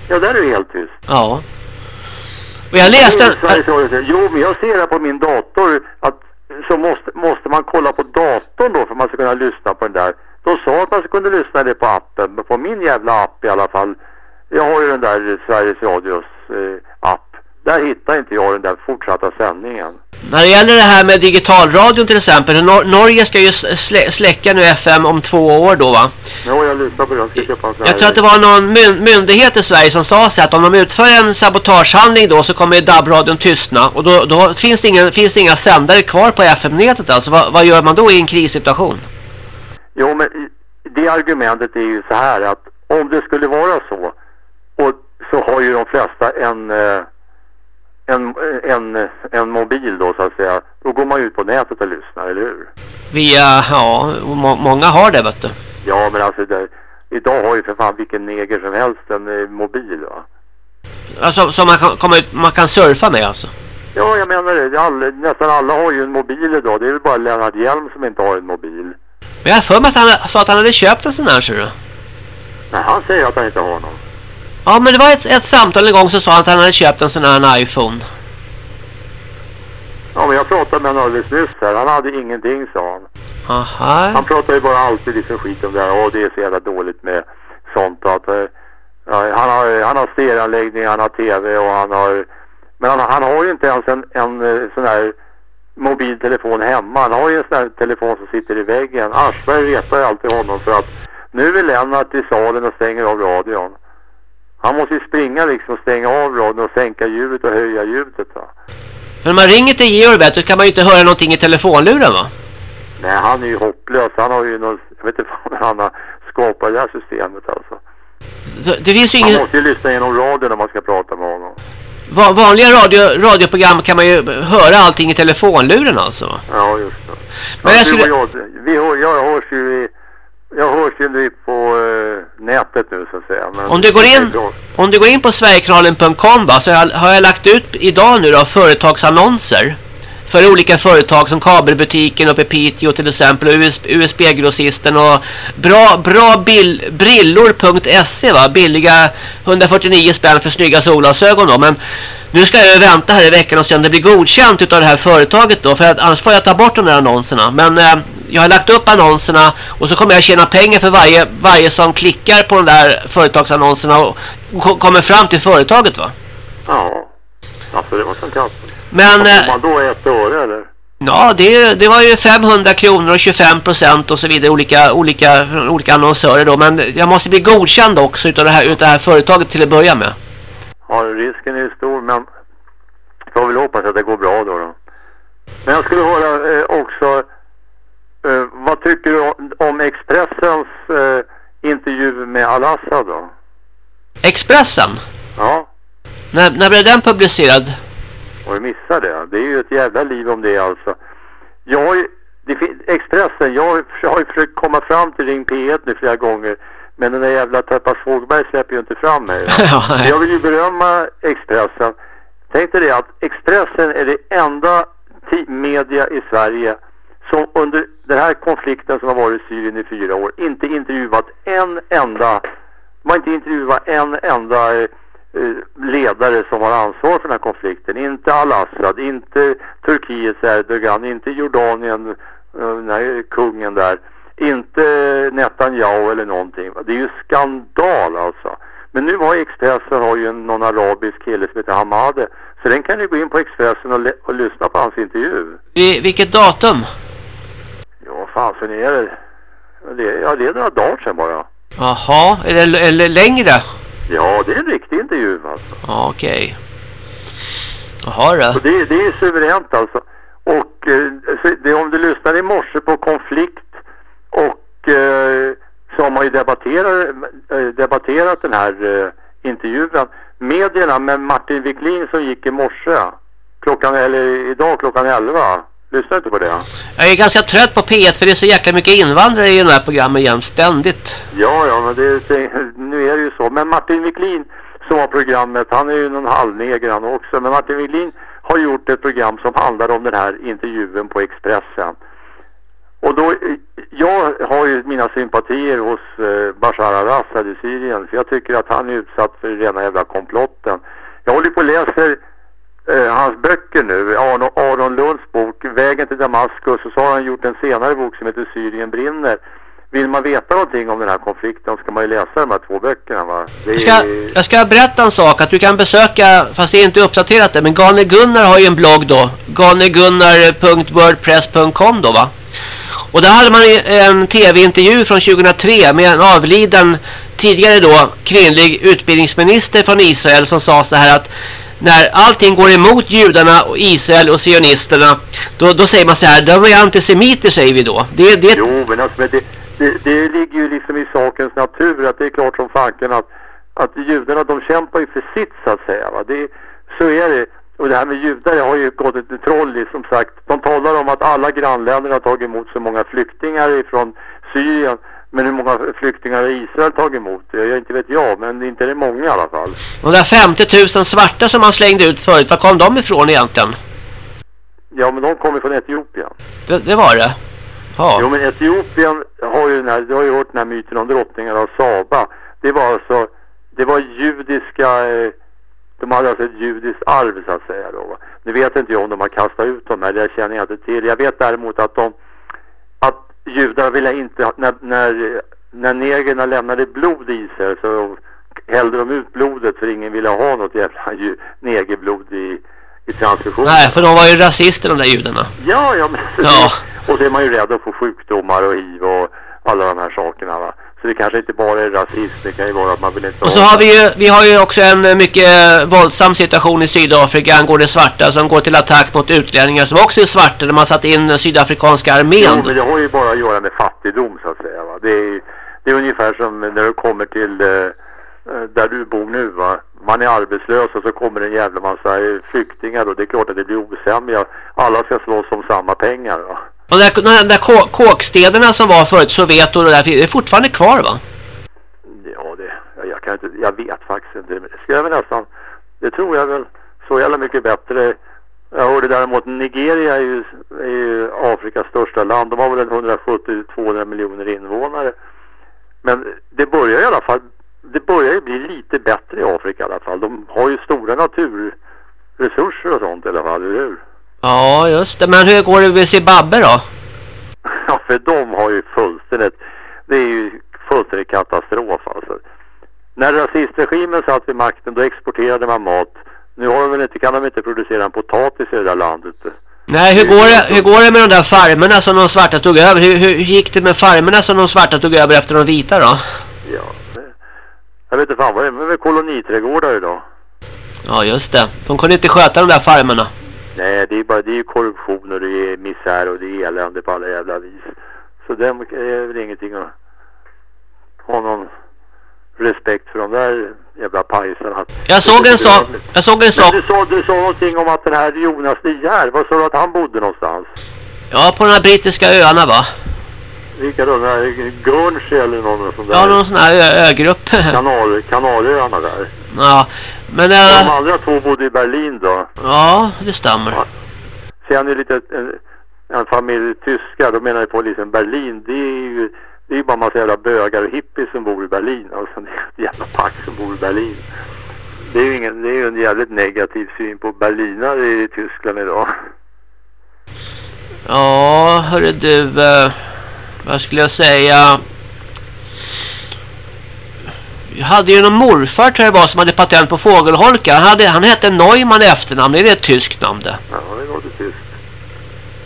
Ja, där är det helt tyst. Ja. Och jag läste... Sveriges Radio säger, Jo, men jag ser här på min dator att så måste, måste man kolla på datorn då för man ska kunna lyssna på den där. De sa att man kunna lyssna det på appen, men på min jävla app i alla fall. Jag har ju den där Sveriges Radios eh, app. Där hittar inte jag den där fortsatta sändningen. När det gäller det här med digitalradion till exempel. Nor Norge ska ju slä släcka nu FM om två år då va? Ja, jag lyssnar på den. Ska köpa en sån Jag här- tror att det var någon myn myndighet i Sverige som sa sig att om de utför en sabotagehandling då så kommer DAB-radion tystna. Och då, då finns, det ingen, finns det inga sändare kvar på FM-nätet alltså. Vad, vad gör man då i en krissituation? Jo, men det argumentet är ju så här att om det skulle vara så och så har ju de flesta en, eh, en, en, en mobil då så att säga. Då går man ut på nätet och lyssnar, eller hur? Via, ja, må många har det vet du. Ja, men alltså det, idag har ju för fan vilken neger som helst en eh, mobil va? Alltså som man kan, komma ut, man kan surfa med alltså. Ja, jag menar det. All, nästan alla har ju en mobil idag. Det är väl bara Lennart Hjelm som inte har en mobil. Men jag har för mig att han sa att han hade köpt en sån här ser du. Nej, han säger att han inte har någon. Ja men det var ett, ett samtal en gång så sa han att han hade köpt en sån här iPhone. Ja, men jag pratade med honom alldeles nyss här. Han hade ingenting, sa han. Aha. Han pratar ju bara alltid liksom skit om det här. Åh, det är så jävla dåligt med sånt. Att, ja, han har, han har stereoanläggning, han har tv och han har... Men han, han har ju inte ens en, en eh, sån här mobiltelefon hemma. Han har ju en sån här telefon som sitter i väggen. Aschberg retar ju alltid honom för att nu är Lennart i salen och stänger av radion. Han måste ju springa liksom och stänga av radion och sänka ljudet och höja ljudet va. Men om man ringer till Georg du kan man ju inte höra någonting i telefonluren va? Nej, han är ju hopplös. Han har ju någon, jag vet inte vad han har skapat det här systemet alltså. Så Det finns ju Man ingen... måste ju lyssna genom radion om man ska prata med honom. Va vanliga radio, radioprogram kan man ju höra allting i telefonluren alltså. Ja, just det. Men ja, jag skulle- jag, vi hör, jag hörs ju i, jag hörs ju nu på eh, nätet nu så att säga. Om du går in, om du går in på sverigekanalen.com va, så har jag, har jag lagt ut idag nu då företagsannonser för olika företag som kabelbutiken uppe i Piteå till exempel och US, USB-grossisten och bra, bra bill, brillor.se va, billiga 149 spänn för snygga solglasögon då men nu ska jag vänta här i veckan och se om det blir godkänt utav det här företaget då för att annars får jag ta bort de där annonserna men eh, jag har lagt upp annonserna och så kommer jag tjäna pengar för varje, varje som klickar på de där företagsannonserna och ko- kommer fram till företaget va. Ja, alltså det var fantastiskt. Men Får eh, man då ett öre eller? ja, det, det var ju 500 kronor och 25 procent och så vidare olika, olika, olika annonsörer då. Men jag måste bli godkänd också utav det här, utav det här företaget till att börja med. Ja, risken är ju stor men får väl hoppas att det går bra då. då. Men jag skulle höra eh, också, eh, vad tycker du om, Expressens eh, intervju med Al-Assad då? Expressen, Ja, när, när blev den publicerad? har du missat det? Det är ju ett jävla liv om det alltså. Jag har ju, Expressen, jag har, jag har ju försökt komma fram till Ring P1 nu flera gånger. Men den där jävla Teppa Svågberg släpper ju inte fram mig. Ja, Jag vill ju berömma Expressen. Tänk dig det att Expressen är det enda media i Sverige som under den här konflikten som har varit i Syrien i fyra år inte intervjuat en enda, de har inte intervjuat en enda eh, ledare som har ansvar för den här konflikten. Inte Al-Assad, inte Turkiets Erdogan, inte Jordanien, eh, den här kungen där. Inte Netanyahu eller någonting. Det är ju skandal alltså. Men nu har Expressen har ju en, någon arabisk kille som heter Hamade. Så den kan ju gå in på Expressen och, och lyssna på hans intervju. Vilket datum? Ja, fan så är det. det. Ja, det är några dagar sedan bara. Jaha, är det längre? Ja, det är en riktig intervju alltså. Ja, okej. Jaha då. Det, det är suveränt alltså. Och eh, det, om du lyssnar i morse på konflikt och eh, så har man ju debatterat, eh, debatterat den här eh, intervjun. Medierna med Martin Wiklin som gick i morse klockan, eller idag klockan 11. Lyssnar inte på det? Jag är ganska trött på P1 för det är så jäkla mycket invandrare i de här programmen jämt ständigt. Ja, ja, men det, det, nu är det ju så. Men Martin Wiklin som har programmet, han är ju någon halvneger han också. Men Martin Wiklin har gjort ett program som handlar om den här intervjun på Expressen. Och då, jag har ju mina sympatier hos eh, Bashar al-Assad i Syrien. För jag tycker att han är utsatt för rena jävla komplotten. Jag håller på och läser eh, hans böcker nu. Aron, Aron Lunds bok Vägen till Damaskus. Och så har han gjort en senare bok som heter Syrien brinner. Vill man veta någonting om den här konflikten ska man ju läsa de här två böckerna va? Är... jag, ska, jag ska berätta en sak att du kan besöka, fast det är inte uppdaterat det, men Gane Gunnar har ju en blogg då. ganegunnar.wordpress.com då va? Och där hade man en tv-intervju från 2003 med en avliden tidigare då kvinnlig utbildningsminister från Israel som sa så här att när allting går emot judarna och Israel och sionisterna då, då säger man så här, de är antisemiter säger vi då. Det, det... Jo men alltså det, det, det ligger ju liksom i sakens natur att det är klart som fanken att, att judarna de kämpar ju för sitt så att säga. Va? Det, så är det. Och det här med judar har ju gått ett troll i som sagt. De talar om att alla grannländer har tagit emot så många flyktingar ifrån Syrien. Men hur många flyktingar har Israel tagit emot? Jag inte vet jag, men inte är det många i alla fall. De där 50 000 svarta som man slängde ut förut, var kom de ifrån egentligen? Ja, men de kommer från Etiopien. Det, det var det? Ja. Jo, men Etiopien har ju den här, du har ju hört den här myten om drottningen av Saba. Det var alltså, det var judiska, eh, de hade alltså ett judiskt arv så att säga då. Nu vet inte jag om de har kastat ut dem här, det känner jag inte till. Jag vet däremot att de, judar ville inte, när, när, när negerna lämnade blod i sig så hällde de ut blodet för ingen ville ha något jävla negerblod i, i transfusionen. Nej, för de var ju rasister de där judarna. Ja, ja, men ja. Och så är man ju rädd att få sjukdomar och hiv och alla de här sakerna va. Så det kanske inte bara är rasism, det kan ju vara att man vill inte Och så har vi ju, vi har ju också en mycket våldsam situation i Sydafrika angående svarta som går till attack mot utlänningar som också är svarta när man satt in den sydafrikanska armén. Jo, men det har ju bara att göra med fattigdom så att säga va. Det är, det är ungefär som när du kommer till eh, där du bor nu va. Man är arbetslös och så kommer en jävla massa flyktingar och det är klart att det blir osämja. Alla ska slåss om samma pengar va. Och de där, de där kåkstäderna som var förut Sovjet och det där, det är fortfarande kvar va? Ja, det, jag, kan inte, jag vet faktiskt inte. Det ska jag väl nästan, det tror jag väl så jävla mycket bättre. Jag hörde däremot Nigeria är ju, är ju Afrikas största land. De har väl 170-200 miljoner invånare. Men det börjar i alla fall, det börjar ju bli lite bättre i Afrika i alla fall. De har ju stora naturresurser och sånt i alla fall, eller hur? Ja, just det. Men hur går det med Zimbabwe då? Ja, för de har ju fullständigt... Det är ju fullständigt katastrof alltså. När rasistregimen satt vid makten då exporterade man mat. Nu har de väl inte, kan de inte producera en potatis i det där landet. Nej, hur går, det, hur går det med de där farmerna som de svarta tog över? Hur, hur, gick det med farmerna som de svarta tog över efter de vita då? Ja, jag vet inte fan vad det är med koloniträdgårdar idag. Ja, just det. De kunde inte sköta de där farmerna. Nej, det är bara det är korruption och det är misär och det är elände på alla jävla vis. Så det är väl ingenting att ha någon respekt för de där jävla pajsarna. Jag såg en sak. Jag såg en sak. Du sa, du sa någonting om att den här Jonas Nier, vad sa du att han bodde någonstans? Ja, på de här brittiska öarna va? Vilka då? Den här Guernsey eller någon sån där? Ja, någon sån här ögrupp. Kanal, Kanalöarna där. Ja, men... Äh... De andra två bodde i Berlin då? Ja, det stämmer. Ja. Sen är lite en, en familj tyskar, då menar jag på liksom Berlin, det är ju det är bara massa jävla bögar och hippies som bor i Berlin. Alltså det är ett jävla pack som bor i Berlin. Det är ju ingen, det är ju en jävligt negativ syn på berlinare i Tyskland idag. Ja, hörru du, eh, vad skulle jag säga? Jag hade ju någon morfar tror jag var som hade patent på fågelholkar. Han, hade, han hette Neumann efternamn. Är det ett tyskt namn det? Ja, det låter tyskt.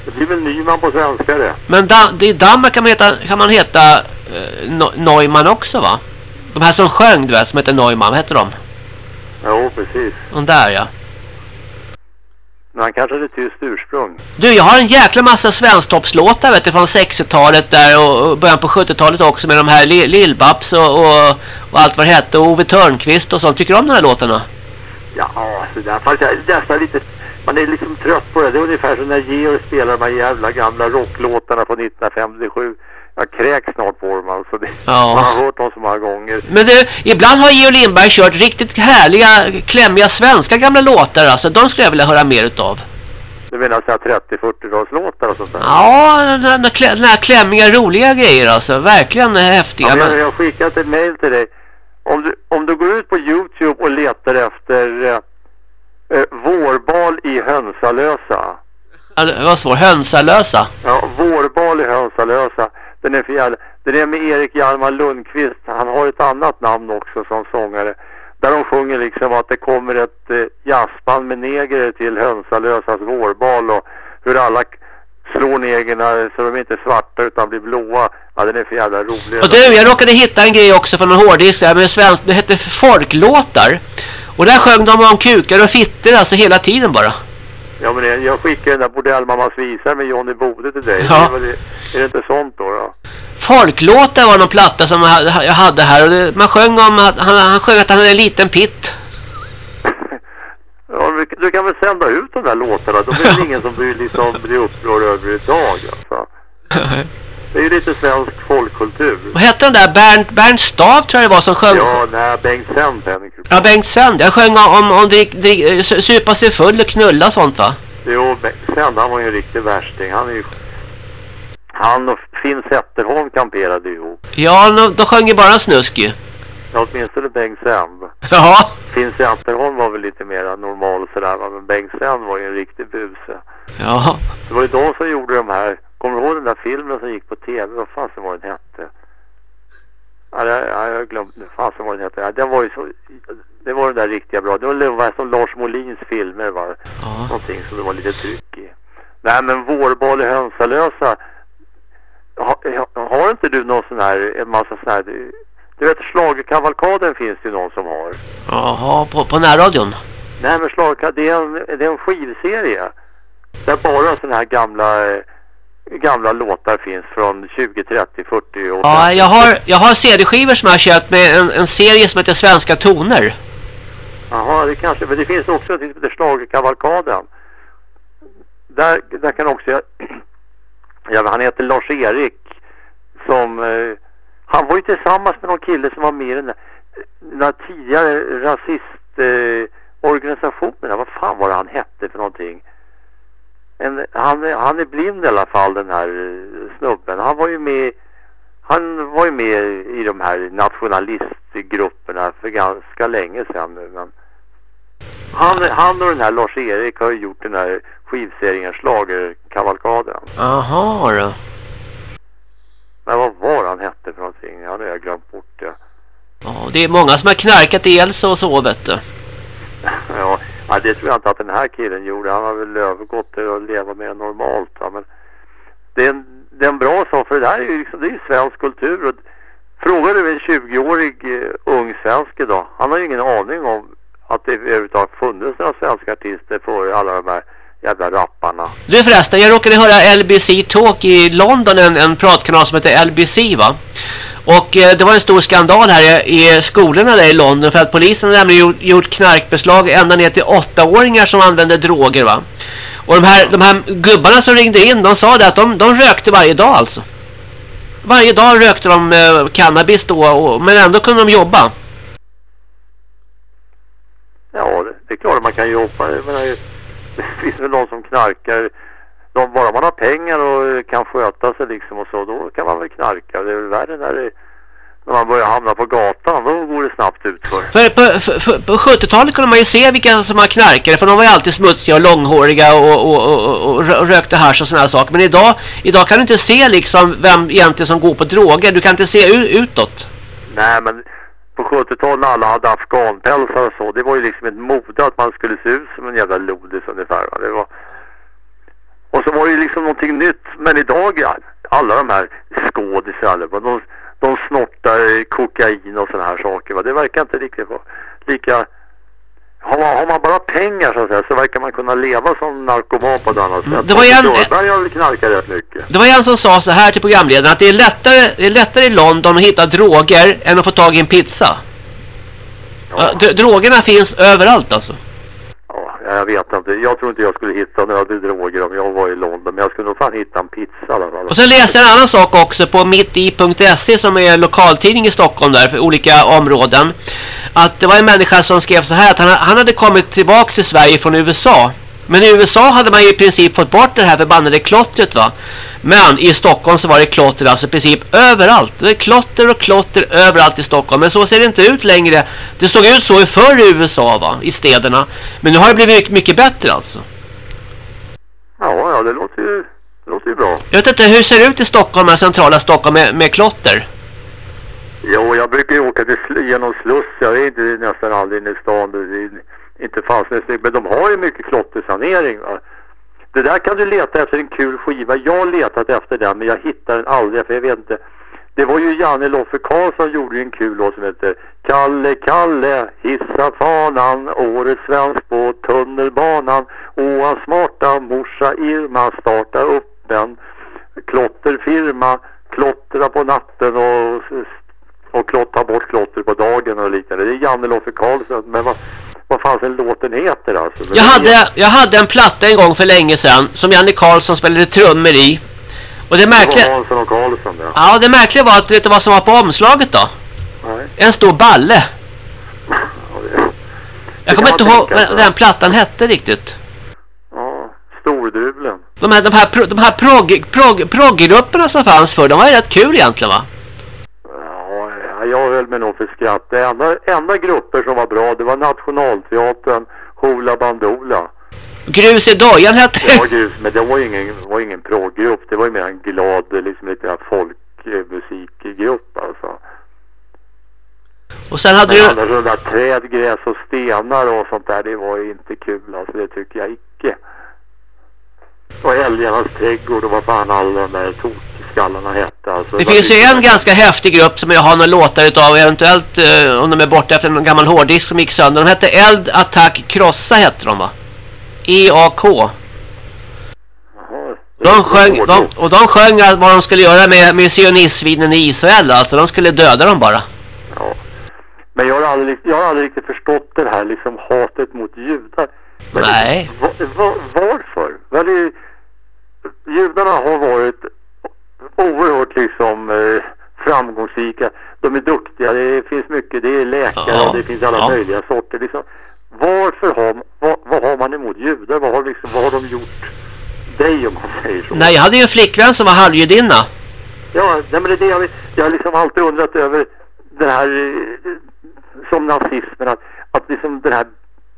Det är väl Nyman på svenska det. Men da, i Danmark kan man heta, kan man heta eh, Neumann också va? De här som sjöng du vet, som heter Neumann, vad heter de? Jo, precis. De där ja. Men han kanske hade tyst ursprung. Du, jag har en jäkla massa svensktoppslåtar vet du, från 60-talet där och, början på 70-talet också med de här Li- Lill-Babs och, och, och allt vad det hette, och Ove Törnqvist och sånt. Tycker du om de här låtarna? Ja, så där. Fast jag är nästan lite... Man är liksom trött på det. Det är ungefär som när Georg spelar de här jävla gamla rocklåtarna från 1957. Jag kräks snart på dem alltså. Det, Ja. Man har hört dem så många gånger. Men du, ibland har Georg Lindberg kört riktigt härliga, klämmiga svenska gamla låtar alltså. De skulle jag vilja höra mer utav. Du menar så här 30-40-talslåtar och sånt där? Ja, den här, klämmiga, roliga grejer alltså. Verkligen häftiga. Ja, men jag har skickat ett mail till dig. Om du, om du går ut på Youtube och letar efter eh, eh, vårbal i Hönsalösa. Ja, det var svår. Hönsalösa. Ja, vårbal i Hönsalösa. Den är för jävla, Den är med Erik Hjalmar Lundqvist. Han har ett annat namn också som sångare. Där de sjunger liksom att det kommer ett eh, jazzband med negrer till Hönsalösas vårbal och hur alla slår negrerna så de inte är svarta utan blir blåa. Ja, den är för jävla rolig. Och du, jag råkade hitta en grej också från en hårddisk där med svensk, det hette folklåtar. Och där sjöng de om kukar och fitter alltså hela tiden bara. Ja men det- jag skickade den där Bordellmammas visar med Johnny Bode till dig. Ja. Det det, är det inte sånt då? då? Folklåtar var någon platta som jag hade- här och det, man sjöng om att han, han sjöng att han hade en liten pitt. Ja, du, kan väl sända ut de där låtarna? De är väl ingen som blir, liksom, blir upprörd över idag alltså. Det är ju lite svensk folkkultur. Vad hette den där? Bernt, Bernt Stav tror jag det var som sjöng. Ja, nej, Bengt Sänd. Ja, Bengt Sänd. Jag sjöng om, om drick, drick, su- supa sig full och knulla sånt va? Jo, Bengt Sänd han var ju en riktig värsting. Han är ju... Han och Finn Zetterholm kamperade ihop. Ja, de, de sjöng ju bara snusk ju. Ja, åtminstone Bengt Sänd. Ja. Finn Zetterholm var väl lite mer normal och sådär men Bengt Sänd var ju en riktig buse. Ja. Det var ju de som gjorde de här, kommer du ihåg den där filmen som gick på tv? Vad fasen var den hette? Ja, jag glömt, vad fasen var den hette? Ja, den var ju så, det var den där riktiga bra. Det var som Lars Molins filmer va? Ja. Någonting som det var lite tryck i. Nej men Vårbal i Hönsalösa. Ha, ha, har inte du någon sån här, en massa sån här, du, du vet schlagerkavalkaden finns det ju någon som har. Jaha, på, på närradion. Nej men schlagerkavalkaden, det är en, det är en skivserie. Där bara såna här gamla, eh, gamla låtar finns från 20, 30, 40 och Ja, jag har, jag har CD-skivor som jag har köpt med en, en serie som heter Svenska toner. Jaha, det kanske, men det finns också som heter Schlagerkavalkaden. Där, där kan också, jag, ja, han heter Lars-Erik som, eh, han var ju tillsammans med någon kille som var med i den där, den där tidigare rasistorganisationen, eh, vad fan var det han hette för någonting? En, han, är- han är blind i alla fall den här eh, snubben. Han var ju med han var ju med i de här nationalistgrupperna för ganska länge sedan nu. Men han, han och den här Lars-Erik har ju gjort den här skivserien Schlagerkavalkaden. Jaha då. Men vad var han hette för någonting? Ja, det har jag glömt bort det. Ja, det är många som har knarkat ihjäl sig och så vet du. Ja, ja, det tror jag inte att den här killen gjorde. Han har väl övergått till att leva mer normalt. Va? Men det är, en, det är en bra sak för det där är ju liksom, det är ju svensk kultur. Och frågar du en 20-årig eh, ung svensk idag, han har ju ingen aning om att det överhuvudtaget funnits några svenska artister före alla de här jävla rapparna. Du förresten, jag råkade höra LBC Talk i London, en, en pratkanal som heter LBC va? Och eh, det var en stor skandal här i, i skolorna där i London för att polisen har nämligen gjort, gjort knarkbeslag ända ner till åttaåringar som använde droger va? Och de här, de här gubbarna som ringde in, de sa det att de, de rökte varje dag alltså. Varje dag rökte de eh, cannabis då, och, men ändå kunde de jobba. Ja, det, det är klart man kan jobba. Jag menar, det finns väl någon som knarkar. De, bara man har pengar och kan sköta sig liksom och så, då kan man väl knarka. Det är väl värre när, det, när man börjar hamna på gatan. Då går det snabbt utför. För på, för, för, på 70-talet kunde man ju se vilka som var knarkare för de var ju alltid smutsiga och långhåriga och, och, och, och rö- rökte hasch och här saker. Men idag, idag kan du inte se liksom vem egentligen som går på droger. Du kan inte se utåt. Nej, men på 70-talet när alla hade afghanpälsar och så, det var ju liksom ett mode att man skulle se ut som en jävla lodis ungefär. va. Det var... Och så var det liksom någonting nytt. Men idag, alla de här skådisarna, de, de snortar kokain och sådana här saker. Va? Det verkar inte riktigt vara lika... Har man, har man bara pengar så att säga så verkar man kunna leva som narkoman på ett annat sätt. Det var en- väl knarkat rätt mycket. Det var en som sa så här till programledaren att det är lättare, det är lättare i London att hitta droger än att få tag i en pizza. Ja. drogerna finns överallt alltså. Jag vet inte. Jag tror inte jag skulle hitta några droger om jag var i London. Men jag skulle nog fan hitta en pizza i alla fall. Och sen läste jag en annan sak också på mitti.se som är lokaltidning i Stockholm där för olika områden. Att det var en människa som skrev så här att han, han hade kommit tillbaka till Sverige från USA. Men i USA hade man ju i princip fått bort det här förbannade klottret va. Men i Stockholm så var det klotter alltså i princip överallt. Det är klotter och klotter överallt i Stockholm. Men så ser det inte ut längre. Det såg ut så i förr i USA va, i städerna. Men nu har det blivit mycket, bättre alltså. Ja, ja, det låter ju, det låter ju bra. Jag vet inte, hur ser det ut i Stockholm, i centrala Stockholm med, med klotter? Jo, jag brukar ju åka till, genom Sluss. Jag är inte nästan aldrig inne i stan. Inte fanns men de har ju mycket klottersanering. Va? Det där kan du leta efter en kul skiva. Jag har letat efter den, men jag hittar den aldrig. För jag vet inte. Det var ju Janne Loffe Karlsson gjorde ju en kul låt som heter Kalle, Kalle, hissa fanan, årets svensk på tunnelbanan. Och hans smarta morsa Irma starta upp en klotterfirma, klottra på natten och, och klottra bort klotter på dagen och liknande. Det är Janne Loffe Karlsson, men vad, vad fan den låten heter alltså? Men Jag det hade, jag hade en platta en gång för länge sedan som Janne Karlsson spelade trummor i. Och det Det var märkliga, Hansson och Karlsson ja. ja, det märkliga var att vet du vad som var på omslaget då? Nej. En stor balle. Ja, det, Jag kommer inte ihåg vad den plattan hette riktigt. ja, storduvlen. De här, de här, pro- de här prog, prog, proggrupperna som fanns för de var ju rätt kul egentligen va? Ja, ja, jag höll mig nog för skratt. Det enda, enda grupper som var bra, det var Nationalteatern, Hoola Bandoola. Grus i dojan hette Det det. grus, men det var ju ingen, var ingen proggrupp. Det var ju mer en glad, liksom lite folkmusikgrupp alltså. Och sen hade Men du, annars de där träd, gräs och stenar och sånt där, det var ju inte kul alltså. Det tycker jag icke. Och Älgarnas trädgård och vad fan alla de där tokskallarna hette alltså. det var finns ju en ganska häftig grupp som jag har några låtar utav eventuellt eh, om de är borta efter en gammal hårddisk som gick sönder. De hette Eld, Attack, Krossa hette de va? EAK. De var sjöng, de, och de sjöng vad de skulle göra med, med sionistsvinen i Israel. Alltså de skulle döda dem bara. Ja. Men jag har, aldrig, jag har aldrig riktigt förstått det här liksom hatet mot judar. Men Nej. Va, va, varför? Det- judarna har varit oerhört liksom eh, framgångsrika. De är duktiga, det finns mycket, det är läkare, Ja. det finns alla Ja. möjliga sorter. Liksom. Varför har, vad, vad har man emot judar? Vad har, liksom, vad har de gjort dig om man säger så? Nej, jag hade ju en flickvän som var halvjudinna. Ja, nej, men det är det jag, jag har liksom alltid undrat över det här eh, som nazismen att, att liksom den här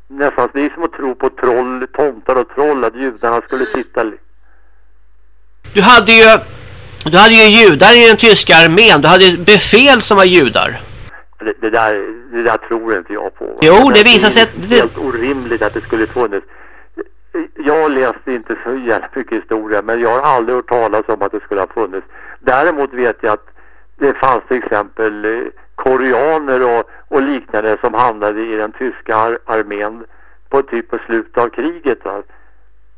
nästan, det är som att tro på troll, tomtar och troll att judarna skulle sitta Du hade ju, du hade ju judar i den tyska armén. Du hade befäl som var judar. det, det, där, det där tror inte jag på. va? Jo, det visar är sig det- helt orimligt att det skulle funnits. Jag läste inte så jävla mycket historia men jag har aldrig hört talas om att det skulle ha funnits. Däremot vet jag att det fanns till exempel eh, koreaner och, och liknande som hamnade i den tyska ar armén på typ på slutet av kriget. Va?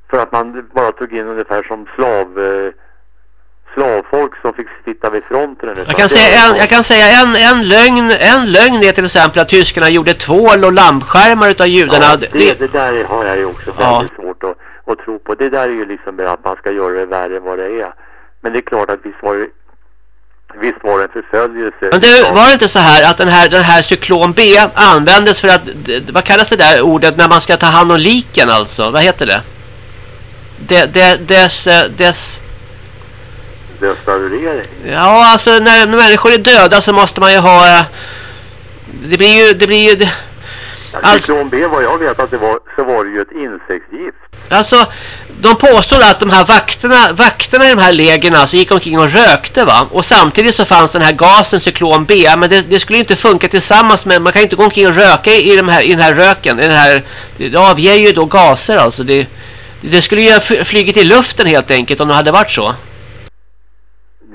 För att man bara tog in ungefär som slav, eh, slavfolk som fick sitta vid fronten. Jag kan Det säga, en, jag kan säga en, en, lögn, en lögn är till exempel att tyskarna gjorde tvål och lampskärmar utav judarna. Ja, Det- det, det där har jag ju också Ja. väldigt svårt att, att tro på. Det där är ju liksom att man ska göra det värre än vad det är. Men det är klart att visst var det, visst var det en förföljelse. Men det var det inte så här att den här, den här cyklon B användes för att, det- vad kallas det där ordet när man ska ta hand om liken alltså? Vad heter det? De, de, des, eh, des, Restaurering. ja alltså när, människor är döda så måste man ju ha, eh, det blir ju, det blir ju, Ja, Alltså- Cyklon B, vad jag vet att det var, så var det ju ett insektsgift. Alltså, de påstod att de här vakterna, vakterna i de här lägerna så gick omkring och rökte va. Och samtidigt så fanns den här gasen cyklon B. Men det, det skulle inte funka tillsammans med, man kan inte gå omkring och röka i, de här, i den här röken. I den här, det avger ju då gaser alltså. Det, Det skulle ju ha fl- flugit i luften helt enkelt om det hade varit så.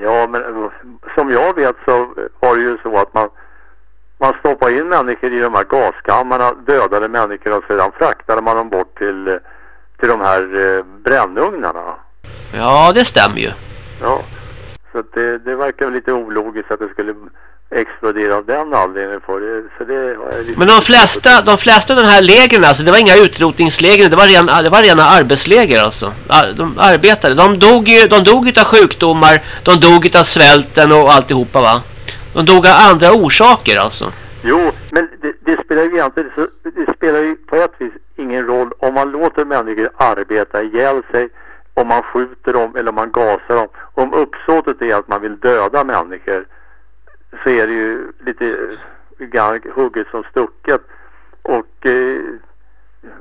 Ja, men eh, som jag vet så var det ju så att man, man stoppade in människor i de här gaskammarna, dödade människor och sedan fraktade man dem bort till, eh, till de här eh, brännugnarna. Ja, det stämmer ju. Ja, så det, det verkar lite ologiskt att det skulle explodera av den anledningen för det. Så det Men de flesta, de flesta av de här lägren alltså, det var inga utrotningsläger, det var, ren, det var rena arbetsläger alltså. De arbetade, de dog ju, de dog utav sjukdomar, de dog utav svälten och alltihopa va. De dog av andra orsaker alltså. Jo, men det, det spelar ju egentligen det spelar ju på ett vis ingen roll om man låter människor arbeta ihjäl sig, om man skjuter dem eller om man gasar dem. Om uppsåtet är att man vill döda människor så är det ju lite hugget som stucket. Och eh,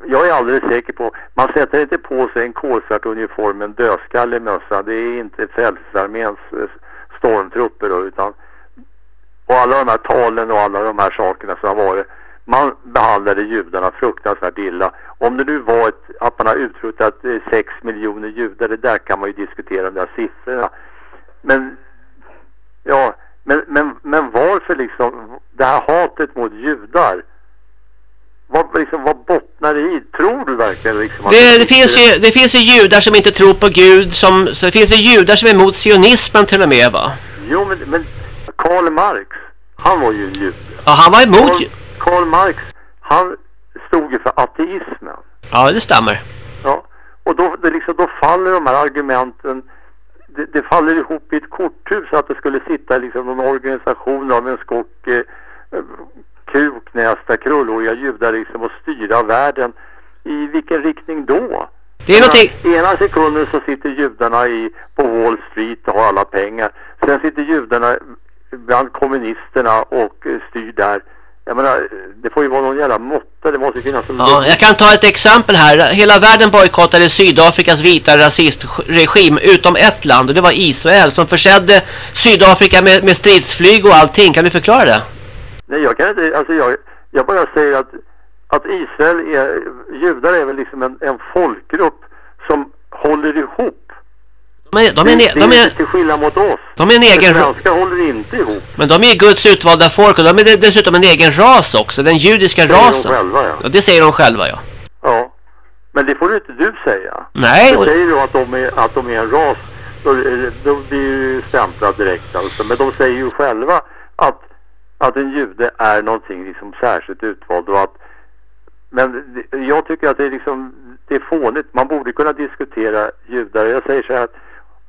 jag är alldeles säker på, man sätter inte på sig en kolsvartuniform med en dödskallig mössa. Det är inte Frälsningsarméns eh, stormtrupper då, utan och alla de här talen och alla de här sakerna som har varit. Man behandlade judarna fruktansvärt illa. Om det nu var ett, att man har utrotat eh, sex miljoner judar, det där kan man ju diskutera de där siffrorna. Men, ja, men, men, men varför liksom det här hatet mot judar? Vad, liksom, vad bottnar det i? Tror du verkligen liksom att Det, det, finns ju, det finns ju judar som inte tror på Gud, som, det finns ju judar som är emot sionismen till och med va. Jo, men, men Karl Marx, han var ju en jude. Ja, han var emot... Karl, Karl Marx, han stod ju för ateismen. Ja, det stämmer. Ja, och då, det liksom, då faller de här argumenten, det, det faller ihop i ett korthus att det skulle sitta liksom någon organisation av en skock eh, kruknästa, krullhåriga judar liksom och styra världen. I vilken riktning då? Det är någonting... Ena sekunden så sitter judarna i, på Wall Street och har alla pengar. Sen sitter judarna bland kommunisterna och eh, styr där. Jag menar, det får ju vara någon jävla måtta. Det måste finnas en Ja, jag kan ta ett exempel här. Hela världen bojkottade Sydafrikas vita rasistregim utom ett land och det var Israel som försedde Sydafrika med, med stridsflyg och allting. Kan du förklara det? Nej, jag kan inte, alltså jag, jag bara säger att, att Israel är, judar är väl liksom en, en folkgrupp som håller ihop. De är, de är, det, det de är till skillnad mot oss. de är en Det egen... svenska håller inte ihop. Men de är Guds utvalda folk och de är dessutom en egen ras också. Den judiska Säger de rasen. själva, ja. Ja, det säger de själva, ja. Ja. Men det får du inte du säga. Nej, och, säger du att de är, att de är en ras, då, då blir du stämplad direkt alltså. Men de säger ju själva att, att en jude är någonting liksom särskilt utvald och att men det- jag tycker att det är liksom det är fånigt. Man borde kunna diskutera judar. Jag säger så här att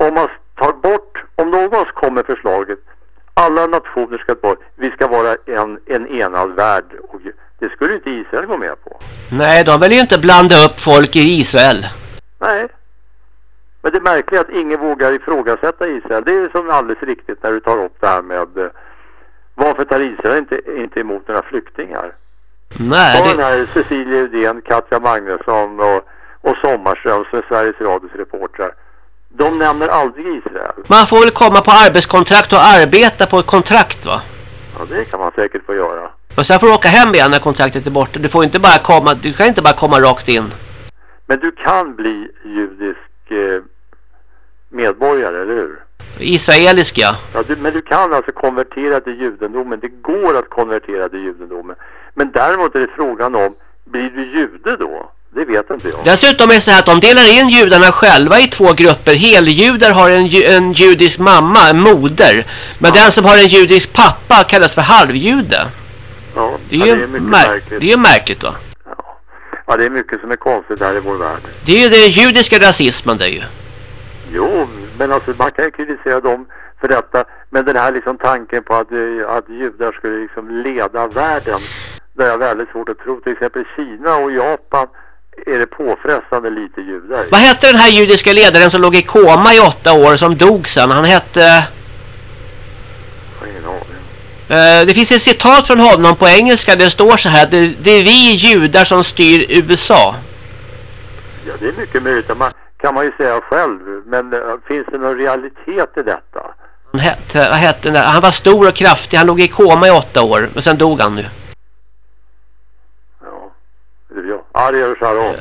om man tar bort, om någon kommer förslaget alla nationer ska bort, vi ska vara en, en enad värld och det skulle inte Israel gå med på. nej, de vill ju inte blanda upp folk i Israel. Nej. Men det märkliga är att ingen vågar ifrågasätta Israel. Det är som alldeles riktigt när du tar upp det här med eh, varför tar Israel inte, inte emot några flyktingar? Nej, Ta den det, här Cecilia Udén, Katja Magnusson och, och Sommarström som är Sveriges Radios reportrar. De nämner aldrig Israel. man får väl komma på arbetskontrakt och arbeta på ett kontrakt va? Ja, det kan man säkert få göra. Och sen får du åka hem igen när kontraktet är borta. Du får inte bara komma, du kan inte bara komma rakt in. Men du kan bli judisk eh, medborgare, eller hur? Israeliska. Ja, du, men du kan alltså konvertera till judendomen. Det går att konvertera till judendomen. Men däremot är det frågan om, blir du jude då? Det vet inte jag. Dessutom är det så här att de delar in judarna själva i två grupper. Heljudar har en, en judisk mamma, en moder. Men den som har en judisk pappa kallas för halvjude. Ja, Det är ja, det är mycket mär- märkligt. det är märkligt va? Ja. ja, det är mycket som är konstigt här i vår värld. Det är ju den judiska rasismen det är ju. Jo, men alltså man kan ju kritisera dem för detta. Men den här liksom tanken på att, eh, att judar skulle liksom leda världen. Det är väldigt svårt att tro. Till exempel Kina och Japan är det påfrestande lite judar. Vad hette den här judiska ledaren som låg i koma i åtta år som dog sen? Han hette... Eh, det finns ett citat från honom på engelska. Det står så här. Det, det är vi judar som styr USA. Ja, det är mycket möjligt. Man, kan man ju säga själv. Men eh, finns det någon realitet i detta? Han, hette, hette där? han var stor och kraftig. Han låg i koma i åtta år. Men sen dog han nu. Ja, det är Sharon.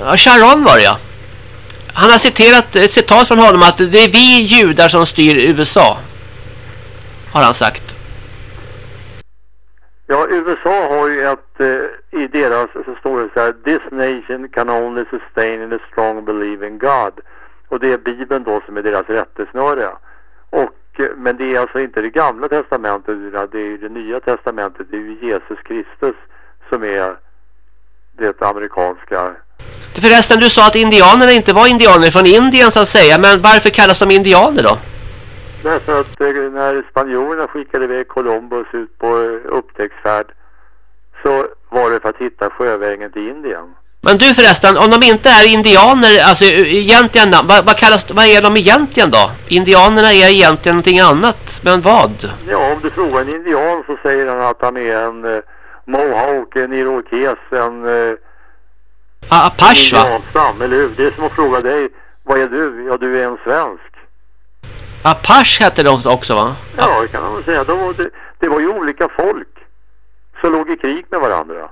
Ja, Sharon var det ja. han har citerat ett citat från honom att det är vi judar som styr USA. Har han sagt. Ja, USA har ju ett, eh, i deras så står det så här, This nation can only sustain in a strong belief in God. Och det är Bibeln då som är deras rättesnöre. Och, eh, men det är alltså inte det gamla testamentet, det är ju det nya testamentet, det är ju Jesus Kristus som är det amerikanska Förresten, du sa att indianerna inte var indianer från Indien så att säga. Men varför kallas de indianer då? Därför att eh, när spanjorerna skickade iväg Columbus ut på eh, upptäcktsfärd så var det för att hitta sjövägen till Indien. Men du förresten, om de inte är indianer, alltså egentligen, vad, vad, kallas, vad är de egentligen då? Indianerna är egentligen någonting annat, men vad? Ja, om du frågar en indian så säger han att han är en eh, mohawk, en irokes, en... Eh, ah, Apache va? Indianstam, eller hur? Det är som att fråga dig, vad är du? Ja, du är en svensk. Apache hette de också va? Ja, det kan man väl säga. De var, det, det var ju olika folk som låg i krig med varandra.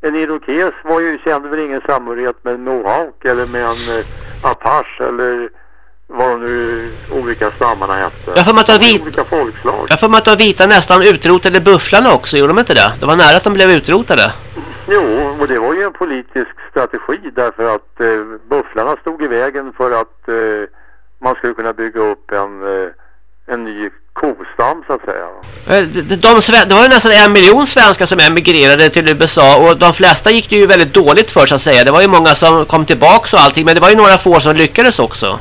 En irokes var ju, kände väl ingen samhörighet med en mohawk eller med en eh, apache eller vad nu olika stammarna hette. Jag får att de vit... olika folkslag. Jag får att de vita nästan utrotade bufflarna också, gjorde de inte det? Det var nära att de blev utrotade. Jo, och det var ju en politisk strategi därför att eh, bufflarna stod i vägen för att eh, man skulle kunna bygga upp en, eh, en ny kostam så att säga. Eh, de, de, de, det var ju nästan en miljon svenskar som emigrerade till USA och de flesta gick det ju väldigt dåligt för så att säga. Det var ju många som kom tillbaks och allting men det var ju några få som lyckades också.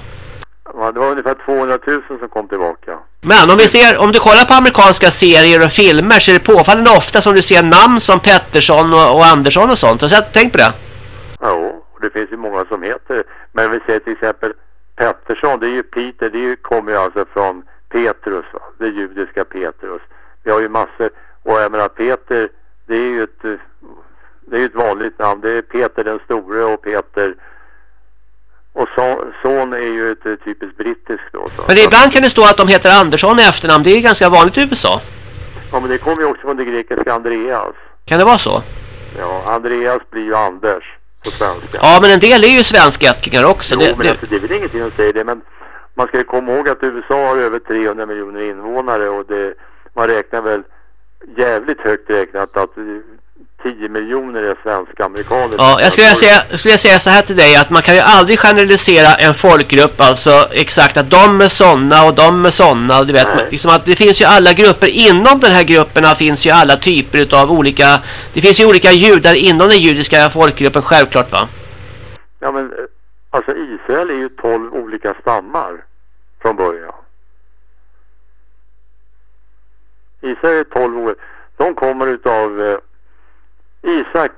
Ja, det var ungefär 200 000 som kom tillbaka. Men om vi ser, om du kollar på amerikanska serier och filmer så är det påfallande ofta som du ser namn som Pettersson och, och Andersson och sånt. Har du tänkt på det? Ja, det finns ju många som heter. Men vi ser till exempel Pettersson, det är ju Peter, det kommer ju alltså från Petrus, va? det judiska Petrus. Vi har ju massor, och jag menar Peter, det är ju ett, det är ju ett vanligt namn. Det är Peter den store och Peter och son, son är ju ett eh, typiskt brittiskt då. Så. Men ibland kan det stå att de heter Andersson i efternamn. Det är ganska vanligt i USA. Ja, men det kommer ju också från det grekiska Andreas. Kan det vara så? Ja, Andreas blir ju Anders på svenska. Ja, men en del är ju svenskättlingar också. Jo, det, men det... Alltså, det är väl ingenting att säga det, men man ska ju komma ihåg att USA har över 300 miljoner invånare och det, man räknar väl jävligt högt räknat att 10 miljoner är svenska amerikaner. Ja, jag skulle, säga, jag skulle säga så här till dig att man kan ju aldrig generalisera en folkgrupp alltså exakt att de är sådana och de är sådana. Du vet, liksom att det finns ju alla grupper inom den här grupperna finns ju alla typer av olika det finns ju olika judar inom den judiska folkgruppen självklart va? Ja men alltså Israel är ju 12 olika stammar från början. Israel är 12 olika. De kommer utav eh, Isak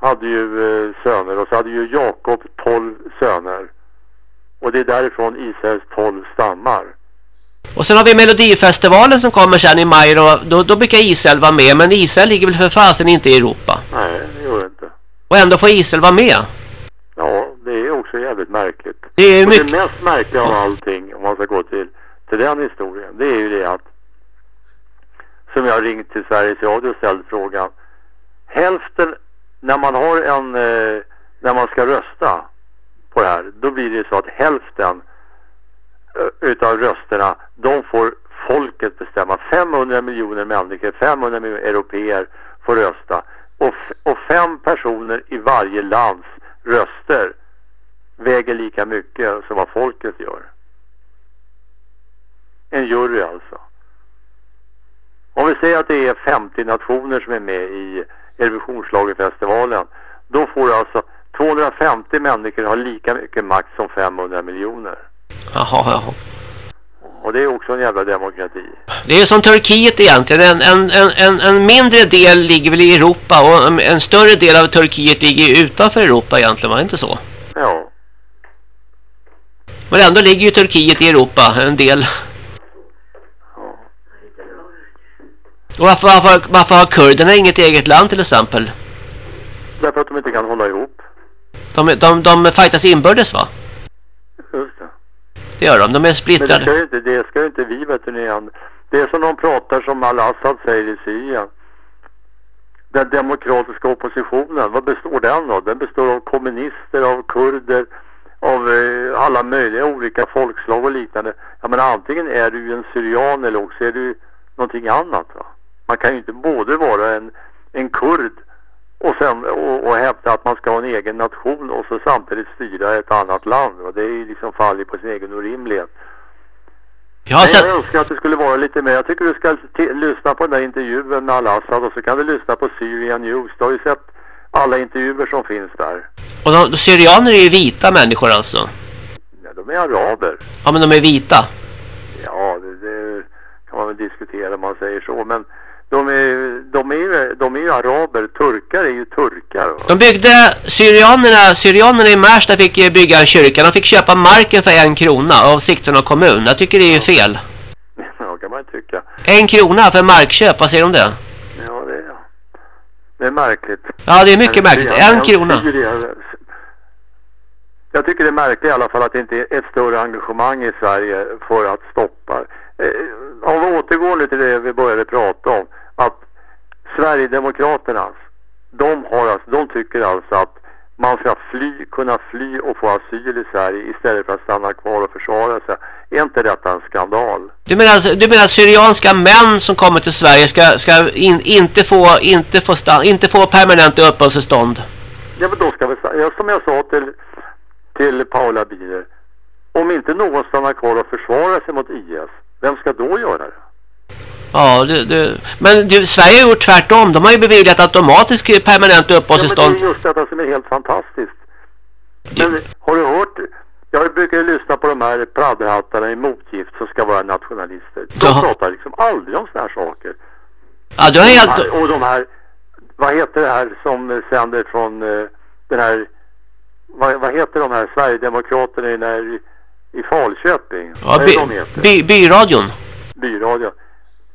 hade ju eh, söner och så hade ju Jakob tolv söner. Och det är därifrån Israels tolv stammar. Och sen har vi Melodifestivalen som kommer sen i maj och då, då brukar Israel vara med. Men Israel ligger väl för fasen inte i Europa? Nej, det gör det inte. Och ändå får Israel vara med? Ja, det är också jävligt märkligt. Det är och mycket... det mest märkliga av allting, om man ska gå till, till den historien, det är ju det att som jag ringt till Sveriges Radio och ställt frågan hälften, när man har en, eh, när man ska rösta på det här, då blir det så att hälften eh, utav rösterna, de får folket bestämma. 500 miljoner människor, 500 miljoner europeer får rösta. Och, och fem personer i varje lands röster väger lika mycket som vad folket gör. En jury alltså. Om vi säger att det är 50 nationer som är med i Eurovisionsschlagerfestivalen. Då får alltså 250 människor ha lika mycket makt som 500 miljoner. Jaha, jaha. Och det är också en jävla demokrati. Det är som Turkiet egentligen. En, en, en, en, mindre del ligger väl i Europa och en, en större del av Turkiet ligger utanför Europa egentligen, var det inte så? Ja. Men ändå ligger ju Turkiet i Europa, en del. Och varför, varför, varför har kurderna inget eget land till exempel? Därför att de inte kan hålla ihop. De, de, de fightas inbördes va? Just det. Det gör de, de är Men det splittrade. ska ju inte, det ska ju inte vi vet igen. Det är som de pratar som Al-Assad säger i Syrien. den demokratiska oppositionen, vad består den av? Den består av kommunister, av kurder, av eh, alla möjliga olika folkslag och liknande. Jag menar antingen är du en syrian eller också är du någonting annat va. Man kan ju inte både vara en, en kurd och, sen, och, och hävda att man ska ha en egen nation och så samtidigt styra ett annat land. Va? Det är ju liksom faller på sin egen orimlighet. Jag har sett... jag önskar att det skulle vara lite mer. Jag tycker du ska lyssna på den där intervjun med Al-Assad och så kan du lyssna på Syrian News. Du har ju sett alla intervjuer som finns där. Och de, de syrianer är ju vita människor alltså. Ja, de är araber. Ja, men de är vita. Ja, det, det kan man väl diskutera om man säger så. Men de är, de är, ju, de är ju araber. Turkar är ju turkar. Va? De byggde, syrianerna, syrianerna i Märsta fick ju bygga en kyrka. De fick köpa marken för en krona av Sigtuna kommun. Jag tycker det är fel. Ja, kan man ju tycka. En krona för markköp, vad säger du om det? Ja, det är, det är märkligt. Ja, det är mycket märkligt. En krona. Jag tycker det är märkligt i alla fall att det inte är ett större engagemang i Sverige för att stoppa. Eh, om vi återgår nu till det vi började prata om. Att Sverigedemokraterna, de, har alltså, de tycker alltså att man ska fly, kunna fly och få asyl i Sverige istället för att stanna kvar och försvara sig. Är inte detta en skandal? Du menar, du menar syrianska män som kommer till Sverige ska, ska in, inte, få, inte, få stan, inte få permanent uppehållstillstånd? Ja men då ska vi, som jag sa till, till Paula Bieler. Om inte någon stannar kvar och försvarar sig mot IS, vem ska då göra det? Ja, det, det, men du, Sverige har gjort tvärtom. De har ju beviljat automatiskt permanent Ja, men uppehållstillstånd. det är just detta som är helt fantastiskt. Men har du hört? Jag brukar ju lyssna på de här pradderhattarna i motgift som ska vara nationalister. De Jaha. pratar liksom aldrig om såna här saker. Ja, du har helt... här, och de här, vad heter det här som sänder från eh, den här, vad, vad heter de här Sverigedemokraterna i, när, i Falköping? Ja, by, det byradion. Byradio.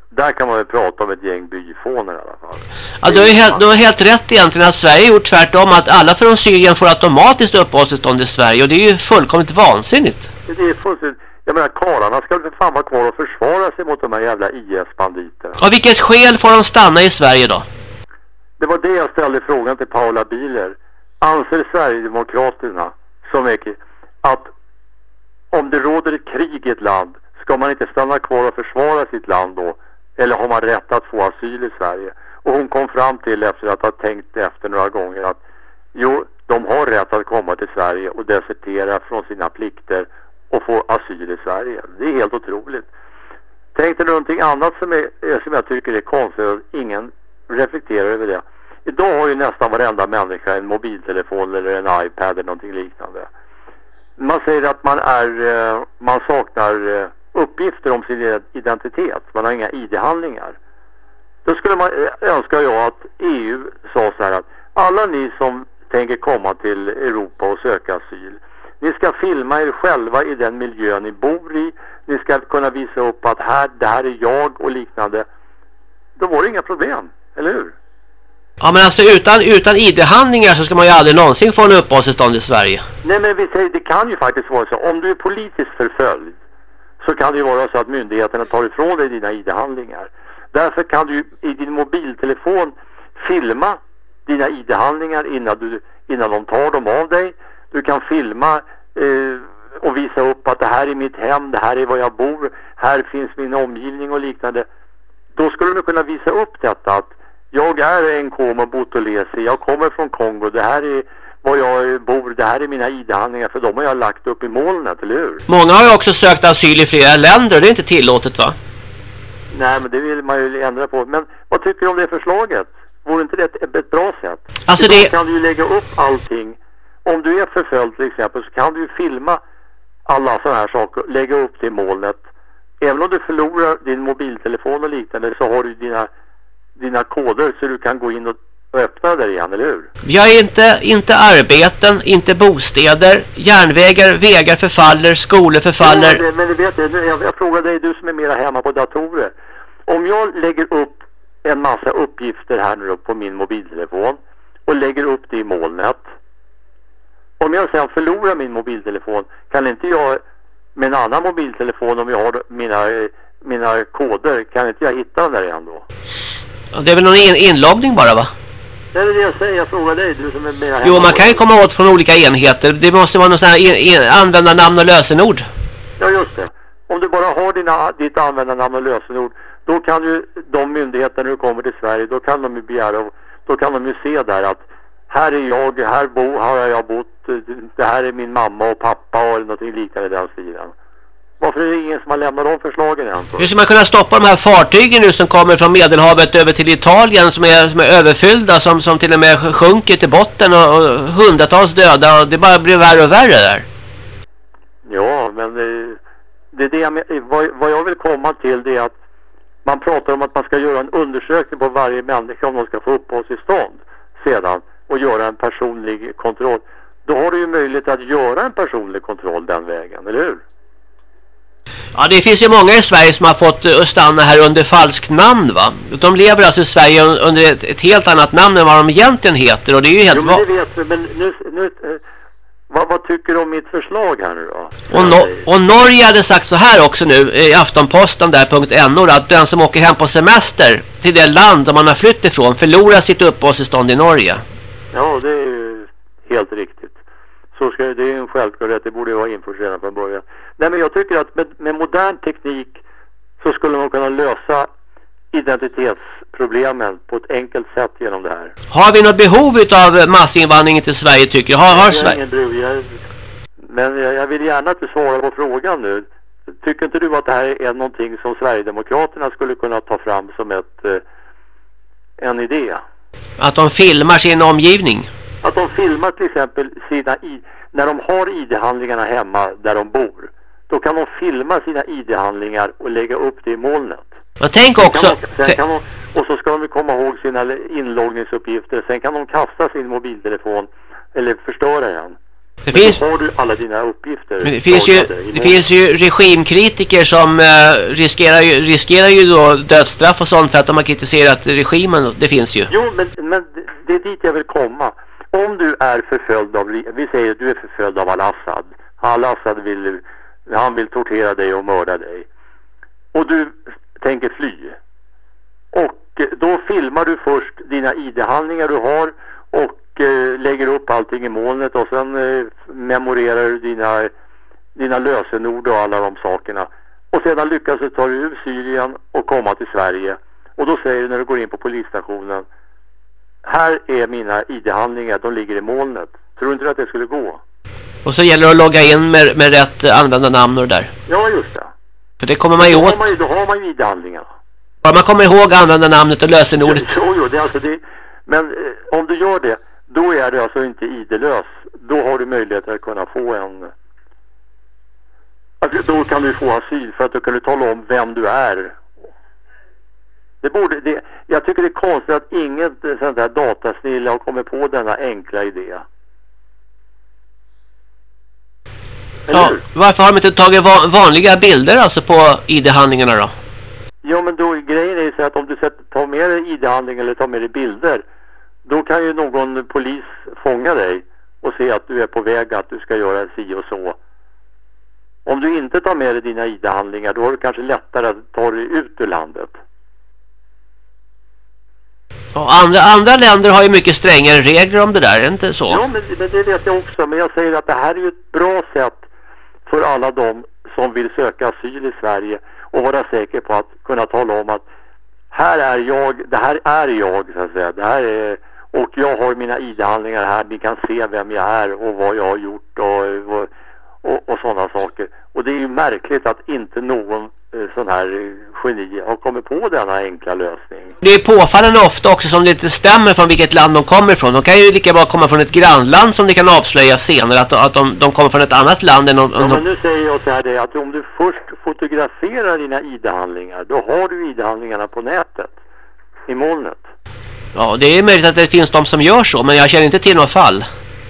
Där kan man väl prata om ett gäng byfånar i alla fall. Ja, du har, helt, du har helt rätt egentligen att Sverige har gjort tvärtom. Att alla från Syrien får automatiskt uppehållstillstånd i Sverige. Och det är ju fullkomligt vansinnigt. Det är fullständigt, jag menar karlarna ska för fan vara kvar och försvara sig mot de här jävla IS-banditerna. Av vilket skäl får de stanna i Sverige då? Det var det jag ställde frågan till Paula Bieler. Anser Sverigedemokraterna som är, att om det råder ett krig i ett land ska man inte stanna kvar och försvara sitt land då? Eller har man rätt att få asyl i Sverige? Och hon kom fram till efter att ha tänkt efter några gånger att jo, de har rätt att komma till Sverige och desertera från sina plikter och få asyl i Sverige. Det är helt otroligt. Tänk dig någonting annat som, är, som jag tycker är konstigt och ingen reflekterar över det. Idag har ju nästan varenda människa en mobiltelefon eller en iPad eller någonting liknande. Man säger att man är, eh, man saknar eh, uppgifter om sin identitet. Man har inga ID-handlingar. Då skulle man, eh, önskar jag att EU sa så här att alla ni som tänker komma till Europa och söka asyl. Ni ska filma er själva i den miljö ni bor i. Ni ska kunna visa upp att här, det här är jag och liknande. Då var det inga problem, eller hur? Ja, men alltså utan, utan ID-handlingar så ska man ju aldrig någonsin få en uppehållstillstånd i Sverige. Nej men vi säger, det kan ju faktiskt vara så. Om du är politiskt förföljd så kan det ju vara så att myndigheterna tar ifrån dig dina ID-handlingar. Därför kan du i din mobiltelefon filma dina ID-handlingar innan, du, innan de tar dem av dig. Du kan filma eh, och visa upp att det här är mitt hem, det här är var jag bor, här finns min omgivning och liknande. Då skulle du kunna visa upp detta att jag är Nkomo Buthelezi, jag kommer från Kongo, det här är var jag bor, det här är mina ID-handlingar för de har jag lagt upp i molnet, eller hur? Många har ju också sökt asyl i flera länder det är inte tillåtet va? Nej, men det vill man ju ändra på. Men vad tycker du om det förslaget? Vore inte det ett, ett bra sätt? Alltså Idag det- kan du ju lägga upp allting. Om du är förföljd till exempel så kan du ju filma alla sådana här saker, lägga upp det i molnet. Även om du förlorar din mobiltelefon och liknande så har du dina, dina koder så du kan gå in och och öppna där igen, eller hur? Vi har inte, inte arbeten, inte bostäder, järnvägar, vägar förfaller, skolor förfaller. Ja, men du vet, jag, jag frågar dig, du som är mera hemma på datorer. Om jag lägger upp en massa uppgifter här nu på min mobiltelefon och lägger upp det i molnet. Om jag sen förlorar min mobiltelefon kan inte jag med en annan mobiltelefon om jag har mina, eh, mina koder kan inte jag hitta den där igen då? Det är väl någon in, inloggning bara va? Det är det jag säger, jag frågar dig, du som är med här Jo, hemma. man kan ju komma åt från olika enheter. Det måste vara någon sån här en, en, användarnamn och lösenord. Ja, just det. Om du bara har dina, ditt användarnamn och lösenord, då kan ju de myndigheter när du kommer till Sverige, då kan de ju begära, då kan de ju se där att här är jag, här, bo, här har jag bott, det här är min mamma och pappa och någonting liknande i den stilen. Varför är det ingen som har lämnat de förslagen än? Hur ska man kunna stoppa de här fartygen nu som kommer från Medelhavet över till Italien som är, som är överfyllda som, som till och med sjunker till botten och, och hundratals döda och det bara blir värre och värre där. Ja, men eh, det är det jag, vad, vad jag vill komma till det är att man pratar om att man ska göra en undersökning på varje människa om de ska få uppehållstillstånd sedan och göra en personlig kontroll. Då har du ju möjlighet att göra en personlig kontroll den vägen, eller hur? Ja, det finns ju många i Sverige som har fått eh, stanna här under falskt namn va? De lever alltså i Sverige un- under ett, ett helt annat namn än vad de egentligen heter och det är ju helt... Jo, men det vet vi, men nu, nu eh, vad, vad tycker du om mitt förslag här nu då? Och, no och Norge hade sagt så här också nu i Aftonposten där .no att den som åker hem på semester till det land där man har flytt ifrån förlorar sitt uppehållstillstånd i Norge. Ja, det är ju helt riktigt. Så ska, det är ju en självklarhet, det borde ju vara infört redan från början. Nej, men jag tycker att med, med modern teknik så skulle man kunna lösa identitetsproblemen på ett enkelt sätt genom det här. Har vi något behov av massinvandring till Sverige tycker du? Har, har Sverige? jag, men jag, jag vill gärna att du svarar på frågan nu. Tycker inte du att det här är någonting som Sverigedemokraterna skulle kunna ta fram som ett, eh, en idé? Att de filmar sin omgivning? Att de filmar till exempel sina i, när de har ID-handlingarna hemma där de bor. Då kan de filma sina ID-handlingar och lägga upp det i molnet. Men tänk Sen också... Kan de, sen kan de, och så ska de komma ihåg sina inloggningsuppgifter. Sen kan de kasta sin mobiltelefon eller förstöra den. Det Men finns, har du alla dina uppgifter. det finns ju, det finns ju regimkritiker som eh, riskerar, ju, riskerar ju då dödsstraff och sånt för att de har kritiserat regimen. Det finns ju. Jo, men, men det- det är dit jag vill komma. Om du är förföljd av, vi säger att du är förföljd av Al-Assad. Al-Assad vill, han vill tortera dig och mörda dig. Och du tänker fly. Och eh, då filmar du först dina ID-handlingar du har och eh, lägger upp allting i molnet och sen eh, memorerar du dina, dina lösenord och alla de sakerna. Och sedan lyckas du ta dig ur Syrien och komma till Sverige. Och då säger du när du går in på polisstationen här är mina ID-handlingar, de ligger i molnet. Tror inte du att det skulle gå? Och så gäller det att logga in med, med rätt användarnamn och det där. Ja, just det. För det kommer man ju Då åt. har man ju, då har man ju ID-handlingarna. Bara man kommer ihåg användarnamnet och lösenordet. Jo, jo, det är alltså det. Men eh, om du gör det, då är du alltså inte ID-lös. Då har du möjlighet att kunna få en... Alltså, då kan du få asyl för att du kan tala om vem du är. Det borde, det, jag tycker det är konstigt att inget sånt där datasnille har kommit på denna enkla idé. Eller Ja, varför har de inte tagit va vanliga bilder alltså på ID-handlingarna då? Ja men då grejen är ju så att om du sätter, tar med dig ID-handling eller tar med dig bilder då kan ju någon polis fånga dig och se att du är på väg att du ska göra si och så. Om du inte tar med dig dina ID-handlingar då har du kanske lättare att ta dig ut ur landet. Ja, andra, andra länder har ju mycket strängare regler om det där, är det inte så? Ja men, men det vet jag också men jag säger att det här är ju ett bra sätt för alla de som vill söka asyl i Sverige och vara säker på att kunna tala om att här är jag, det här är jag så att säga. Det här är, och jag har mina ID-handlingar här, ni kan se vem jag är och vad jag har gjort och, och, och, och sådana saker. Och det är ju märkligt att inte någon sån här eh, geni har kommit på denna enkla lösning. Det är påfallande ofta också som det inte stämmer från vilket land de kommer ifrån. De kan ju lika bra komma från ett grannland som det kan avslöja senare att, att de, de kommer från ett annat land än om, Ja, men de, nu säger jag så här det, att om du först fotograferar dina ID-handlingar, då har du ID-handlingarna på nätet. I molnet. Ja, det är möjligt att det finns de som gör så, men jag känner inte till några fall.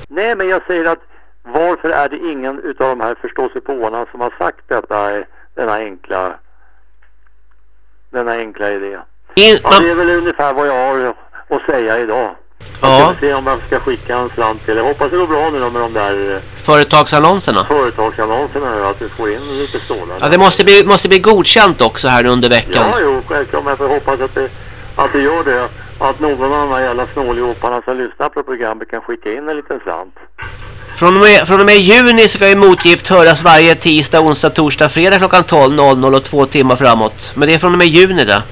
Nej, men jag säger att varför är det ingen utav de här förståsigpåarna som har sagt detta, eh, denna enkla, denna enkla idé? In, Ja, man, det är väl ungefär vad jag har att säga idag. ja, ska se om jag ska skicka en slant till. Jag hoppas det går bra nu med de där eh, företagsannonserna. företagsannonserna nu, att du får in lite stålar. Ja, det måste bli, måste bli godkänt också här under veckan. Ja, jo, självklart. Men jag får hoppas att det, att det gör det. Att någon av de här jävla snåljåparna som lyssnar på programmet kan skicka in en liten slant. Från och, med, från och med juni ska ju motgift höras varje tisdag, onsdag, torsdag, fredag klockan 12.00 och två timmar framåt. Men det är från och med juni det.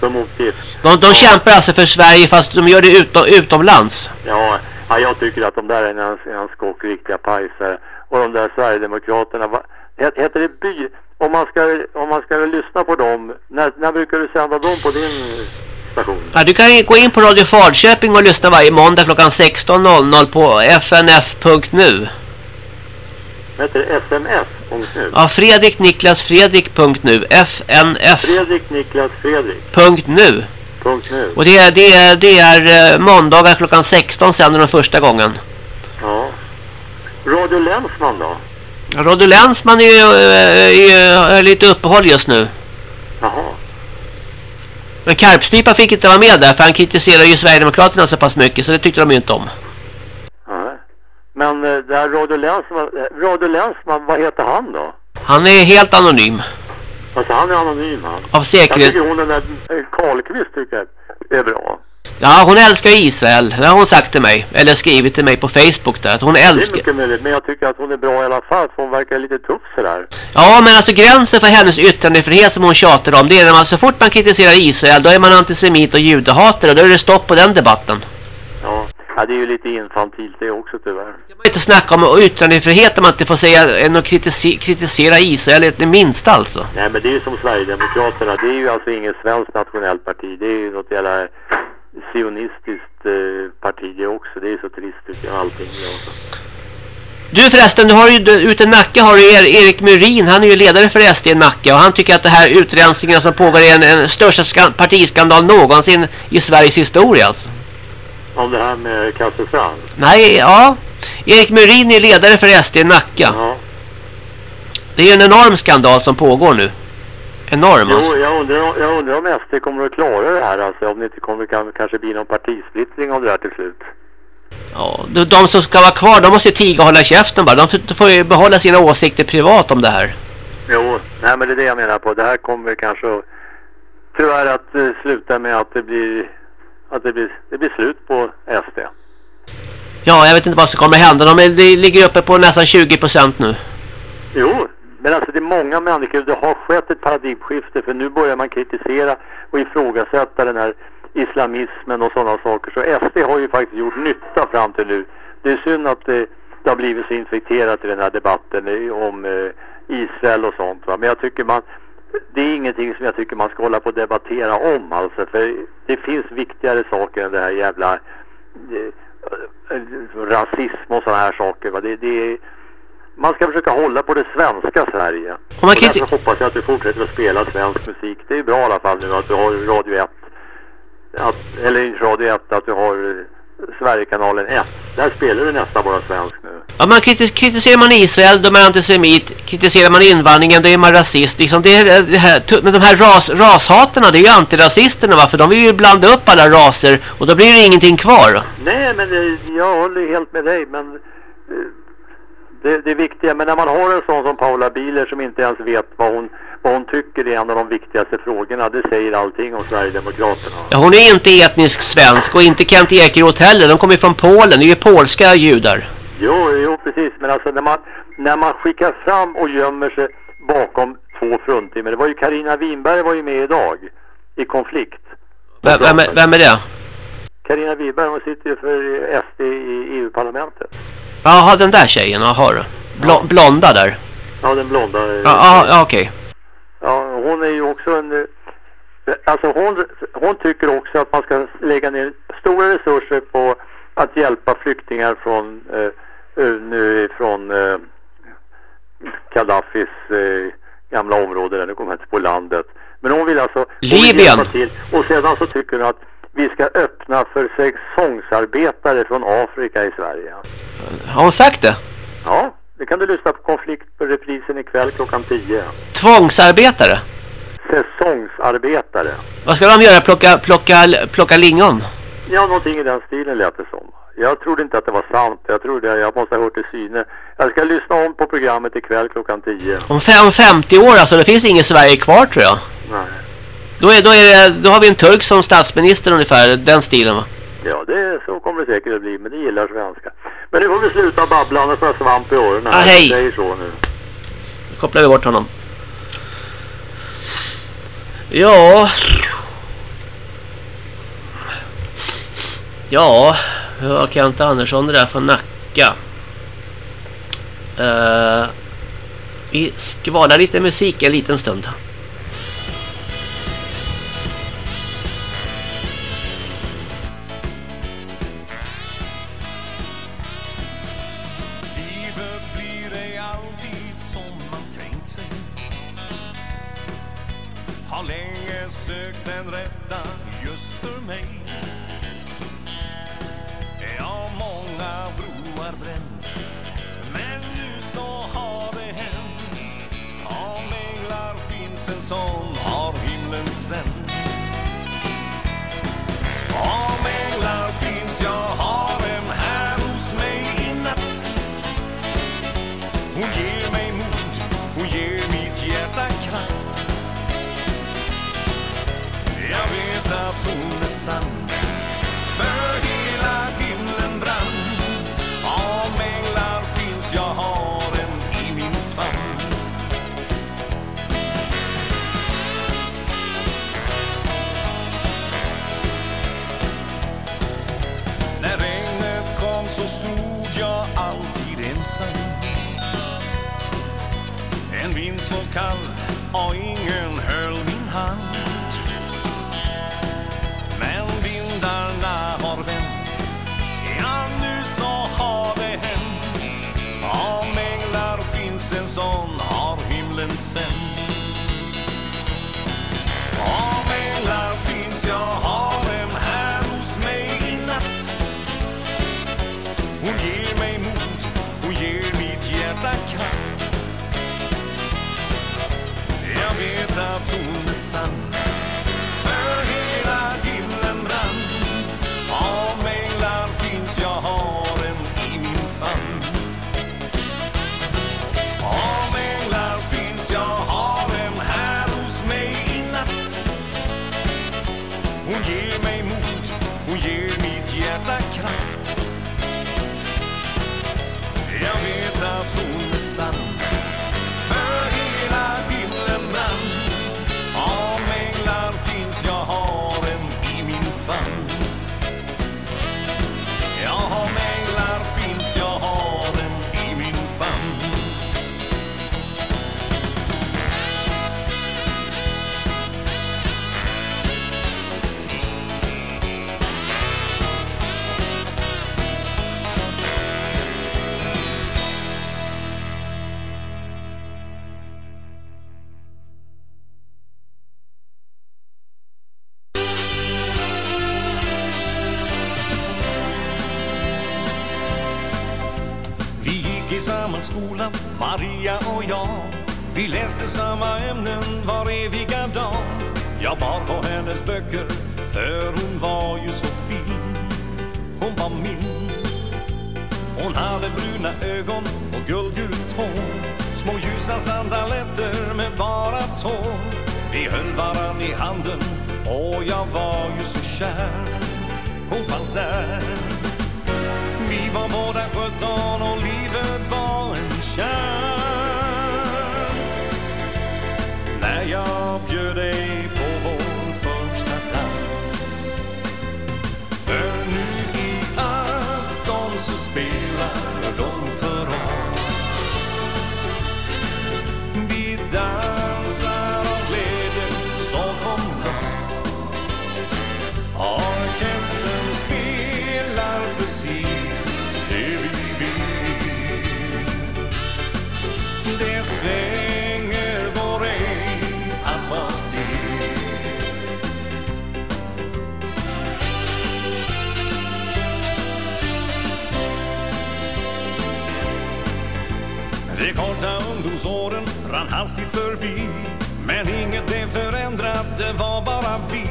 Som motgift. De, de kämpar alltså för Sverige fast de gör det utom, utomlands. Ja, ja, jag tycker att de där är en, en skock riktiga pajsare. Och de där Sverigedemokraterna, va, het- heter det by? Om man ska, om man ska lyssna på dem, när, när brukar du sända dem på din station? Ja, du kan gå in på Radio Falköping och lyssna varje måndag klockan 16.00 på fnf.nu. Heter det SMS? Punkt nu. Ja, Fredrik Niklas Fredrik.nu. fnf.nu. Fredrik Niklas Fredrik. Punkt nu. Och det är, det är, det är eh, måndagar klockan 16 sänder de första gången. Ja. Radio Länsman då? Radio Länsman är ju eh, är lite uppehåll just nu. Jaha. Men Karpstrypa fick inte vara med där för han kritiserar ju Sverigedemokraterna så pass mycket så det tyckte de ju inte om. Nej. Men eh, det här Radio Länsman, eh, Radio Länsman, vad heter han då? Han är helt anonym. Alltså han är anonym han. Av Jag säkerhet. tycker hon den där Karlqvist tycker jag är bra. Ja, hon älskar Israel. Det har hon sagt till mig. Eller skrivit till mig på Facebook där. Att hon Det är älskar... mycket möjligt, men jag tycker att hon är bra i alla fall för hon verkar lite tuff sådär. Ja, men alltså gränsen för hennes yttrandefrihet som hon tjatar om. Det är när man så fort man kritiserar Israel. Då är man antisemit och judehatare. Då är det stopp på den debatten. Ja. ja, det är ju lite infantilt det också tyvärr. Man kan inte snacka om yttrandefrihet om man inte får säga än att kritisera, kritisera Israel. Det minsta alltså. Nej men det är ju som Sverigedemokraterna, det är ju alltså inget svenskt nationellt parti. Det är ju något jävla sionistiskt eh, parti det också. Det är så trist tycker jag allting. Ja. Du förresten, du har ju ute i Nacka har du Er- Erik Murin. Han är ju ledare för SD i Nacka. Och han tycker att det här utrensningen som pågår är en, en största ska, partiskandal någonsin i Sveriges historia alltså. Om det här med Kasse Strand. Nej, ja. Erik Murin är ledare för SD i Nacka. Ja. Det är en enorm skandal som pågår nu. Enorm alltså. Jo, jag undrar, jag undrar om SD kommer att klara det här alltså. Om det inte kommer kan, kanske bli någon partisplittring av det här till slut. Ja, de, de som ska vara kvar, de måste ju tiga och hålla käften bara. De får, ju behålla sina åsikter privat om det här. Jo, nej men det är det jag menar på. Det här kommer kanske att, tyvärr att eh, sluta med att det blir att det blir, det blir slut på SD. Ja, jag vet inte vad som kommer hända. De är, ligger uppe på nästan 20% nu. Jo, men alltså det är många människor, det har skett ett paradigmskifte för nu börjar man kritisera och ifrågasätta den här islamismen och sådana saker. Så SD har ju faktiskt gjort nytta fram till nu. Det är synd att det, det har blivit så infekterat i den här debatten eh, om eh, Israel och sånt va. Men jag tycker man, det är ingenting som jag tycker man ska hålla på och debattera om alltså. För det finns viktigare saker än det här jävla eh, eh, rasism och sådana här saker va. Det, det är, man ska försöka hålla på det svenska Sverige. Och man Och kan inte- hoppas jag att du fortsätter att spela svensk musik. Det är bra i alla fall nu att du har Radio 1. Att, eller inte Radio 1, att du har eh, Sverigekanalen 1. Där spelar du nästan bara svensk nu. Ja, man kritis kritiserar man Israel, då är man antisemit. Kritiserar man invandringen, då är man rasist. Liksom det, är- det här, men de här ras, rashatarna, det är ju antirasisterna va? För de vill ju blanda upp alla raser och då blir det ingenting kvar. Nej, men eh, jag håller helt med dig. Men det, det viktiga, men när man har en sån som Paula Biler som inte ens vet vad hon, vad hon tycker är en av de viktigaste frågorna. Det säger allting om Sverigedemokraterna. Ja, hon är inte etnisk svensk och inte Kent Ekeroth heller. De kommer ju från Polen, det är ju polska judar. Jo, jo precis. Men alltså när man, när man skickar fram och gömmer sig bakom två fruntimmer. Det var ju Karina Winberg var ju med idag i konflikt. V vem, är- vem är det? Karina Winberg hon sitter ju för SD i EU-parlamentet. Jaha, den där tjejen, jaha du. Bl blonda där. Ja, den blonda. Ja, ja, ja okej. Ja, hon är ju också en... Alltså hon, hon tycker också att man ska lägga ner stora resurser på att hjälpa flyktingar från eh, eh, nu från eh, Gaddafis eh, gamla område där nu kommer jag inte på landet. Men hon vill alltså hon vill Libyen. till. Och sedan så tycker hon att vi ska öppna för säsongsarbetare från Afrika i Sverige. Har hon sagt det? Ja, det kan du lyssna på konflikt på reprisen ikväll klockan 10. Tvångsarbetare? Säsongsarbetare. Vad ska de göra? Plocka, plocka, plocka lingon? Ja, någonting i den stilen lät det som. Jag trodde inte att det var sant. Jag trodde jag måste ha hört det syne. Jag ska lyssna om på programmet ikväll klockan 10. Om, fem, om 50 år alltså, det finns inget Sverige kvar tror jag. Nej. Då, är, då, är det, då har vi en turk som statsminister ungefär, den stilen va? Ja, det, så kommer det säkert att bli, men det gillar svenska. Men nu får vi sluta babbla, får jag svamp i öronen. Ah, hej. Jag säger så nu. Då kopplar vi bort honom. Ja. Ja, det var Kent Andersson det där från Nacka. Uh, vi skvalar lite musik en liten stund. Som har himlen sänt Om änglar finns, jag har en här hos mig i natt. Hon ger mig mod, hon ger mitt hjärta kraft. Jag vet att hon är sann För hela himlen brann. Om änglar finns, jag har stod jag alltid ensam. En vind så kall och ingen höll min hand. Men vindarna har vänt. Ja, nu så har det hänt. Om änglar finns en sån har himlen sänt. Hon ger mig mod, hon ger mitt hjärta kraft. Jag vet att hon är sann. Läste samma ämnen var eviga dag Jag bar på hennes böcker, för hon var ju så fin. Hon var min. Hon hade bruna ögon och guldgult hår Små ljusa sandaletter med bara tår. Vi höll varann i handen och jag var ju så kär. Hon fanns där. Vi var båda 17 och livet var en kär hastigt förbi. Men inget blev förändrat, det var bara vi.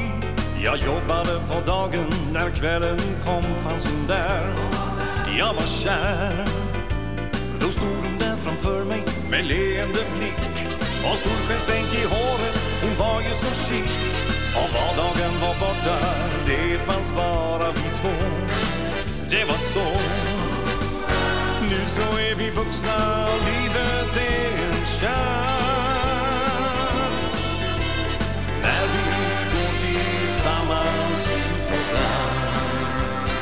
Jag jobbade på dagen, när kvällen kom fanns hon där. Jag var kär. Då stod hon där framför mig med leende blick. Och solskenstänk i håret, hon var ju så chic. Och vardagen var borta, det fanns bara vi två. Det var så. Nu så är vi vuxna, livet är chans När vi går tillsammans ut på dans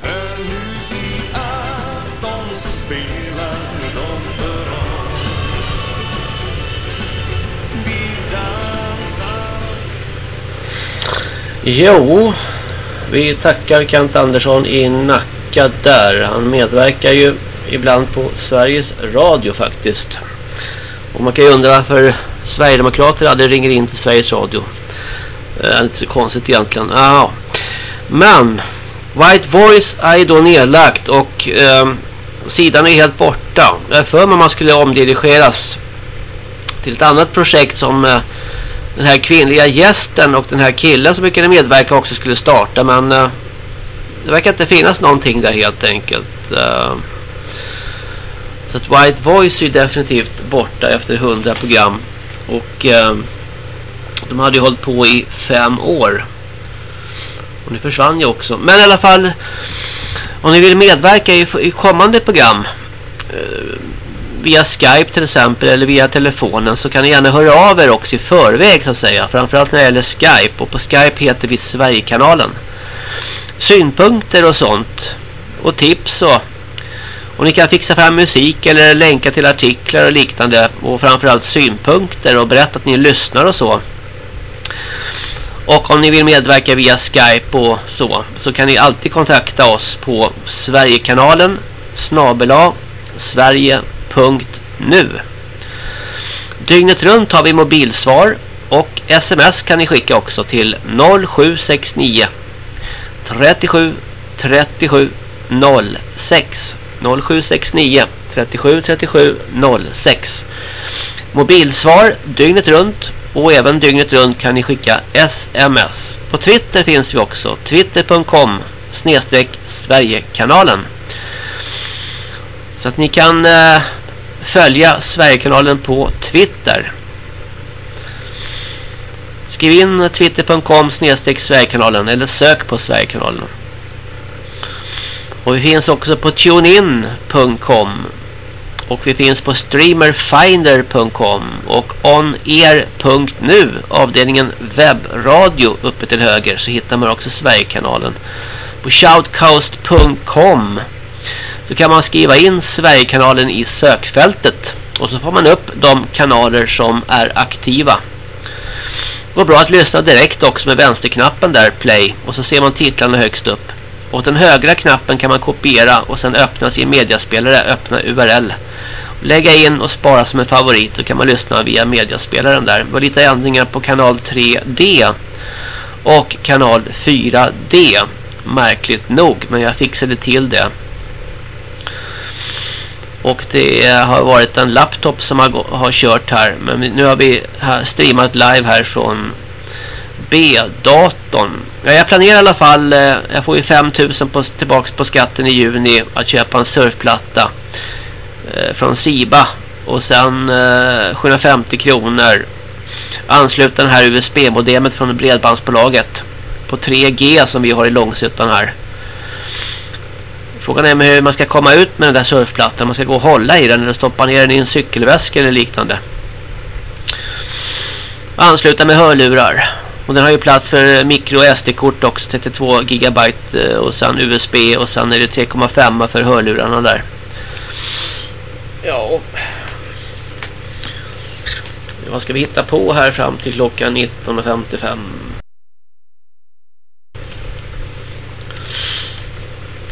För nu i afton så spelar de för oss Vi dansar Jo, vi tackar Kent Andersson i Nacka där. Han medverkar ju ibland på Sveriges Radio faktiskt. Och man kan ju undra varför Sverigedemokrater aldrig ringer in till Sveriges Radio. Eh, lite så konstigt egentligen. Ah. Men White Voice är ju då nedlagt och eh, sidan är helt borta. Jag är för mig man skulle omdirigeras till ett annat projekt som eh, den här kvinnliga gästen och den här killen som brukade medverka också skulle starta men eh, det verkar inte finnas någonting där helt enkelt. Ehm, så att White Voice är ju definitivt borta efter 100 program och eh, de hade ju hållit på i fem år. Och nu försvann ju också. Men i alla fall om ni vill medverka i, i kommande program eh, via Skype till exempel eller via telefonen så kan ni gärna höra av er också i förväg så att säga. Framförallt när det gäller Skype och på Skype heter vi Sverigekanalen. Synpunkter och sånt och tips och och ni kan fixa fram musik eller länka till artiklar och liknande. Och framförallt synpunkter och berätta att ni lyssnar och så. Och om ni vill medverka via Skype och så så kan ni alltid kontakta oss på Sverigekanalen snabela sverige.nu Dygnet runt har vi mobilsvar och sms kan ni skicka också till 0769 37 37 06 0769 37 37 06 Mobilsvar dygnet runt och även dygnet runt kan ni skicka sms. På Twitter finns vi också. Twitter.com snedstreck Sverigekanalen. Så att ni kan eh, följa Sverigekanalen på Twitter. Skriv in twitter.com snedstreck Sverigekanalen eller sök på Sverigekanalen. Och vi finns också på tunein.com och vi finns på streamerfinder.com och onair.nu avdelningen webbradio uppe till höger så hittar man också Sverigekanalen. På shoutcast.com så kan man skriva in Sverigekanalen i sökfältet och så får man upp de kanaler som är aktiva. Det går bra att lyssna direkt också med vänsterknappen där, play, och så ser man titlarna högst upp. Och den högra knappen kan man kopiera och sen öppna sin mediaspelare, öppna URL. Lägga in och spara som en favorit Då kan man lyssna via mediaspelaren där. Det var lite ändringar på kanal 3D och kanal 4D. Märkligt nog, men jag fixade till det. Och det har varit en laptop som har, har kört här. Men nu har vi streamat live här från B-datorn. Ja, jag planerar i alla fall, eh, jag får ju 5000 på, tillbaks på skatten i juni att köpa en surfplatta eh, från Siba. Och sen eh, 750 kronor ansluta den här USB-modemet från bredbandsbolaget på 3G som vi har i Långsuttan här. Frågan är hur man ska komma ut med den där surfplattan. Man ska gå och hålla i den eller stoppa ner den i en cykelväska eller liknande. Ansluta med hörlurar. Och den har ju plats för mikro SD-kort också, 32 gigabyte eh, och sen USB och sen är det 3,5 för hörlurarna där. Ja. Vad ska vi hitta på här fram till klockan 19.55?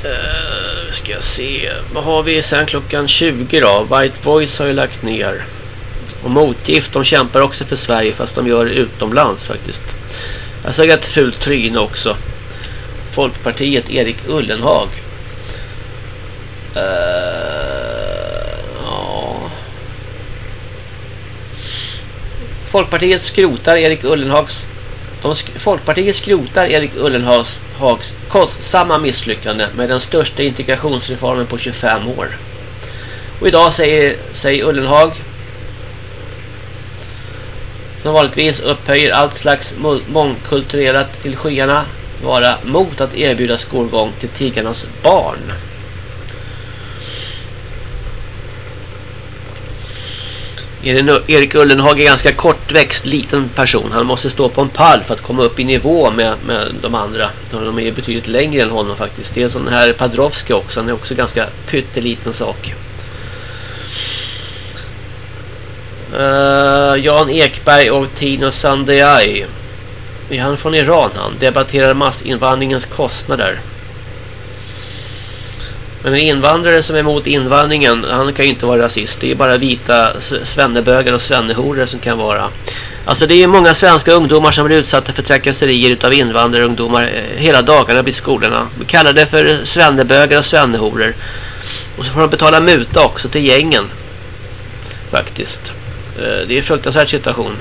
Uh, ska jag se. Vad har vi sen klockan 20 då? White Voice har ju lagt ner. Och motgift, de kämpar också för Sverige fast de gör det utomlands faktiskt. Jag såg ett fult tryne också. Folkpartiet Erik Ullenhag. Uh, ja. Folkpartiet skrotar Erik Ullenhags de sk Folkpartiet skrotar Erik Ullenhags Hags kostsamma misslyckande med den största integrationsreformen på 25 år. Och idag säger, säger Ullenhag som vanligtvis upphöjer allt slags mångkulturerat till skyarna vara mot att erbjuda skolgång till tiggarnas barn. Erik Ullenhag är ganska kortväxt, liten person. Han måste stå på en pall för att komma upp i nivå med, med de andra. De är betydligt längre än honom faktiskt. Det är sån här Padrovski också. Han är också ganska pytteliten sak. Uh, Jan Ekberg och Tino Sandeai. Är han från Iran han? Debatterar massinvandringens kostnader. Men en invandrare som är emot invandringen, han kan ju inte vara rasist. Det är bara vita svennebögar och svennehorer som kan vara. Alltså det är många svenska ungdomar som blir utsatta för trakasserier utav invandrarungdomar eh, hela dagarna vid skolorna. Vi kallar det för svennebögar och svennehorer. Och så får de betala muta också till gängen. Faktiskt. Eh, det är en fruktansvärd situation.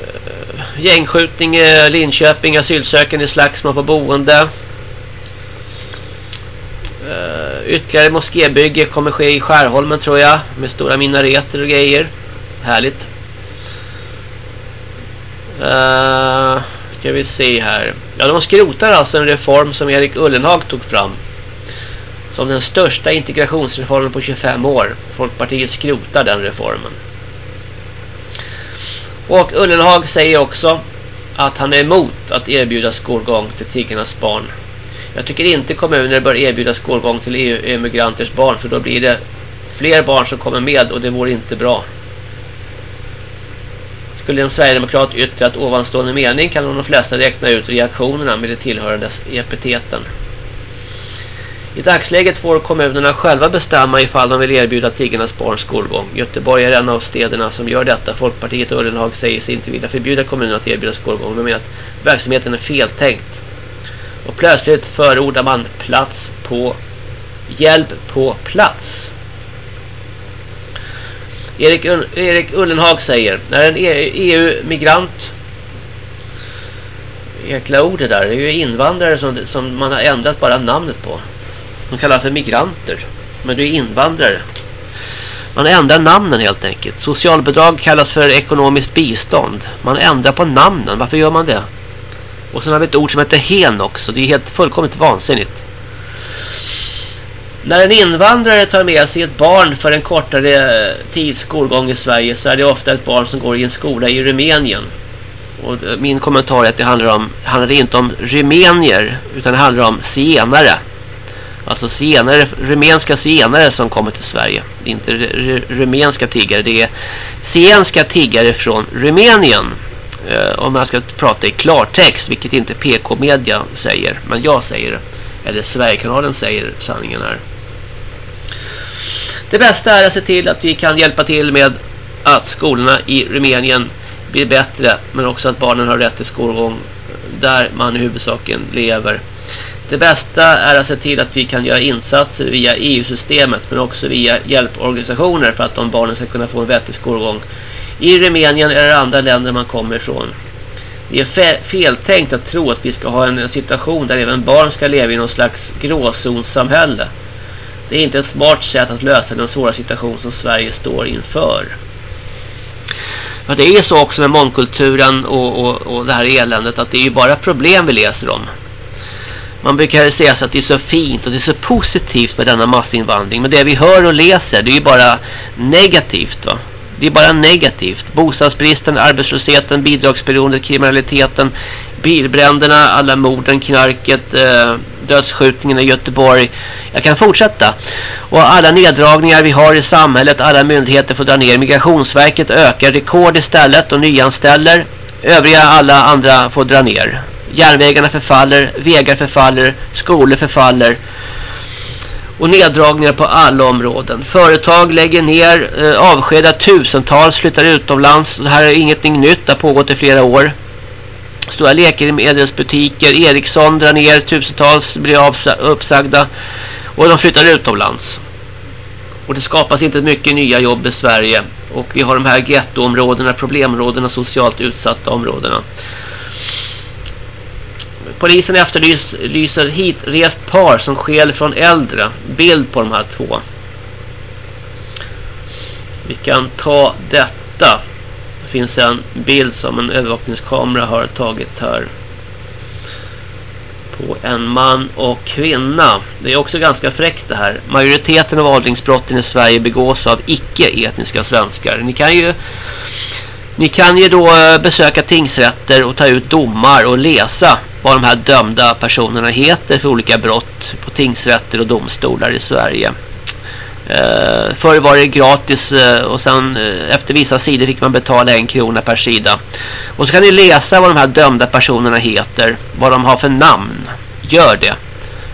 Eh, gängskjutning i Linköping, asylsökande i slagsmål på boende. Eh, ytterligare moskébygge kommer ske i Skärholmen tror jag. Med stora minareter och grejer. Härligt. Uh, ska vi se här. Ja, de skrotar alltså en reform som Erik Ullenhag tog fram. Som den största integrationsreformen på 25 år. Folkpartiet skrotar den reformen. Och Ullenhag säger också att han är emot att erbjuda skolgång till tiggarnas barn. Jag tycker inte kommuner bör erbjuda skolgång till EU-emigranters barn för då blir det fler barn som kommer med och det vore inte bra. Skulle en Sverigedemokrat yttra att ovanstående mening kan de flesta räkna ut reaktionerna med de tillhörande epiteten. I dagsläget får kommunerna själva bestämma ifall de vill erbjuda tiggarnas barn skolgång. Göteborg är en av städerna som gör detta. Folkpartiet och Ullenhag säger sig inte vilja förbjuda kommunerna att erbjuda skolgång men menar att verksamheten är feltänkt. Och plötsligt förordar man plats på hjälp på plats. Erik, Erik Ullenhag säger när en e EU-migrant jäkla ord det där, det är ju invandrare som, som man har ändrat bara namnet på. De kallar för migranter. Men det är invandrare. Man ändrar namnen helt enkelt. Socialbidrag kallas för ekonomiskt bistånd. Man ändrar på namnen. Varför gör man det? Och sen har vi ett ord som heter hen också. Det är helt fullkomligt vansinnigt. När en invandrare tar med sig ett barn för en kortare tids skolgång i Sverige så är det ofta ett barn som går i en skola i Rumänien. Och min kommentar är att det handlar, om, handlar inte om rumenier utan det handlar om zigenare. Alltså zigenare, rumänska zigenare som kommer till Sverige. Det är inte rumänska tiggare, det är zigenska tiggare från Rumänien eh, om man ska prata i klartext, vilket inte PK-media säger, men jag säger det. Eller Sverigekanalen säger sanningen här. Det bästa är att se till att vi kan hjälpa till med att skolorna i Rumänien blir bättre, men också att barnen har rätt till skolgång där man i huvudsaken lever. Det bästa är att se till att vi kan göra insatser via EU-systemet men också via hjälporganisationer för att de barnen ska kunna få en vettig skolgång i Rumänien eller andra länder man kommer ifrån. Det är fe feltänkt att tro att vi ska ha en situation där även barn ska leva i någon slags gråzonssamhälle. Det är inte ett smart sätt att lösa den svåra situation som Sverige står inför. För det är så också med mångkulturen och, och, och det här eländet att det är ju bara problem vi läser om. Man brukar säga att det är så fint och det är så positivt med denna massinvandring. Men det vi hör och läser det är ju bara negativt va. Det är bara negativt. Bostadsbristen, arbetslösheten, bidragsberoendet, kriminaliteten, bilbränderna, alla morden, knarket, eh, dödsskjutningen i Göteborg. Jag kan fortsätta. Och alla neddragningar vi har i samhället, alla myndigheter får dra ner. Migrationsverket ökar rekord istället och nyanställer. Övriga alla andra får dra ner. Järnvägarna förfaller, vägar förfaller, skolor förfaller och neddragningar på alla områden. Företag lägger ner, eh, avskedar tusentals, flyttar utomlands. Det här är ingenting nytt, det har pågått i flera år. Stora läkemedelsbutiker, Ericsson drar ner, tusentals blir uppsagda och de flyttar utomlands. Och det skapas inte mycket nya jobb i Sverige. Och vi har de här gettoområdena, problemområdena, socialt utsatta områdena. Polisen efterlyser hitrest par som skäl från äldre. Bild på de här två. Vi kan ta detta. Det finns en bild som en övervakningskamera har tagit här. På en man och kvinna. Det är också ganska fräckt det här. Majoriteten av avlingsbrotten i Sverige begås av icke-etniska svenskar. Ni kan ju ni kan ju då eh, besöka tingsrätter och ta ut domar och läsa vad de här dömda personerna heter för olika brott på tingsrätter och domstolar i Sverige. Uh, förr var det gratis uh, och sen uh, efter vissa sidor fick man betala en krona per sida. Och så kan ni läsa vad de här dömda personerna heter, vad de har för namn. Gör det.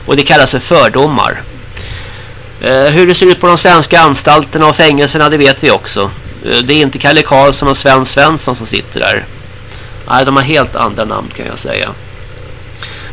Och det kallas för fördomar. hur det ser ut på de svenska anstalterna och fängelserna det vet vi också. det är inte Kalle Karlsson och Sven Svensson som sitter där. Nej, de har helt andra namn kan jag säga.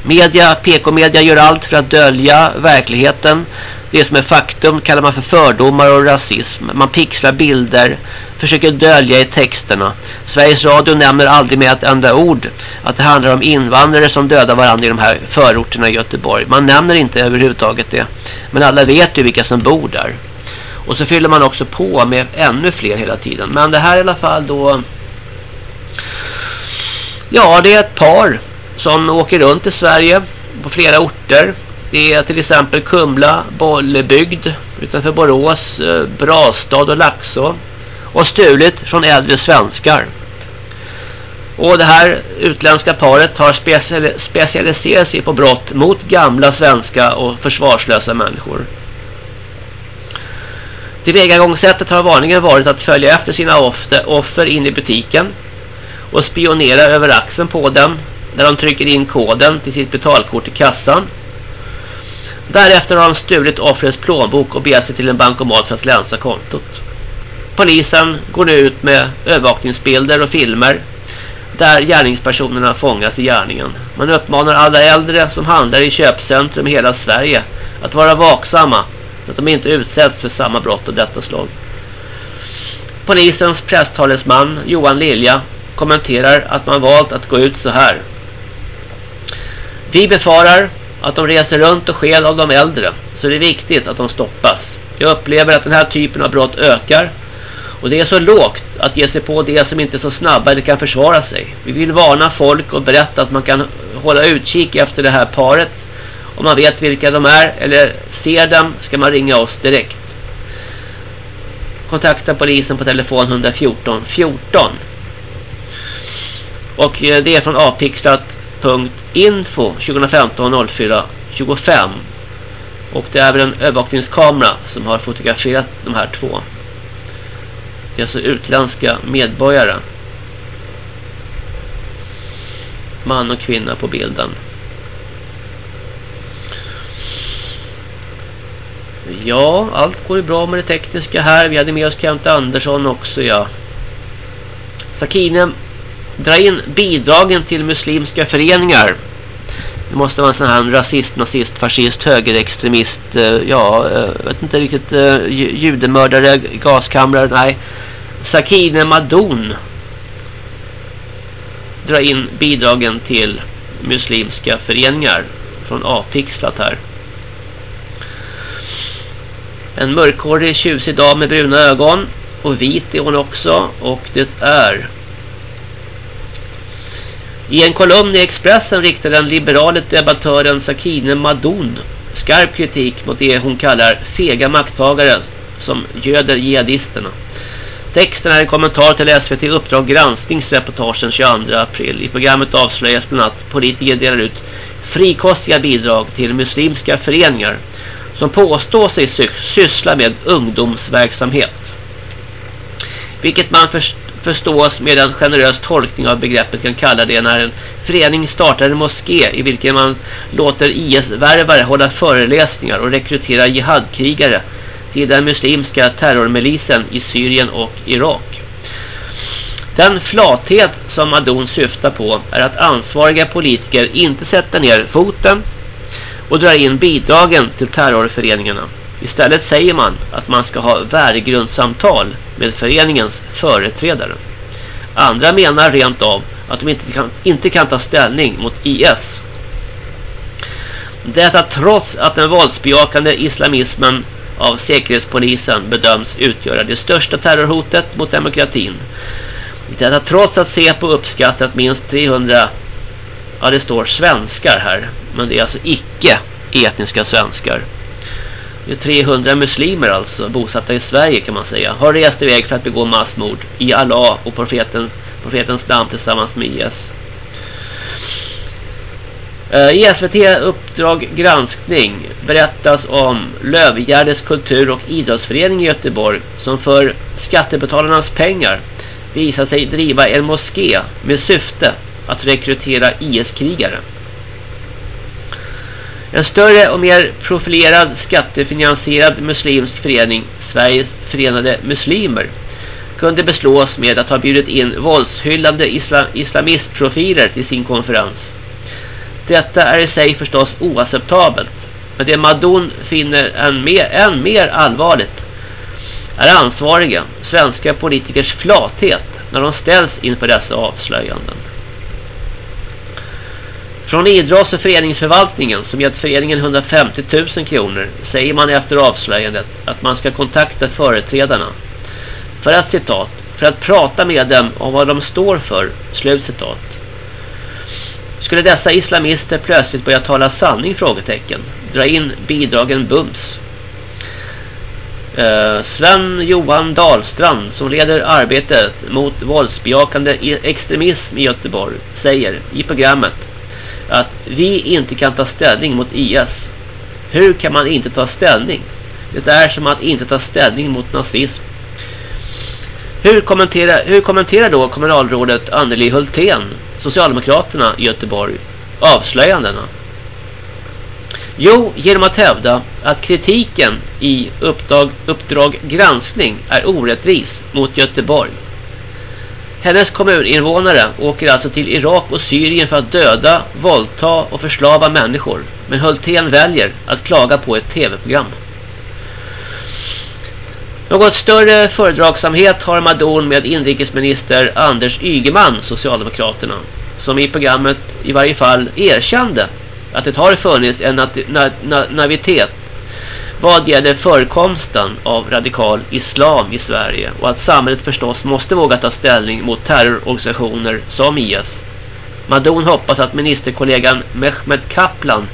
Media, PK-media gör allt för att dölja verkligheten det som är faktum kallar man för fördomar och rasism. Man pixlar bilder, försöker dölja i texterna. Sveriges Radio nämner aldrig med ett enda ord att det handlar om invandrare som dödar varandra i de här förorterna i Göteborg. Man nämner inte överhuvudtaget det. Men alla vet ju vilka som bor där. Och så fyller man också på med ännu fler hela tiden. Men det här är i alla fall då... Ja, det är ett par som åker runt i Sverige på flera orter det är till exempel Kumla, Bollebygd utanför Borås, eh, Brastad och Laxå. Och stulit från äldre svenskar. Och det här utländska paret har specialiserat sig på brott mot gamla svenska och försvarslösa människor. Tillvägagångssättet har vanligen varit att följa efter sina offer in i butiken och spionera över axeln på dem när de trycker in koden till sitt betalkort i kassan Därefter har de stulit offrets plånbok och begett sig till en bankomat för att länsa kontot. Polisen går nu ut med övervakningsbilder och filmer där gärningspersonerna fångas i gärningen. Man uppmanar alla äldre som handlar i köpcentrum i hela Sverige att vara vaksamma så att de inte utsätts för samma brott av detta slag. Polisens presstalesman Johan Lilja kommenterar att man valt att gå ut så här. Vi befarar att de reser runt och skäl av de äldre så det är viktigt att de stoppas. Jag upplever att den här typen av brott ökar och det är så lågt att ge sig på det som inte är så snabba eller kan försvara sig. Vi vill varna folk och berätta att man kan hålla utkik efter det här paret. Om man vet vilka de är eller ser dem ska man ringa oss direkt. Kontakta polisen på telefon 114 14. Och eh, det är från apixlat.se info 2015 04 25 och det är även en övervakningskamera som har fotograferat de här två. Det är alltså utländska medborgare. Man och kvinna på bilden. Ja, allt går ju bra med det tekniska här. Vi hade med oss Kent Andersson också, ja. Sakine dra in bidragen till muslimska föreningar. Det måste vara en sån här rasist, nazist, fascist, högerextremist, eh, ja, jag vet inte riktigt, eh, judemördare, gaskamrar, nej. Sakine Madon dra in bidragen till muslimska föreningar från A-pixlat här. En mörkhårig tjusig dam med bruna ögon och vit är hon också och det är i en kolumn i Expressen riktar den liberale debattören Sakine Madon skarp kritik mot det hon kallar fega makttagare som göder jihadisterna. Texten är en kommentar till SVT Uppdrag granskningsreportagen 22 april. I programmet avslöjas bland annat politiker delar ut frikostiga bidrag till muslimska föreningar som påstår sig syssla med ungdomsverksamhet. Vilket man förstår förstås med en generös tolkning av begreppet kan kalla det när en förening startar en moské i vilken man låter IS-värvare hålla föreläsningar och rekrytera jihadkrigare till den muslimska terrormilisen i Syrien och Irak. Den flathet som Madon syftar på är att ansvariga politiker inte sätter ner foten och drar in bidragen till terrorföreningarna. Istället säger man att man ska ha värdegrundssamtal med föreningens företrädare. Andra menar rent av att de inte kan, inte kan ta ställning mot IS. Detta trots att den våldsbejakande islamismen av Säkerhetspolisen bedöms utgöra det största terrorhotet mot demokratin. Detta trots att Säpo uppskattat minst 300, ja det står svenskar här, men det är alltså icke etniska svenskar. Det är 300 muslimer alltså, bosatta i Sverige kan man säga, har rest iväg för att begå massmord i Allah och profeten, profetens namn tillsammans med IS. Eh, I SVT Uppdrag granskning berättas om Lövgärdes kultur- och idrottsförening i Göteborg som för skattebetalarnas pengar visar sig driva en moské med syfte att rekrytera IS-krigare. En större och mer profilerad skattefinansierad muslimsk förening, Sveriges förenade muslimer, kunde beslås med att ha bjudit in våldshyllande isla islamistprofiler till sin konferens. Detta är i sig förstås oacceptabelt. Men det Madon finner än mer, än mer allvarligt är ansvariga svenska politikers flathet när de ställs inför dessa avslöjanden. Från idrotts- och föreningsförvaltningen som gett föreningen 150 000 kronor säger man efter avslöjandet att man ska kontakta företrädarna för att citat för att prata med dem om vad de står för slut citat. Skulle dessa islamister plötsligt börja tala sanning? Frågetecken. Dra in bidragen bums. Eh, Sven Johan Dahlstrand som leder arbetet mot våldsbejakande extremism i Göteborg säger i programmet att vi inte kan ta ställning mot IS. Hur kan man inte ta ställning? Det är som att inte ta ställning mot nazism. Hur kommenterar, hur kommenterar då kommunalrådet Anneli Hultén Socialdemokraterna i Göteborg avslöjandena? Jo, genom att hävda att kritiken i uppdrag, uppdrag granskning är orättvis mot Göteborg. Hennes kommuninvånare åker alltså till Irak och Syrien för att döda, våldta och förslava människor. Men Hultén väljer att klaga på ett tv-program. Något större föredragsamhet har Madon med inrikesminister Anders Ygeman, Socialdemokraterna, som i programmet i varje fall erkände att det har funnits en naivitet vad gäller förekomsten av radikal islam i Sverige och att samhället förstås måste våga ta ställning mot terrororganisationer som IS. Madon hoppas att ministerkollegan Mehmet Kaplan,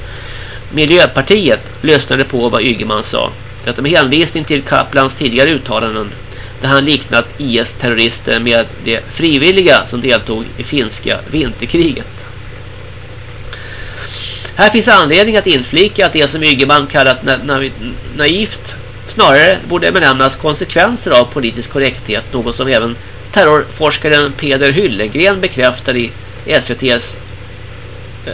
Miljöpartiet, lyssnade på vad Ygeman sa. Detta med hänvisning till Kaplans tidigare uttalanden där han liknat IS-terrorister med de frivilliga som deltog i finska vinterkriget. Här finns anledning att inflika att det som Ygeman kallat na na naivt snarare borde benämnas konsekvenser av politisk korrekthet, något som även terrorforskaren Peder Hyllengren bekräftar i SVTs eh,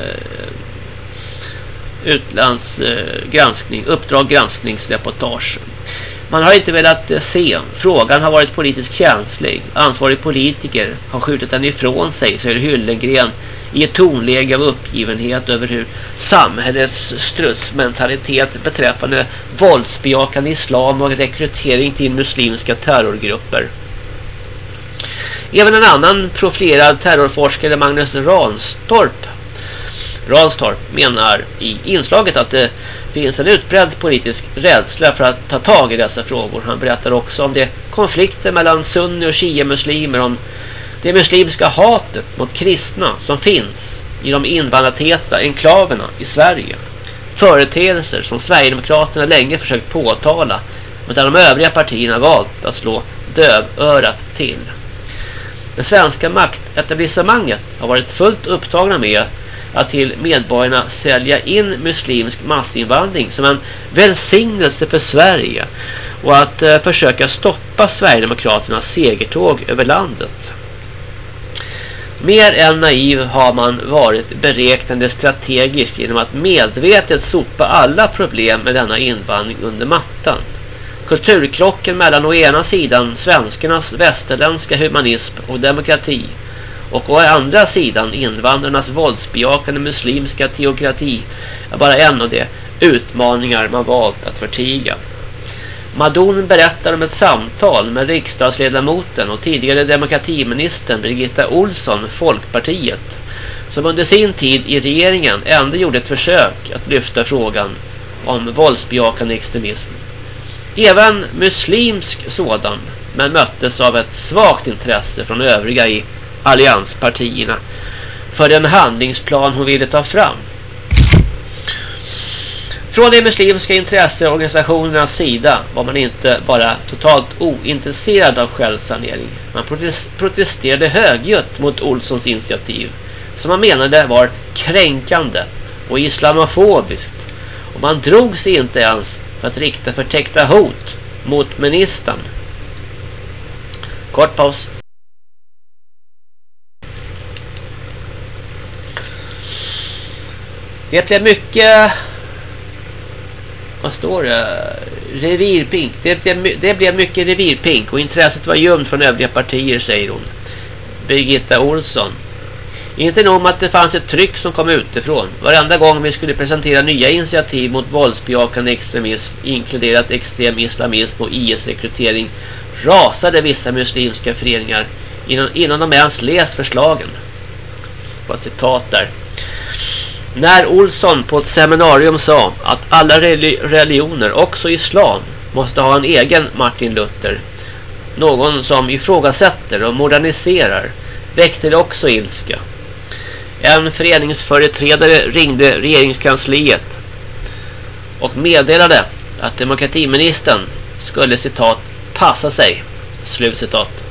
utlandsgranskning, eh, uppdrag granskningsreportage. Man har inte velat eh, se. Frågan har varit politiskt känslig. Ansvarig politiker har skjutit den ifrån sig, säger Hyllengren i ett tonläge av uppgivenhet över hur samhällets strutsmentalitet beträffande våldsbejakande islam och rekrytering till muslimska terrorgrupper. Även en annan profilerad terrorforskare, Magnus Ranstorp, Ranstorp menar i inslaget att det finns en utbredd politisk rädsla för att ta tag i dessa frågor. Han berättar också om det konflikter mellan sunni och shia-muslimer, om det muslimska hatet mot kristna som finns i de invandrartäta enklaverna i Sverige. Företeelser som Sverigedemokraterna länge försökt påtala men där de övriga partierna valt att slå dövörat till. Det svenska maktetablissemanget har varit fullt upptagna med att till medborgarna sälja in muslimsk massinvandring som en välsignelse för Sverige och att eh, försöka stoppa Sverigedemokraternas segertåg över landet. Mer än naiv har man varit beräknande strategisk genom att medvetet sopa alla problem med denna invandring under mattan. Kulturkrocken mellan å ena sidan svenskarnas västerländska humanism och demokrati och å andra sidan invandrarnas våldsbejakande muslimska teokrati är bara en av de utmaningar man valt att förtiga. Madon berättar om ett samtal med riksdagsledamoten och tidigare demokratiministern Birgitta Olsson, Folkpartiet, som under sin tid i regeringen ändå gjorde ett försök att lyfta frågan om våldsbejakande extremism. Även muslimsk sådan men möttes av ett svagt intresse från övriga i allianspartierna för den handlingsplan hon ville ta fram. Från de muslimska intresseorganisationernas sida var man inte bara totalt ointresserad av självsanering. Man protesterade högljutt mot Olssons initiativ som man menade var kränkande och islamofobiskt. Och man drog sig inte ens för att rikta förtäckta hot mot ministern. Kort paus. Det blev mycket vad står det? Revirpink. Det, det, det blev mycket revirpink och intresset var gömt från övriga partier, säger hon. Birgitta Olsson. Inte nog med att det fanns ett tryck som kom utifrån. Varenda gång vi skulle presentera nya initiativ mot våldsbejakande extremism, inkluderat extrem islamism och IS-rekrytering, rasade vissa muslimska föreningar innan, innan de ens läst förslagen. Vad citat där. När Olsson på ett seminarium sa att alla religioner, också islam, måste ha en egen Martin Luther, någon som ifrågasätter och moderniserar, väckte det också ilska. En föreningsföreträdare ringde regeringskansliet och meddelade att demokratiministern skulle citat passa sig. slut citat.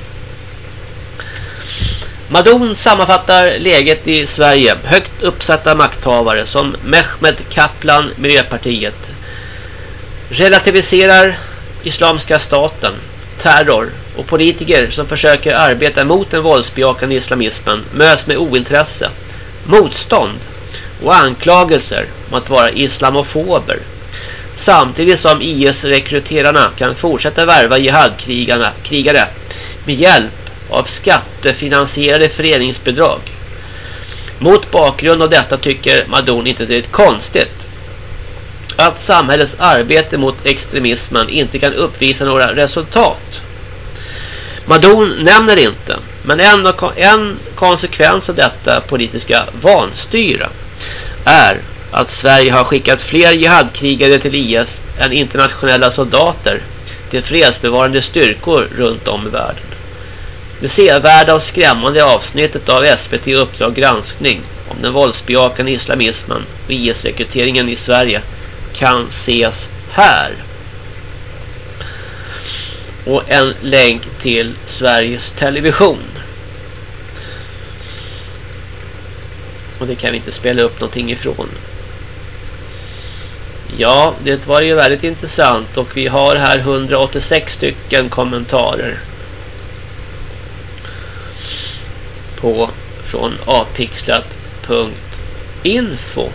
Madon sammanfattar läget i Sverige. Högt uppsatta makthavare som Mehmet Kaplan, Miljöpartiet, relativiserar Islamiska staten, terror och politiker som försöker arbeta mot den våldsbejakande islamismen möts med ointresse, motstånd och anklagelser om att vara islamofober. Samtidigt som IS-rekryterarna kan fortsätta värva jihadkrigare med hjälp av skattefinansierade föreningsbidrag. Mot bakgrund av detta tycker Madon inte det är konstigt att samhällets arbete mot extremismen inte kan uppvisa några resultat. Madon nämner inte, men en, en konsekvens av detta politiska vanstyra är att Sverige har skickat fler jihadkrigare till IS än internationella soldater till fredsbevarande styrkor runt om i världen. Det sevärda och skrämmande avsnittet av SVT Uppdrag granskning om den våldsbejakande islamismen och IS-rekryteringen i Sverige kan ses här. Och en länk till Sveriges Television. Och det kan vi inte spela upp någonting ifrån. Ja, det var ju väldigt intressant och vi har här 186 stycken kommentarer. På från apixlat.info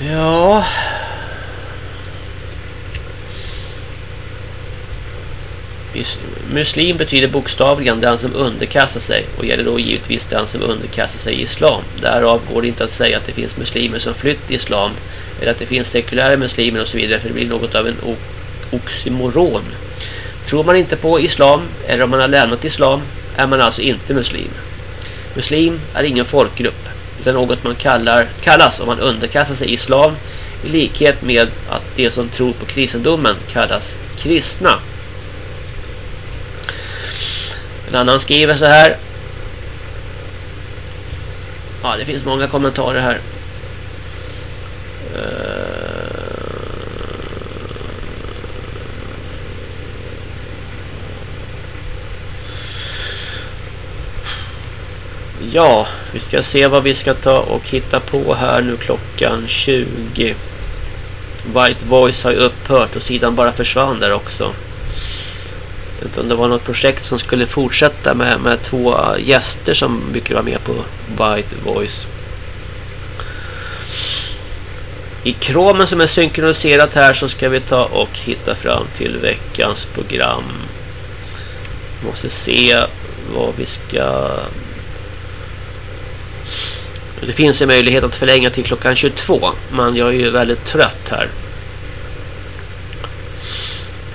Ja Muslim betyder bokstavligen den som underkastar sig och gäller då givetvis den som underkastar sig islam. Därav går det inte att säga att det finns muslimer som flytt islam eller att det finns sekulära muslimer och så vidare för det blir något av en oxymoron. Tror man inte på islam eller om man har lämnat islam är man alltså inte muslim. Muslim är ingen folkgrupp. Det är något man kallar, kallas om man underkastar sig islam i likhet med att de som tror på kristendomen kallas kristna. En annan skriver så här. Ja, det finns många kommentarer här. Uh, Ja, vi ska se vad vi ska ta och hitta på här nu klockan 20. White Voice har ju upphört och sidan bara försvann där också. Jag vet inte om det var något projekt som skulle fortsätta med, med två gäster som brukar vara med på White Voice. I kromen som är synkroniserat här så ska vi ta och hitta fram till veckans program. Måste se vad vi ska det finns en möjlighet att förlänga till klockan 22. Men jag är ju väldigt trött här.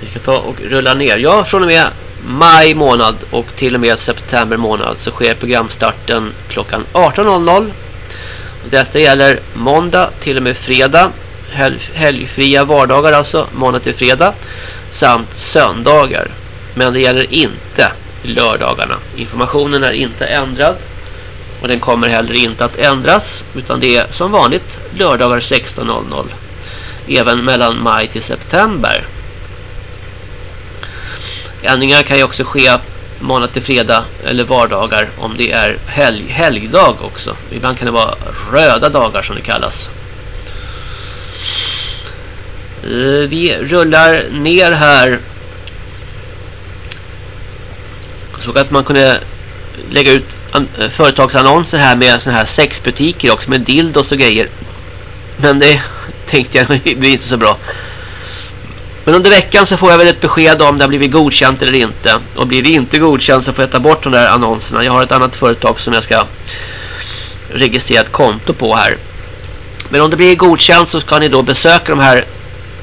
Vi ska ta och rulla ner. Ja, från och med maj månad och till och med september månad så sker programstarten klockan 18.00. Detta gäller måndag till och med fredag helgfria vardagar alltså, måndag till fredag. Samt söndagar. Men det gäller inte lördagarna. Informationen är inte ändrad. Och den kommer heller inte att ändras. Utan det är som vanligt lördagar 16.00. Även mellan maj till september. Ändringar kan ju också ske måndag till fredag eller vardagar om det är helg, helgdag också. Ibland kan det vara röda dagar som det kallas. Eh, vi rullar ner här. Så att man kunde lägga ut Eh, företagsannonser här med såna här sexbutiker också med dildos och grejer. Men det tänkte jag det blir inte så bra. Men under veckan så får jag väl ett besked om det har blivit godkänt eller inte. Och blir det inte godkänt så får jag ta bort de där annonserna. Jag har ett annat företag som jag ska registrera ett konto på här. Men om det blir godkänt så ska ni då besöka de här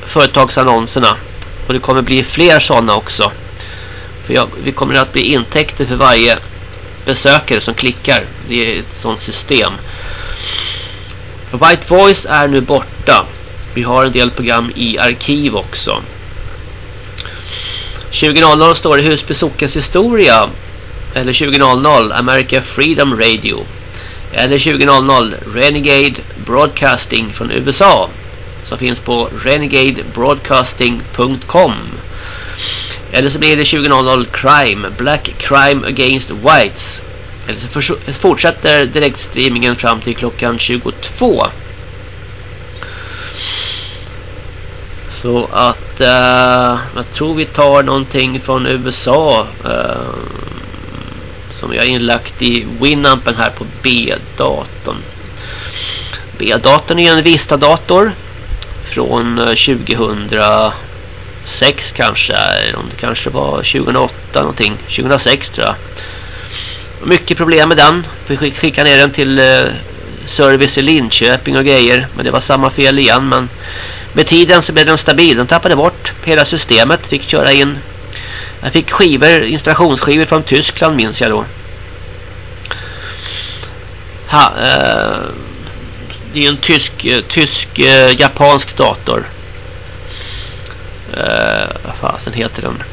företagsannonserna. Och det kommer bli fler sådana också. För jag, vi kommer att bli intäkter för varje besökare som klickar. Det är ett sådant system. White Voice är nu borta. Vi har en del program i arkiv också. 20.00 står det Husby Sockens historia. Eller 20.00 America Freedom Radio. Eller 20.00 Renegade Broadcasting från USA. Som finns på renegadebroadcasting.com. Eller så blir det 20.00 Crime. Black Crime Against Whites. Eller så fortsätter direktstreamingen fram till klockan 22. Så att uh, jag tror vi tar någonting från USA uh, eh, som jag har inlagt i Winampen här på B-datorn. B-datorn är en Vista-dator från eh, 2000. 2006 kanske, om det kanske var 2008 någonting, 2006 tror jag. Mycket problem med den. Vi skickade ner den till eh, service i Linköping och grejer, men det var samma fel igen, men med tiden så blev den stabil. Den tappade bort hela systemet. Fick köra in. Jag fick skivor, installationsskivor från Tyskland minns jag då. Ha, eh, det är en tysk, eh, tysk eh, japansk dator. Eh, vad fasen heter den?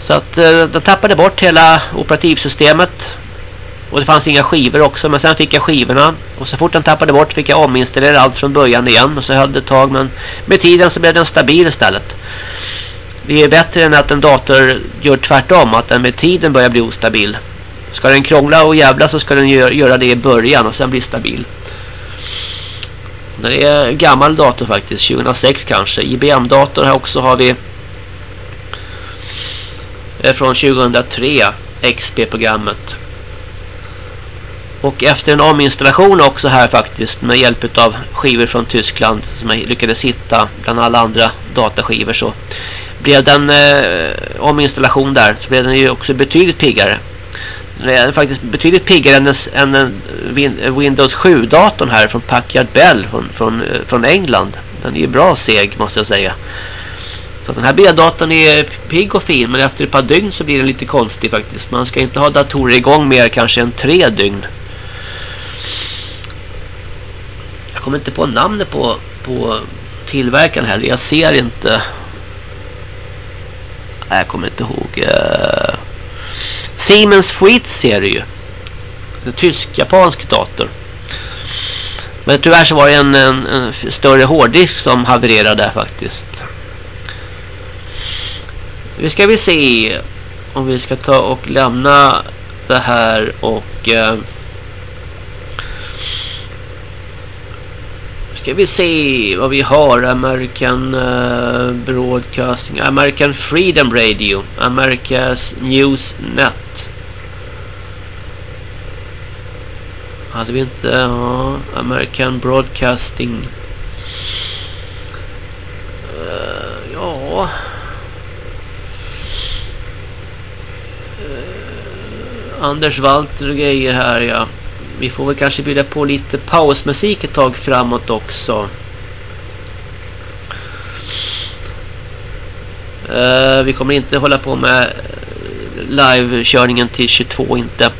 Så att eh, den tappade bort hela operativsystemet. Och det fanns inga skivor också. Men sen fick jag skivorna. Och så fort den tappade bort fick jag ominstallera allt från början igen. Och så höll det ett tag. Men med tiden så blev den stabil istället. Det är bättre än att en dator gör tvärtom. Att den med tiden börjar bli ostabil. Ska den krångla och jävla så ska den göra det i början och sen bli stabil. Det är en gammal dator faktiskt. 2006 kanske. IBM-dator här också har vi. Från 2003. XP-programmet. Och efter en ominstallation också här faktiskt med hjälp av skivor från Tyskland som jag lyckades hitta bland alla andra dataskivor så blev den eh, ominstallation där så blev den ju också betydligt piggare. Den är faktiskt betydligt piggare än, än en Windows 7-datorn här från Packard Bell från, från, eh, från England. Den är ju bra seg måste jag säga. Så den här B-datorn är pigg och fin men efter ett par dygn så blir den lite konstig faktiskt. Man ska inte ha datorer igång mer kanske än tre dygn. Jag kommer inte på namnet på, på tillverkaren heller. Jag ser inte. Nej, jag kommer inte ihåg. Eh, Siemens Fritz är det ju. En tysk-japansk dator. Men tyvärr så var det en, en, en större hårddisk som havererade faktiskt. Nu ska vi se om vi ska ta och lämna det här och... Eh, ska vi se vad vi har. American uh, Broadcasting. American Freedom Radio. America's News Net. Hade vi inte... Ja, American Broadcasting. Uh, ja... Eh, Anders Walter och grejer här, ja vi får väl kanske bjuda på lite pausmusik ett tag framåt också. Uh, vi kommer inte hålla på med eh, livekörningen till 22 inte.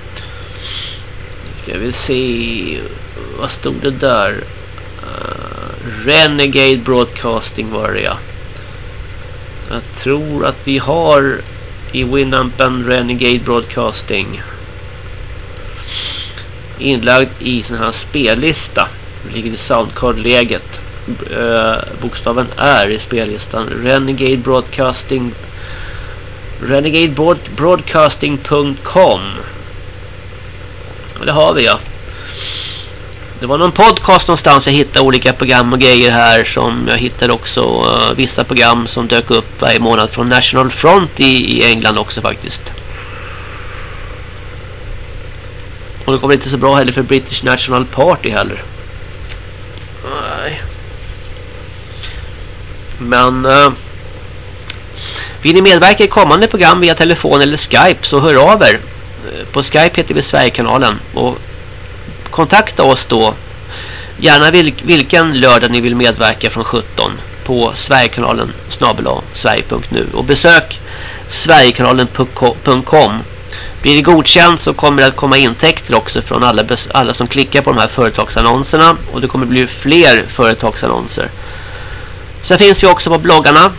Ska vi se vad stod det där? Uh, Renegade Broadcasting var det ja. Jag tror att vi har i Winampen Renegade Broadcasting inlagd i sån här spellista. Det ligger i soundcard-läget. Eh, bokstaven R i spellistan. Renegade Broadcasting renegadebroadcasting.com Det har vi ja. Det var någon podcast någonstans jag hittade olika program och grejer här som jag hittade också uh, vissa program som dök upp varje månad från National Front i, i England också faktiskt. Och det kommer inte så bra heller för British National Party heller. Nej. Men uh, vill ni medverka i kommande program via telefon eller Skype så hör av er. På Skype heter vi Sverigekanalen och kontakta oss då. Gärna vil vilken lördag ni vill medverka från 17 på Sverigekanalen snabela sverige.nu och besök sverigekanalen.com blir det godkänt så kommer det att komma intäkter också från alla, alla som klickar på de här företagsannonserna. Och det kommer bli fler företagsannonser. Sen finns vi också på bloggarna.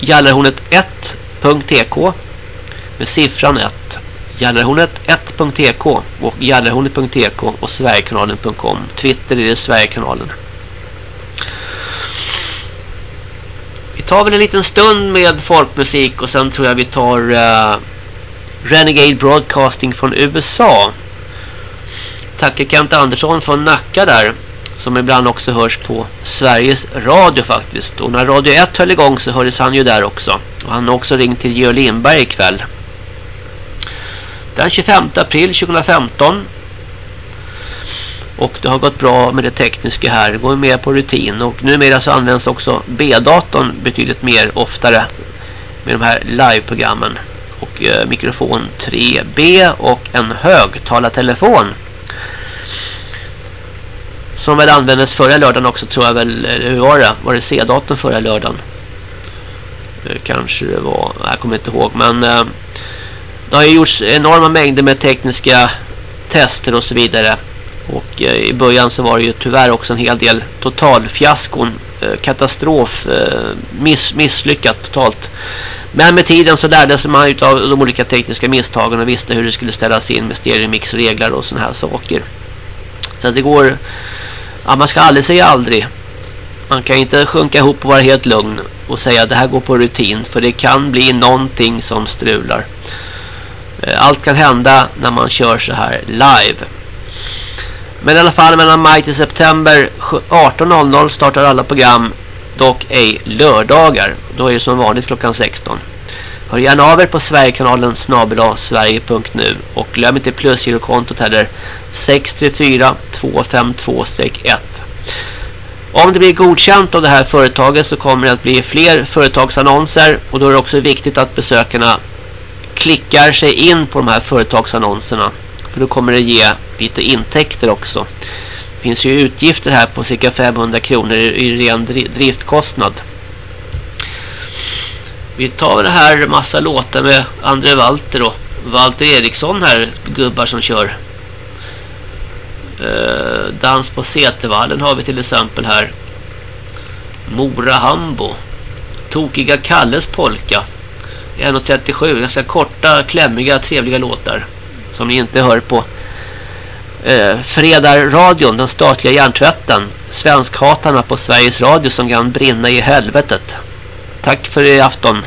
Jallarhornet1.tk med siffran 1 jallarhornet1.tk och gallerhornet.tk och sverigekanalen.com Twitter är det Sverigekanalen. Vi tar väl en liten stund med folkmusik och sen tror jag vi tar uh, Renegade Broadcasting från USA Tackar Kent Andersson från Nacka där som ibland också hörs på Sveriges Radio faktiskt. Och när Radio 1 höll igång så hördes han ju där också. Och han har också ringt till Georg Lindberg ikväll. Den 25 april 2015. Och det har gått bra med det tekniska här. Det går mer på rutin. Och numera så används också B-datorn betydligt mer oftare. Med de här live-programmen. Och eh, mikrofon 3B och en högtalartelefon som väl användes förra lördagen också tror jag väl. Eh, hur var det? Var det C-datorn förra lördagen? Eh, kanske det var. Jag kommer inte ihåg. Men eh, det har ju gjorts enorma mängder med tekniska tester och så vidare. Och eh, i början så var det ju tyvärr också en hel del totalfiaskon. Eh, katastrof. Eh, miss, misslyckat totalt. Men med tiden så lärde sig man av de olika tekniska misstagen och visste hur det skulle ställas in med stereomixregler och såna här saker. Så det går ja, man ska aldrig säga aldrig. Man kan inte sjunka ihop och vara helt lugn och säga att det här går på rutin. För det kan bli någonting som strular. Eh, allt kan hända när man kör så här live. Men i alla fall mellan maj till september 18.00 startar alla program. Dock ej lördagar. Då är det som vanligt klockan 16. Hör gärna av er på Sverigekanalen snabela sverige.nu och glöm inte plusgirokontot heller 634 252-1. Om det blir godkänt av det här företaget så kommer det att bli fler företagsannonser och då är det också viktigt att besökarna klickar sig in på de här företagsannonserna för då kommer det ge lite intäkter också. Det finns ju utgifter här på cirka 500 kronor i ren driftkostnad. Vi tar det här massa låtar med André Walter och Walter Eriksson här, gubbar som kör. Eh, dans på Setervallen har vi till exempel här. Mora Hambo. Tokiga Kalles polka. 1.37. Ganska korta, klämmiga, trevliga låtar. Som ni inte hör på eh, Fredag-radion, den statliga hjärntvätten. Svenskhatarna på Sveriges Radio som kan brinna i helvetet. Tack för i afton.